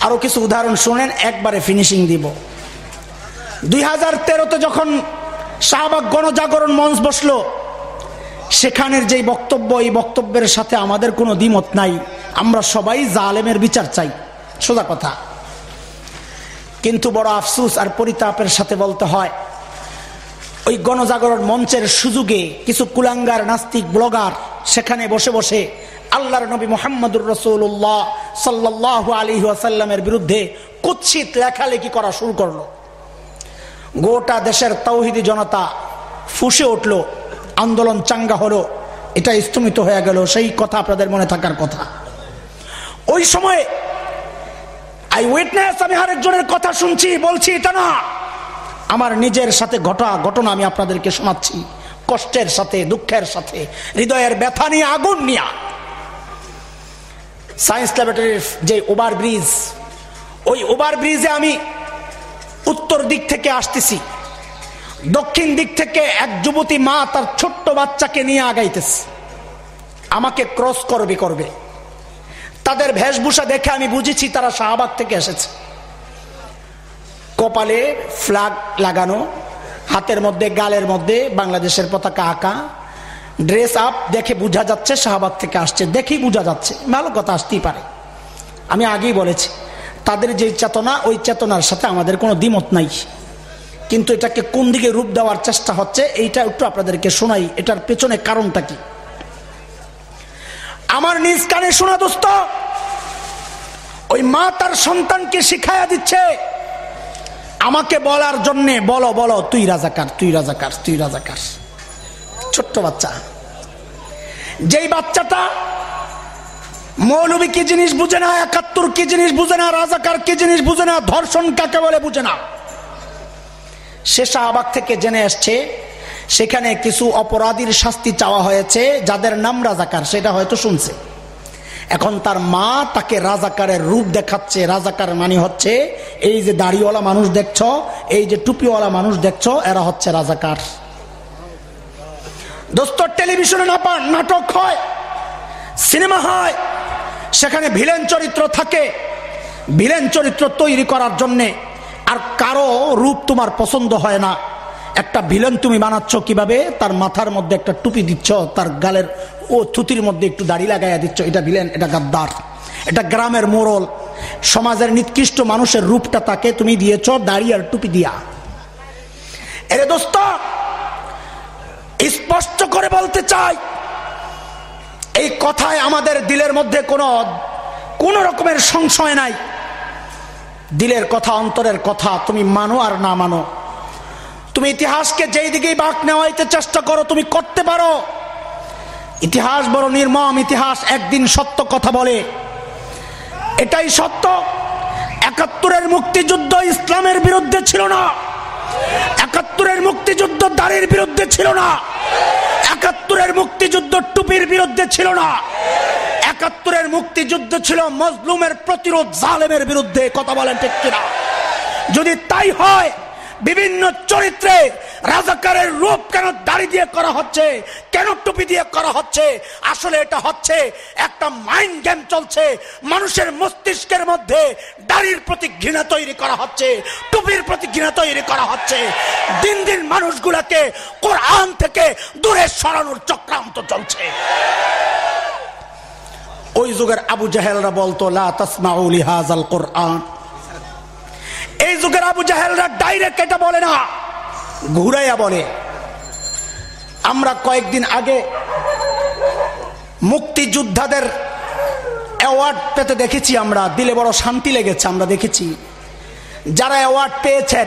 আরও কিছু উদাহরণ শুনেন, একবারে ফিনিশিং দিব। দুই হাজার তেরোতে যখন শাহবাগ গণজাগরণ মঞ্চ বসল, সেখানের যে বক্তব্য, এই বক্তব্যের সাথে আমাদের কোনো দ্বিমত নাই। আমরা সবাই জালেমের বিচার চাই। সোজা কথা। কিন্তু বড় আফসুস আর পরিতাপের সাথে বলতে হয়, ওই গণজাগরণ মঞ্চের সুযোগে কিছু কুলাঙ্গার নাস্তিক ব্লগার সেখানে বসে বসে আল্লাহর নবী মোহাম্মদুর রসুল্লাহ সাল্লাহ আলী আসাল্লামের বিরুদ্ধে কুৎসিত লেখালেখি করা শুরু করল। গোটা দেশের তৌহিদি জনতা ফুসে উঠল, আন্দোলন চাঙ্গা হলো, এটা স্তমিত হয়ে গেল, সেই কথা আপনাদের মনে থাকার কথা। ওই সময়ে আই উইটনেস, আমি আরেকজনের কথা শুনছি, বলছি, এটা না। আমার নিজের সাথে ঘটা ঘটনা আমি আপনাদেরকে শোনাচ্ছি। কষ্টের সাথে, দুঃখের সাথে, হৃদয়ের ব্যথা নিয়ে, আগুন নিয়া। সায়েন্স ল্যাবরেটরির যে ওভার ব্রিজ ওই ওভার ব্রিজে আমি উত্তর দিক থেকে আসতেছি। দক্ষিণ দিক থেকে এক যুবতী মা তার ছোট্ট বাচ্চাকে নিয়ে আগাইতেছে। আমাকে ক্রস করবে করবে। তাদের বেশভূষা দেখে আমি বুঝেছি তারা শাহবাগ থেকে এসেছে। কপালে ফ্ল্যাগ লাগানো, হাতের মধ্যে, গালের মধ্যে, বাংলাদেশের পতাকা আঁকা, ড্রেস আপ দেখে বোঝা যাচ্ছে শাহবাগ থেকে আসছে। দেখেই বোঝা যাচ্ছে, ভালো কথা, আসতেই পারে। আমি আগেই বলেছি, তাদের যে চেতনা, ওই চেতনার সাথে আমাদের কোনো দ্বিমত নাই। কিন্তু এটাকে কোন দিকে রূপ দেওয়ার চেষ্টা হচ্ছে, এইটা একটু আপনাদেরকে শোনাই, এটার পেছনে কারণটা কি? আমার নিজ কানে শোনা দোস্ত, ওই মা তার সন্তানকে শিখাইয়া দিচ্ছে, আমাকে বলার জন্যে, বলো বলো, তুই রাজাকার তুই রাজাকার তুই রাজাকার। ছোট্ট বাচ্চা। যেই বাচ্চাটা মৌলবী কি জিনিস বুঝে না, একাত্তর কি জিনিস বুঝে না, রাজাকার কি জিনিস বুঝে না, ধর্ষণ কাকে বলে বুঝে না। সে শাহবাগ থেকে জেনে আসছে সেখানে কিছু অপরাধীর শাস্তি চাওয়া হয়েছে, যাদের নাম রাজাকার, সেটা হয়তো শুনছে। এখন তার মা তাকে রাজাকারের রূপ দেখাচ্ছে। রাজাকার মানে হচ্ছে, এই যে দাড়িওয়ালা মানুষ দেখছ, এই যে টুপিওয়ালা মানুষ দেখছ, এরা হচ্ছে রাজাকার। দোস্ত, টেলিভিশনে নাটক হয়, সিনেমা হয়, সেখানে ভিলেন চরিত্র থাকে। ভিলেন চরিত্র তৈরি করার জন্যে আর কারও রূপ তোমার পছন্দ হয় না। একটা ভিলেন তুমি বানাচ্ছ কীভাবে? তার মাথার মধ্যে একটা টুপি দিচ্ছ, তার গালের ও থুতির মধ্যে একটু দাড়ি লাগাইয়া দিচ্ছ। এটা ভিলেন, এটা গাদ্দার। এটা গ্রামের মোরল। সমাজের নিকৃষ্ট মানুষের রূপটা তাকে তুমি দিয়েছ, দাড়ি আর টুপি দিয়া। এরে দোস্ত, স্পষ্ট করে বলতে চাই, এই কথায় আমাদের দিলের মধ্যে কোনো, কোন রকমের সংশয় নাই। দিলের কথা অন্তরের কথা, তুমি মানো আর না মানো। তুমি ইতিহাসকে যেই দিকেই বাক নেওয়াইতে চেষ্টা করো, তুমি করতে পারো। ইতিহাস বড় নির্মম ইতিহাস, একদিন সত্য কথা বলে। এটাই সত্য, একাত্তরের মুক্তিযুদ্ধ ইসলামের বিরুদ্ধে ছিল না। একাত্তরের মুক্তিযুদ্ধ দাঁড়ির বিরুদ্ধে ছিল না। একাত্তরের মুক্তিযুদ্ধ টুপির বিরুদ্ধে ছিল না। একাত্তরের মুক্তিযুদ্ধ ছিল মজলুমের প্রতিরোধ জালেমের বিরুদ্ধে, কথা বলেন ঠিক কিনা? যদি তাই হয় বিভিন্ন চরিত্রে রাজাকারের রূপ কেন দাড়ি দিয়ে করা হচ্ছে? কেন টুপি দিয়ে করা হচ্ছে? আসলে এটা হচ্ছে একটা মাইন্ড গেম চলছে। মানুষের মস্তিষ্কের মধ্যে দাড়ির প্রতি ঘৃণা তৈরি করা হচ্ছে, টুপির প্রতি ঘৃণা তৈরি করা হচ্ছে। দিন দিন মানুষগুলাকে কোরআন থেকে দূরে সরানোর চক্রান্ত চলছে। ওই যুগের আবু জাহেলরা বলতো, লা তাসমাউলি হাজাল কোরআন। এই যুগের আবু জাহেলরা ডাইরেক্ট এটা বলে না। ঘুরাইয়া বলে, আমরা কয়েকদিন আগে মুক্তিযোদ্ধাদের অ্যাওয়ার্ড পেতে দেখেছি আমরা। দিলে বড় শান্তি লেগেছে, আমরা দেখেছি। যারা অ্যাওয়ার্ড পেয়েছে,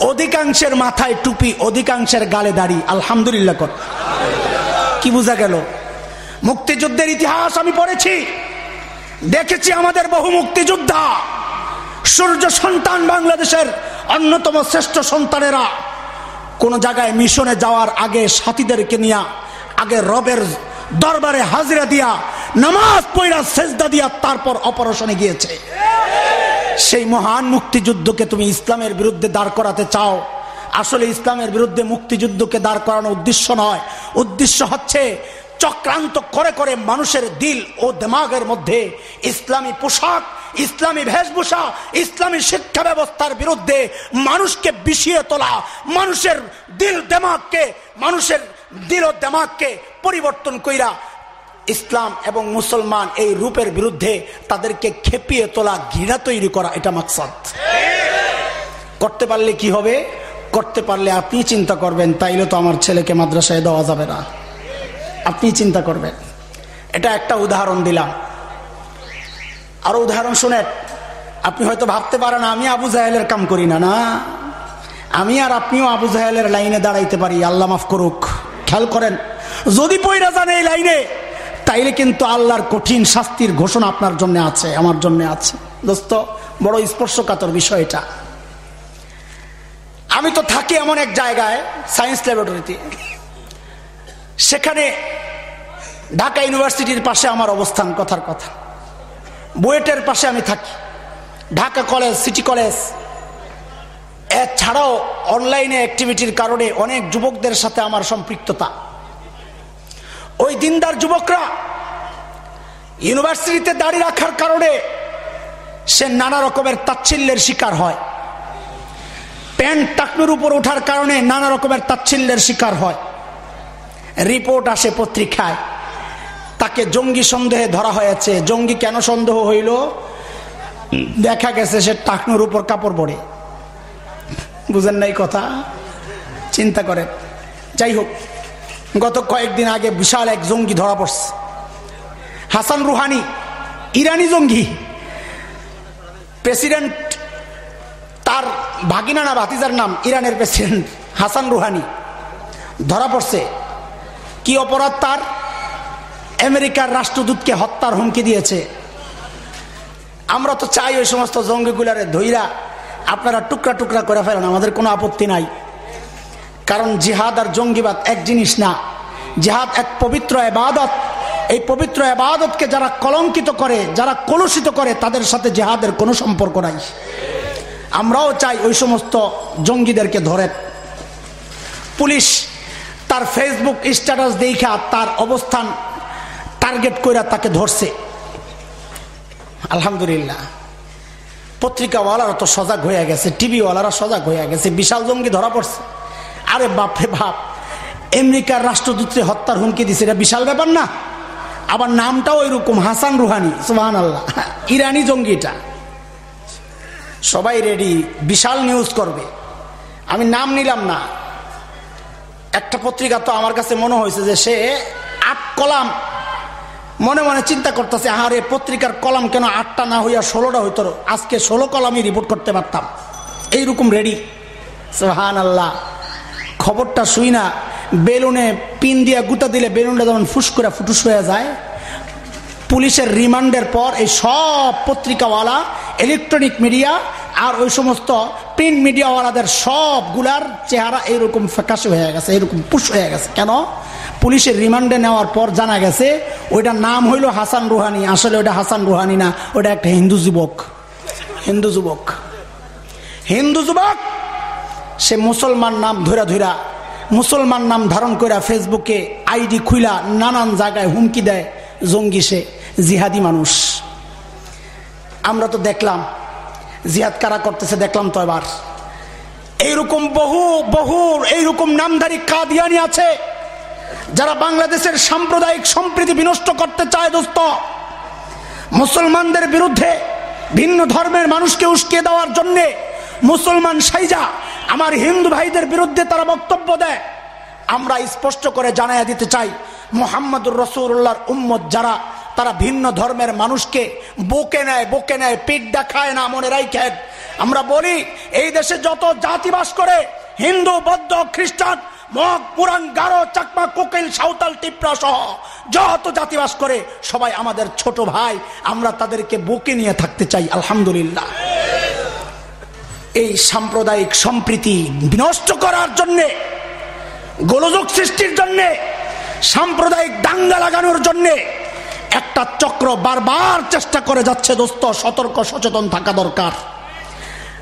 অধিকাংশের মাথায় টুপি, অধিকাংশের গালে দাড়ি। আলহামদুলিল্লাহ কর। কি বোঝা গেল? মুক্তিযুদ্ধের ইতিহাস আমি পড়েছি। দেখেছি আমাদের বহু মুক্তিযোদ্ধা। সূর্য সন্তান বাংলাদেশের অন্যতম শ্রেষ্ঠ সন্তানেরা। কোন জায়গায় মিশনে যাওয়ার আগে সাথীদেরকে নিয়ে, আগে রবের দরবারে হাজিরা দিয়া, নামাজ পয়রা সেজদা দিয়া তারপর অপারেশনে গিয়েছে। সেই মহান মুক্তিযুদ্ধকে তুমি ইসলামের বিরুদ্ধে দাঁড় করাতে চাও। আসলে ইসলামের বিরুদ্ধে মুক্তিযুদ্ধকে দাঁড় করানো উদ্দেশ্য নয়। উদ্দেশ্য হচ্ছে চক্রান্ত করে করে মানুষের দিল ও দেমাগের মধ্যে ইসলামী পোশাক ইসলামী বেশভূষা ইসলামী শিক্ষা ব্যবস্থার বিরুদ্ধে মানুষকে বিষিয়ে তোলা, মানুষের দিল দেমাগকে, মানুষের দিল দেমাগকে পরিবর্তন কইরা ইসলাম এবং মুসলমান এই রূপের বিরুদ্ধে তাদেরকে খেপিয়ে তোলা, ঘৃণা তৈরি করা এটা মাকসাদ। করতে পারলে কি হবে? করতে পারলে আপনি চিন্তা করবেন, তাইলে তো আমার ছেলেকে মাদ্রাসায় দেওয়া যাবে না। আপনি চিন্তা করবেন। এটা একটা উদাহরণ দিলাম। আরও উদাহরণ শুনেন। আপনি হয়তো ভাবতে পারেন, আমি আবু জাহেলের কাম করি না না। আমি আর আপনিও আবু জাহেলের লাইনে দাঁড়াইতে পারি, আল্লাহ মাফ করুক। খেয়াল করেন, যদি পয়রা যান এই লাইনে, তাইলে কিন্তু আল্লাহর কঠিন শাস্তির ঘোষণা আপনার জন্য আছে, আমার জন্য আছে। দোস্ত, বড় স্পর্শকাতর বিষয় এটা। আমি তো থাকি এমন এক জায়গায়, সায়েন্স ল্যাবরেটরিতে। সেখানে ঢাকা ইউনিভার্সিটির পাশে আমার অবস্থান, কথার কথা। বুয়েটের পাশে আমি থাকি। Dhaka college, city college. এছাড়াও অনলাইনে অ্যাক্টিভিটির কারণে অনেক যুবকদের সাথে আমার সম্পৃক্ততা। ওই দিনদার যুবকরা ইউনিভার্সিটিতে দাঁড়িয়ে রাখার কারণে সে নানা রকমের তাচ্ছিল্যের শিকার হয়। প্যান্ট টাকনুর উপর ওঠার কারণে নানা রকমের তাচ্ছিল্যের শিকার হয়। রিপোর্ট আসে পত্রিকায়। তাকে জঙ্গি সন্দেহে ধরা হয়েছে। জঙ্গি কেন সন্দেহ হইল? দেখা গেছে সে টাকনুর উপর কাপড় পরে। বুঝেন নাই কথা? চিন্তা করে যাই হোক, গত কয়েকদিন আগে বিশাল এক জঙ্গি ধরা পড়ছে। হাসান রুহানি, ইরানি জঙ্গি। প্রেসিডেন্ট, তার ভাগিনা না ভাতিজার নাম ইরানের প্রেসিডেন্ট হাসান রুহানি ধরা পড়ছে। কি অপরাধ তার? আমেরিকার রাষ্ট্রদূতকে হত্যার হুমকি দিয়েছে। আমরা তো চাই ওই সমস্ত জঙ্গিগুলারে ধৈরা আপনারা টুকরা টুকরা করে ফেলেন, আমাদের কোনো আপত্তি নাই। কারণ জিহাদ আর জঙ্গিবাদ এক জিনিস না। জিহাদ এক পবিত্র এবাদত। এই পবিত্র আবাদতকে যারা কলঙ্কিত করে, যারা কলুষিত করে, তাদের সাথে জেহাদের কোনো সম্পর্ক নাই। আমরাও চাই ওই সমস্ত জঙ্গিদেরকে ধরে। পুলিশ তার ফেসবুক স্ট্যাটাস দেখা তার অবস্থান টার্গেট করে তাকে ধরছে। আলহামদুলিল্লাহ। পত্রিকাওয়ালারা তো সজাগ হয়ে গেছে, টিভিওয়ালারা সজাগ হয়ে গেছে, বিশাল জঙ্গি ধরা পড়ছে। আরে বাপরে বাপ, আমেরিকার রাষ্ট্রদূতরে হত্যার হুমকি দিছে, এটা বিশাল ব্যাপার না? আবার নামটাও রকম হাসান রুহানি সুহান আল্লাহ ইরানি জঙ্গিটা সবাই রেডি বিশাল নিউজ করবে। আমি নাম নিলাম না। একটা পত্রিকা তো আমার কাছে মনে হয়েছে যে সে আট কলাম মনে মনে চিন্তা করতেছে, আহারে পত্রিকার কলাম কেন আটটা না হইয়া ষোলোটা হইত? আজকে ষোলো কলামই রিপোর্ট করতে পারতাম। এইরকম রেডি সোহান আল্লাহ খবরটা শুই না। বেলুনে পিন দিয়া গুতা দিলে বেলুনটা যেমন ফুস করে ফুটুস হয়ে যায়, পুলিশের রিমান্ডের পর এই সব পত্রিকাওয়ালা ইলেকট্রনিক মিডিয়া আর ওই সমস্ত প্রিন্ট মিডিয়াওয়ালাদের সবগুলার চেহারা এইরকম ফ্যাকাশে হয়ে গেছে এরকম পুষ হয়ে গেছে। কেন? পুলিশের রিমান্ডে নেওয়ার পর জানা গেছে, ওইটার নাম হইল হাসান রুহানি। আসলে ওইটা হাসান রুহানি না ওটা একটা হিন্দু যুবক। হিন্দু যুবক। হিন্দু যুবক, সে মুসলমান নাম ধরা ধরা মুসলমান নাম ধারণ করে ফেসবুকে আইডি খুইলা নানান জায়গায় হুমকি দেয় জঙ্গি সে, জিহাদি মানুষ। আমরা তো দেখলাম, জিহাদ কারা করতেছে দেখলাম তো এবার। এইরকম বহু বহু, এইরকম নামধারী কাদিয়ানি আছে। যারা বাংলাদেশের সাম্প্রদায়িক সম্প্রীতি বিনষ্ট করতে চায়, দোস্ত, মুসলমানদের বিরুদ্ধে ভিন্ন ধর্মের মানুষকে উস্কিয়ে দেওয়ার জন্যে মুসলমান সাইজা আমার হিন্দু ভাইদের বিরুদ্ধে তারা বক্তব্য দেয়। আমরা স্পষ্ট করে জানাইয়া দিতে চাই, মোহাম্মদুর রসুল্লাহর উম্মত যারা, তারা ভিন্ন ধর্মের মানুষকে বকে নেয় বকে নেয়, পিঠ দেখায় না, মনে রাইখেন আমরা বলি, এই দেশে যত জাতি বাস করে, হিন্দু, বৌদ্ধ, খ্রিস্টান মগ পুরান গারো, চাকমা, কোকিল, সাঁওতাল, টিপরা সহ যত জাতিবাস করে, সবাই আমাদের ছোট ভাই। আমরা তাদেরকে বুকে নিয়ে থাকতে চাই, আলহামদুলিল্লাহ। এই সাম্প্রদায়িক সম্প্রীতি বিনষ্ট করার জন্যে, গোলযোগ সৃষ্টির জন্যে, সাম্প্রদায়িক দাঙ্গা লাগানোর জন্যে একটা চক্র বারবার চেষ্টা করে যাচ্ছে, দোস্ত, সতর্ক, সচেতন থাকা দরকার।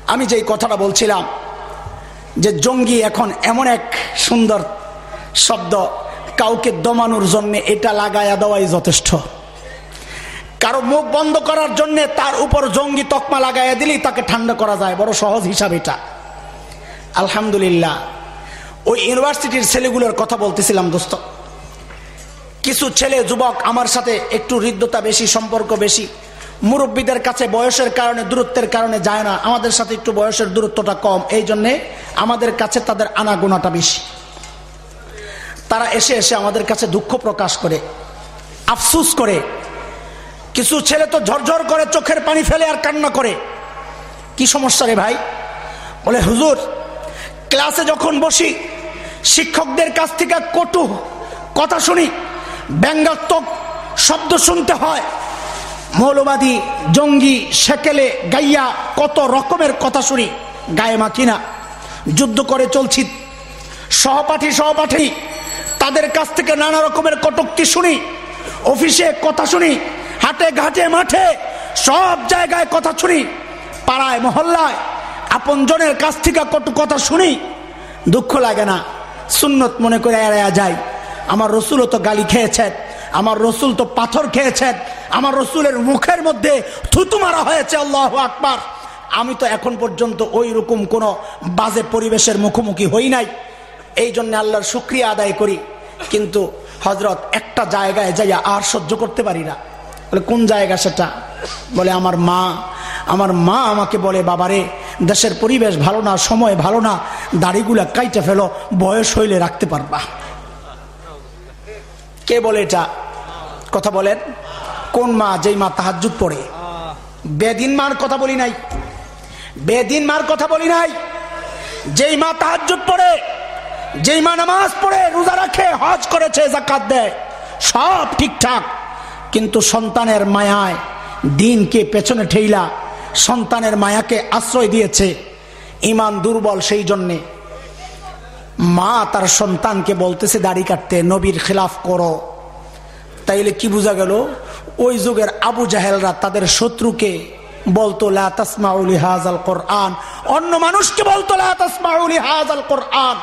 আমি যেই কথাটা বলছিলাম যে জঙ্গি এখন এমন এক সুন্দর শব্দ কাউকে দমানোর জন্য এটা লাগাইয়া দেওয়াই যথেষ্ট। কারও মুখ বন্ধ করার জন্য তার উপর জঙ্গি তকমা লাগাইয়া দিলেই তাকে ঠান্ডা করা যায়, বড় সহজ হিসাব এটা। আলহামদুলিল্লাহ, ওই ইউনিভার্সিটির ছেলেগুলোর কথা বলতেছিলাম দোস্ত। কিছু ছেলে, যুবক আমার সাথে একটু হৃদ্যতা বেশি, সম্পর্ক বেশি মুরব্বীদের কাছে বয়সের কারণে, দূরত্বের কারণে যায় না। আমাদের সাথে একটু বয়সের দূরত্বটা কম। এই জন্যে আমাদের কাছে তাদের আনাগোনাটা বেশি। তারা এসে এসে আমাদের কাছে দুঃখ প্রকাশ করে, আফসুস করে। কিছু ছেলে তো ঝরঝর করে চোখের পানি ফেলে আর কান্না করে। কি সমস্যা রে ভাই? বলে, হুজুর, ক্লাসে যখন বসি, শিক্ষকদের কাছ থেকে কটু কথা শুনি, ব্যঙ্গাত্মক শব্দ শুনতে হয়। মৌলবাদী জঙ্গি, সেকেলে, গাইয়া, কত রকমের কথা শুনি, গায়ে মাখি না যুদ্ধ করে চলছি। সহপাঠী সহপাঠী, তাদের কাছ থেকে নানা রকমের কটুক্তি শুনি, অফিসে কথা শুনি, হাটে ঘাটে মাঠে সব জায়গায় কথা শুনি, পাড়ায়, মহল্লায় আপনজনের কাছ থেকে কটু কথা শুনি, দুঃখ লাগে না। সুন্নত মনে করে এড়াইয়া যায়। আমার রসুলও তো গালি খেয়েছেন। আমার রসুল তো পাথর খেয়েছেন। আমার রসুলের মুখের মধ্যে থুতু মারা হয়েছে, আল্লাহ আকবার। আমি তো এখন পর্যন্ত ওই রকম কোনো বাজে পরিবেশের মুখোমুখি হই নাই। এই জন্য আল্লাহর শুক্রিয়া আদায় করি। কিন্তু হজরত একটা জায়গায় যাইয়া আর সহ্য করতে পারি না। বলে, কোন জায়গা সেটা? বলে, আমার মা আমার মা আমাকে বলে, বাবারে, দেশের পরিবেশ ভালো না, সময় ভালো না, দাড়িগুলা কাইটে ফেলো, বয়স হইলে রাখতে পারবা। কে বলে এটা? কথা বলেন। কোন মা যেই মা তাহাজুদ পড়ে? বেদিন মার কথা বলি নাই। বেদিন মার কথা বলি নাই। যেই মা তাহাজুদ পড়ে যেই মা নামাজ পড়ে রোজা রাখে হজ করেছে জাকাত দেয় সব ঠিকঠাক। কিন্তু সন্তানের মায়ায় দিনকে পেছনে ঠেইলা সন্তানের মায়াকে আশ্রয় দিয়েছে ইমান দুর্বল সেই জন্যে। মা তার সন্তানকে বলতেছে দাড়ি কাটতে নবীর খেলাফ করো। তাইলে কি বোঝা গেল? ওই যুগের আবু জাহেলরা তাদের শত্রুকে বলতো লাসমাউলি হাজাল কোরআন। অন্য মানুষকে বলতো লাসমাউলি হাজাল কোরআন।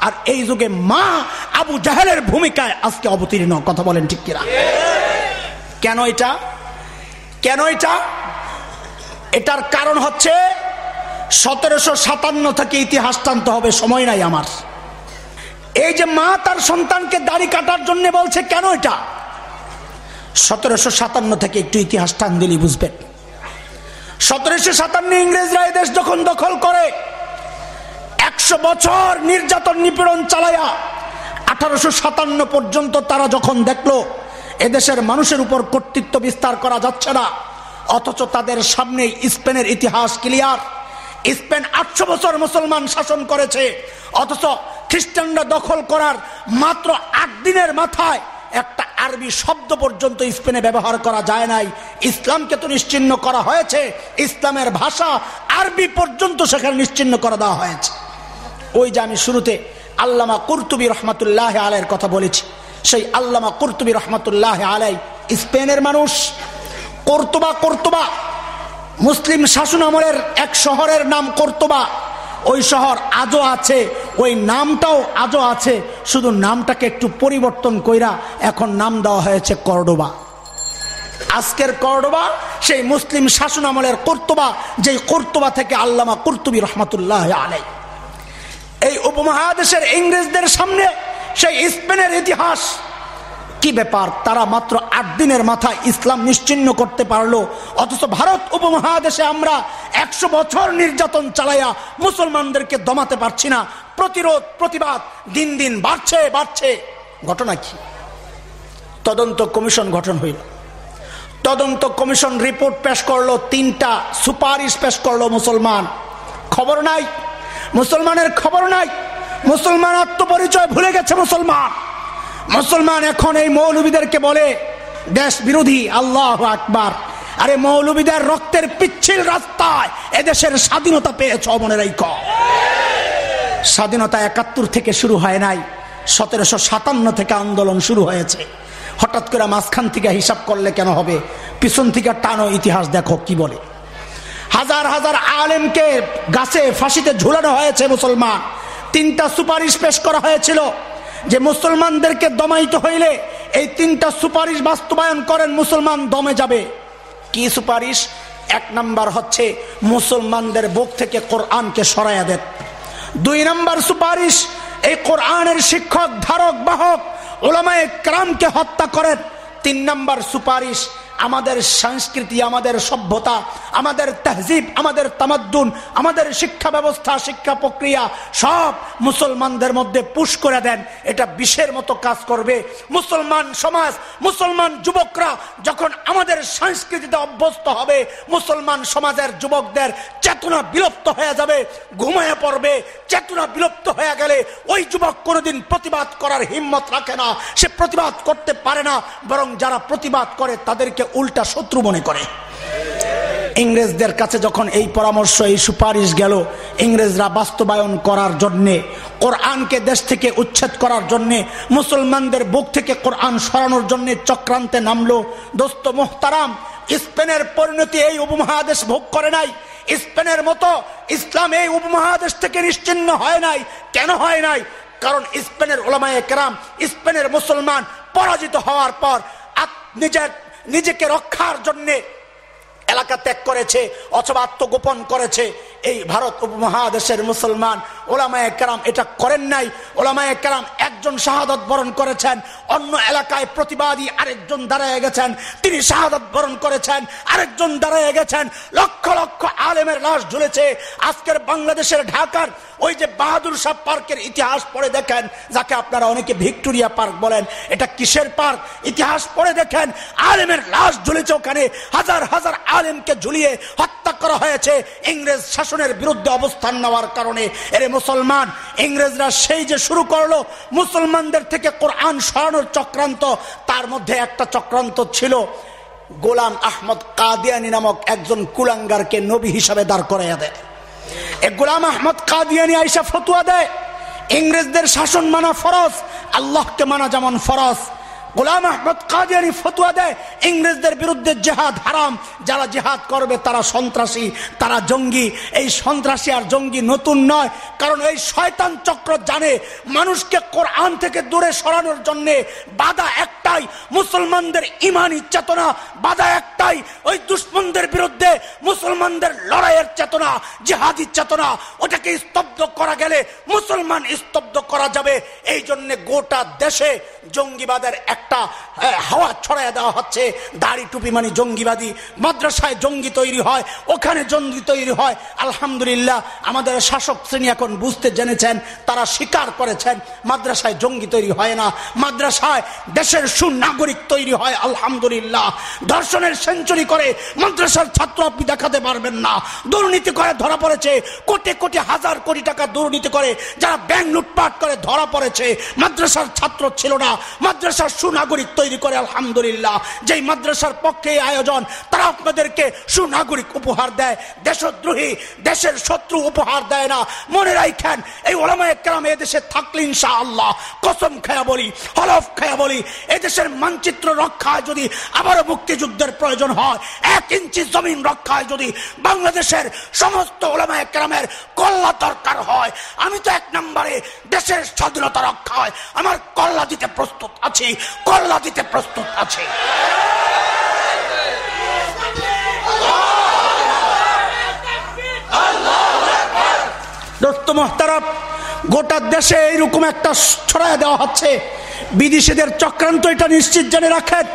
আর এই যুগে মা আবু জাহেলের ভূমিকায় আজকে অবতীর্ণ। কথা বলেন ঠিক কিনা? কেন এটা? কেন এটা? এটার কারণ হচ্ছে সতেরোশো সাতান্ন থেকে ইতিহাস টানতে হবে, সময় নাই আমার। এই যে মা তার সন্তানকে দাড়ি কাটার জন্য বলছে, কেন এটা? সতেরোশো সাতান্ন থেকে একটু ইতিহাস টান দিলি বুঝবেন। সতেরোশো সাতান্ন ইংরেজরা দেশ যখন দখল করে, একশো বছর নির্যাতন নিপীড়ন চালায়া আঠারোশো সাতান্ন পর্যন্ত তারা যখন দেখল এদেশের মানুষের উপর কর্তৃত্ব বিস্তার করা যাচ্ছে না, অথচ তাদের সামনে স্পেনের ইতিহাস ক্লিয়ার। স্পেন আটশো বছর মুসলমান শাসন করেছে, অথচ খ্রিস্টানরা দখল করার মাত্র আট দিনের মাথায় একটা আরবি শব্দ পর্যন্ত স্পেনে ব্যবহার করা যায় নাই। ইসলামকে তো নিশ্চিন্ন করা হয়েছে। ইসলামের ভাষা আরবি পর্যন্ত সেখানে নিশ্চিন্ন করে দেওয়া হয়েছে। ওই যে আমি শুরুতে আল্লামা কুর্তুবী রহমতুল্লাহ আলাইয়ের কথা বলেছি। সেই আল্লামা কুর্তুবী রহমতুল্লাহ আলাই স্পেনের মানুষ। কর্তবা কর্তবা। মুসলিম শাসন আমলের এক শহরের নাম কর্তবা। ওই শহর আজও আছে, ওই নামটাও আজও আছে, শুধু নামটাকে একটু পরিবর্তন কইরা এখন নাম দেওয়া হয়েছে করডোবা। আজকের করডোবা সেই মুসলিম শাসন আমলের কর্তবা, যেই কর্তবা থেকে আল্লামা কর্তুবী রহমতুল্লাহ আলাই এই উপমহাদেশের ইংরেজদের সামনে সেই স্পেনের ইতিহাস কি ব্যাপার? তারা মাত্র আট দিনের মাথায় ইসলাম নিশ্চিন্ন করতে পারল। অথচ ভারত উপমহাদেশে আমরা একশো বছর নির্যাতন চালাইয়া মুসলমানদেরকে দমাতে পারছি না। প্রতিরোধ, প্রতিবাদ দিন দিন বাড়ছে বাড়ছে। ঘটনা কি? তদন্ত কমিশন গঠন হইল। তদন্ত কমিশন রিপোর্ট পেশ করল, তিনটা সুপারিশ পেশ করল মুসলমান। খবর নাই? মুসলমানের খবর নাই? মুসলমান আত্মপরিচয় ভুলে গেছে মুসলমান। মুসলমান এখন এই মৌলবীদেরকে বলে, দেশ বিরোধী, আল্লাহ আকবার। আরে মৌলবীদের রক্তের পিচ্ছিল রাস্তায় এদেশের স্বাধীনতা পেয়েছ মনের ক স্বাধীনতা একাত্তর থেকে শুরু হয় নাই, সতেরোশো সাতান্ন থেকে আন্দোলন শুরু হয়েছে। হঠাৎ করে মাঝখান থেকে হিসাব করলে কেন হবে? পিছন থেকে টানো ইতিহাস, দেখো কি বলে। হাজার হাজার আলেমকে গাছে, ফাঁসিতে ঝুলানো হয়েছে মুসলমান। তিনটা সুপারিশ পেশ করা হয়েছিল। যে মুসলমানদেরকে দমাইতে হইলে এই তিনটা সুপারিশ বাস্তবায়ন করেন, মুসলমান দমে যাবে। কি সুপারিশ? এক নাম্বার হচ্ছে মুসলমানদের বুক থেকে কোরআনকে সরাইয়া দেন। দুই নাম্বার সুপারিশ, এই কোরআনের শিক্ষক, ধারক, বাহক, ওলামায় ক্রামকে হত্যা করেন। তিন নাম্বার সুপারিশ আমাদের সংস্কৃতি, আমাদের সভ্যতা, আমাদের তহজিব, আমাদের তামাদ্দুন, আমাদের শিক্ষা ব্যবস্থা, শিক্ষা প্রক্রিয়া সব মুসলমানদের মধ্যে পুশ করে দেন। এটা বিষের মতো কাজ করবে। মুসলমান সমাজ, মুসলমান যুবকরা যখন আমাদের সংস্কৃতিতে অভ্যস্ত হবে, মুসলমান সমাজের যুবকদের চেতনা বিলুপ্ত হয়ে যাবে, ঘুমায় পড়বে, চেতনা বিলুপ্ত হয়ে গেলে ওই যুবক কোনোদিন প্রতিবাদ করার হিম্মত রাখে না। সে প্রতিবাদ করতে পারে না, বরং যারা প্রতিবাদ করে তাদেরকে উল্টা শত্রু মনে করে। ইংরেজদের কাছে যখন এই পরামর্শ, এই সুপারিশ গেল, ইংরেজরা বাস্তবায়ন করার জন্যে, কোরআনকে দেশ থেকে উচ্ছেদ করার জন্যে, মুসলমানদের বুক থেকে কোরআন সরানোর জন্য চক্রান্তে নামলো। দোস্ত মোহতারাম, স্পেনের পরিণতি এই উপমহাদেশ ভোগ করে নাই। স্পেনের মতো ইসলাম এই উপমহাদেশ থেকে নিশ্চিন্ন হয় নাই। কেন হয় নাই? কারণ স্পেনের ওলামায় কেরাম, স্পেনের মুসলমান পরাজিত হওয়ার পর নিজের নিজেকে রক্ষার জন্যে এলাকা ত্যাগ করেছে অথবা আত্মগোপন করেছে। এই ভারত উপমহাদেশের মুসলমান ওলামায় কেরাম এটা করেন নাই। ওলামায় কেরাম একজন শাহাদত বরণ করেছেন, অন্য এলাকায় প্রতিবাদী আরেকজন দাঁড়ায় গেছেন, তিনি শাহাদত বরণ করেছেন, আরেকজন দাঁড়ায় গেছেন, লক্ষ লক্ষ আলেমের লাশ ঝুলেছে। আজকের বাংলাদেশের ঢাকার ওই যে বাহাদুর শাহ পার্কের ইতিহাস পড়ে দেখেন, যাকে আপনারা অনেকে ভিক্টোরিয়া পার্ক বলেন, এটা কিসের পার্ক? ইতিহাস পড়ে দেখেন, আলেমের লাশ ঝুলেছে ওখানে, হাজার হাজার আলেমকে ঝুলিয়ে হত্যা করা হয়েছে, ইংরেজ শাসনের বিরুদ্ধে অবস্থান নেওয়ার কারণে। এর মুসলমান, ইংরেজরা সেই যে শুরু করল, মুসলমানদের থেকে কোরআন সরানোর চক্রান্ত, তার মধ্যে একটা চক্রান্ত ছিল, গোলাম আহমদ কাদিয়ানি নামক একজন কুলাঙ্গারকে নবী হিসাবে দাঁড় করাইয়া দেয়। গোলাম আহমদ কাদিয়ানি আইসা ফতুয়া দেয়। ইংরেজদের শাসন মানা ফরজ আল্লাহকে মানা যেমন ফরজ। গোলাম আহমদ কাদিয়ানি ফতুয়া দেয়, ইংরেজদের বিরুদ্ধে জেহাদ হারাম, যারা জেহাদ করবে তারা সন্ত্রাসী, তারা জঙ্গি। এই সন্ত্রাসী আর জঙ্গি নতুন নয়, কারণ এই শয়তান চক্র জানে মানুষকে কোরআন থেকে দূরে সরানোর জন্য বাধা একটাই, মুসলমানদের ইমানি চেতনা। বাধা একটাই, ওই দুশ্মনদের বিরুদ্ধে মুসলমানদের লড়াইয়ের চেতনা, জেহাদি চেতনা। ওটাকে স্তব্ধ করা গেলে মুসলমান স্তব্ধ করা যাবে। এই জন্য গোটা দেশে জঙ্গিবাদের একটা হাওয়া ছড়াইয়া দেওয়া হচ্ছে। দাড়ি টুপি মানে জঙ্গিবাদী। মাদ্রাসায় জঙ্গি তৈরি হয়, ওখানে জঙ্গি তৈরি হয়। আলহামদুলিল্লাহ, আমাদের শাসক শ্রেণি এখন বুঝতে জেনেছেন, তারা স্বীকার করেছেন, মাদ্রাসায় জঙ্গি তৈরি হয় না। মাদ্রাসায় দেশের সুনাগরিক তৈরি হয়, আলহামদুলিল্লাহ। ধর্ষণের সেঞ্চুরি করে মাদ্রাসার ছাত্র আপনি দেখাতে পারবেন না। দুর্নীতি করে ধরা পড়েছে, কোটি কোটি হাজার কোটি টাকা দুর্নীতি করে, যারা ব্যাংক লুটপাট করে ধরা পড়েছে। মাদ্রাসার ছাত্র ছিল না, মাদ্রাসার সুনাগরিক তৈরি করে, আলহামদুলিল্লাহ। যেই মাদ্রাসার পক্ষে আয়োজন, তারা আপনাদেরকে সুনাগরিক উপহার দেয়। দেশদ্রোহী, দেশের শত্রু উপহার দেয় না। মনে রাখেন এই ওলামায় কেরাম এদেশে থাকলে ইনশা আল্লাহ কসম খায়া বলি, হলফ খায়া বলি, এদেশের মানচিত্র রক্ষায় যদি আবারও মুক্তিযুদ্ধের প্রয়োজন হয়, এক ইঞ্চি জমিন রক্ষায় যদি বাংলাদেশের সমস্ত ওলামায় কেরামের কল্লা দরকার হয়, আমি তো এক নম্বরে দেশের স্বাধীনতা রক্ষায় আমার কল্লা দিতে প্রস্তুত আছি। কল্লা দিতে প্রস্তুত আছে। গোটা দেশে এইরকম একটা ছড়ায় দেওয়া হচ্ছে। বিদেশিদের চক্রান্ত, এটা নিশ্চিত জানে রাখেন।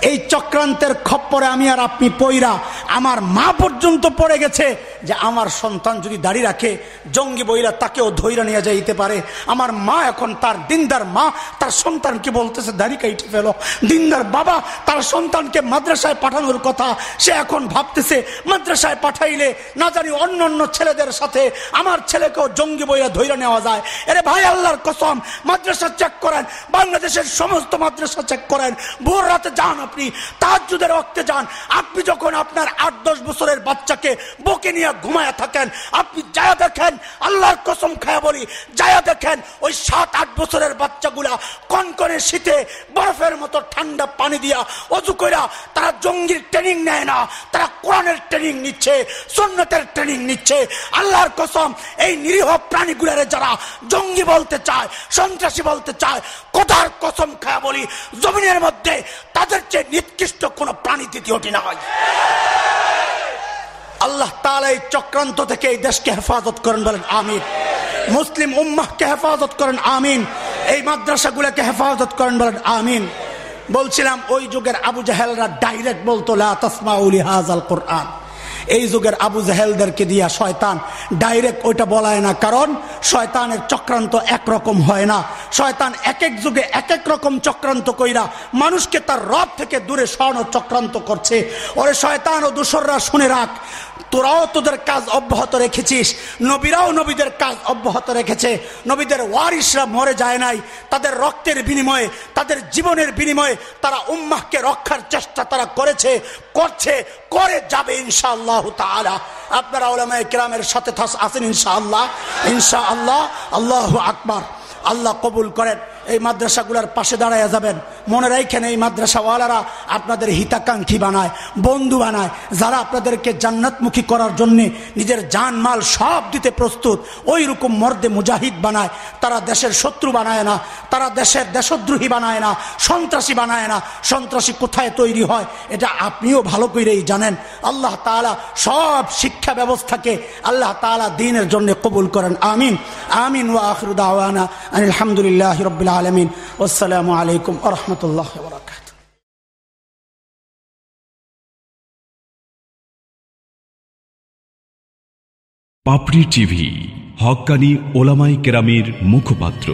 এই চক্রান্তের খপ্পরে আমি আর আপনি পইরা আমার মা পর্যন্ত পড়ে গেছে যে আমার সন্তান যদি দাঁড়িয়ে রাখে, জঙ্গি বইরা তাকেও ধৈরা নিয়ে যাইতে পারে। আমার মা এখন তার দিনদার মা, তার সন্তানকে বলতেছে, দাড়ি কাইটে ফেলো। দিনদার বাবা তার সন্তানকে মাদ্রাসায় পাঠানোর কথা সে এখন ভাবতেছে, মাদ্রাসায় পাঠাইলে না জানি অন্য অন্য ছেলেদের সাথে আমার ছেলেকেও জঙ্গি বইরা ধৈরা নেওয়া যায়। এরে ভাই, আল্লাহর কসম, মাদ্রাসা চেক করেন, বাংলাদেশের সমস্ত মাদ্রাসা চেক করেন। ভোর রাতে যান আপনি তাহাজুদের রক্তে যান। আপনি যখন আপনার আট দশ বছরের বাচ্চাকে বকে নিয়ে ঘুমায়া থাকেন, আপনি যায়া দেখেন, আল্লাহর কসম খায়া বলি, যায়া দেখেন ওই সাত আট বছরের বাচ্চাগুলা কনকনে শীতে বরফের মতো ঠান্ডা পানি দিয়া অজু কইরা তারা জঙ্গির ট্রেনিং নেয় না, তারা কোরআনের ট্রেনিং নিচ্ছে সন্ন্যতের ট্রেনিং নিচ্ছে। আল্লাহর কসম, এই নিরীহ প্রাণীগুলারে যারা জঙ্গি বলতে চায়, সন্ত্রাসী বলতে চায়, কোথার কসম খায়া বলি, জমিনের মধ্যে তাদের চেয়ে নিকৃষ্ট কোন প্রাণী দ্বিতীয়টি না হয়। আল্লাহ তালা এই চক্রান্ত থেকে এই দেশকে হেফাজত করেন বলেন, আমিন। মুসলিম উম্মাহকে হেফাজত করেন, আমিন। এই মাদ্রাসাগুলোকে হেফাজত করেন বলেন, আমিন। বলছিলাম, ওই যুগের আবু জাহেলরা ডাইরেক্ট বলতো, লা তসমা উলি হাজাল কোরআন। এই যুগের আবু জাহেলদেরকে দিয়া শয়তান ডাইরেক্ট ওইটা বলায় না। কারণ শয়তানের চক্রান্ত একরকম হয় না। শয়তান এক এক যুগে এক এক রকম চক্রান্ত কইরা মানুষকে তার রব থেকে দূরে সরানোর চক্রান্ত করছে। ওরে শয়তান ও দূসররা শুনে রাখ তোরাও তোদের কাজ অব্যাহত রেখেছিস। নবীরাও নবীদের কাজ অব্যাহত রেখেছে। নবীদের ওয়ারিসরা মরে যায় নাই। তাদের রক্তের বিনিময়ে, তাদের জীবনের বিনিময়ে তারা উম্মাহকে রক্ষার চেষ্টা তারা করেছে, করছে, করে যাবে ইনশাআল্লাহ তালা আপনারা ওলামায় কেরামের সাথে আছেন ইনশাআল্লাহ? ইনশাআল্লাহ? আল্লাহ আকবার। আল্লাহ কবুল করেন, এই মাদ্রাসাগুলোর পাশে দাঁড়াইয়া যাবেন। মনে রাখেন এই মাদ্রাসাওয়ালারা আপনাদের হিতাকাঙ্ক্ষী বানায়, বন্ধু বানায়। যারা আপনাদেরকে জান্নাতমুখী করার জন্য নিজের জান, মাল সব দিতে প্রস্তুত ওই রকম মর্দে মুজাহিদ বানায়। তারা দেশের শত্রু বানায় না, তারা দেশের দেশদ্রোহী বানায় না, সন্ত্রাসী বানায় না। সন্ত্রাসী কোথায় তৈরি হয়, এটা আপনিও ভালো করেই জানেন। আল্লাহ তালা সব শিক্ষা ব্যবস্থাকে আল্লাহ তালা দিনের জন্য কবুল করেন। আমিন। আমিন ওয়া আখরুদ আনিল হামদুলিল্লাহ রবিল আলমিন। আসসালামু আলাইকুম আরহামতুল্লাহ পাপড়ি টিভি হকানি ওলামাই কেরামের মুখপাত্র।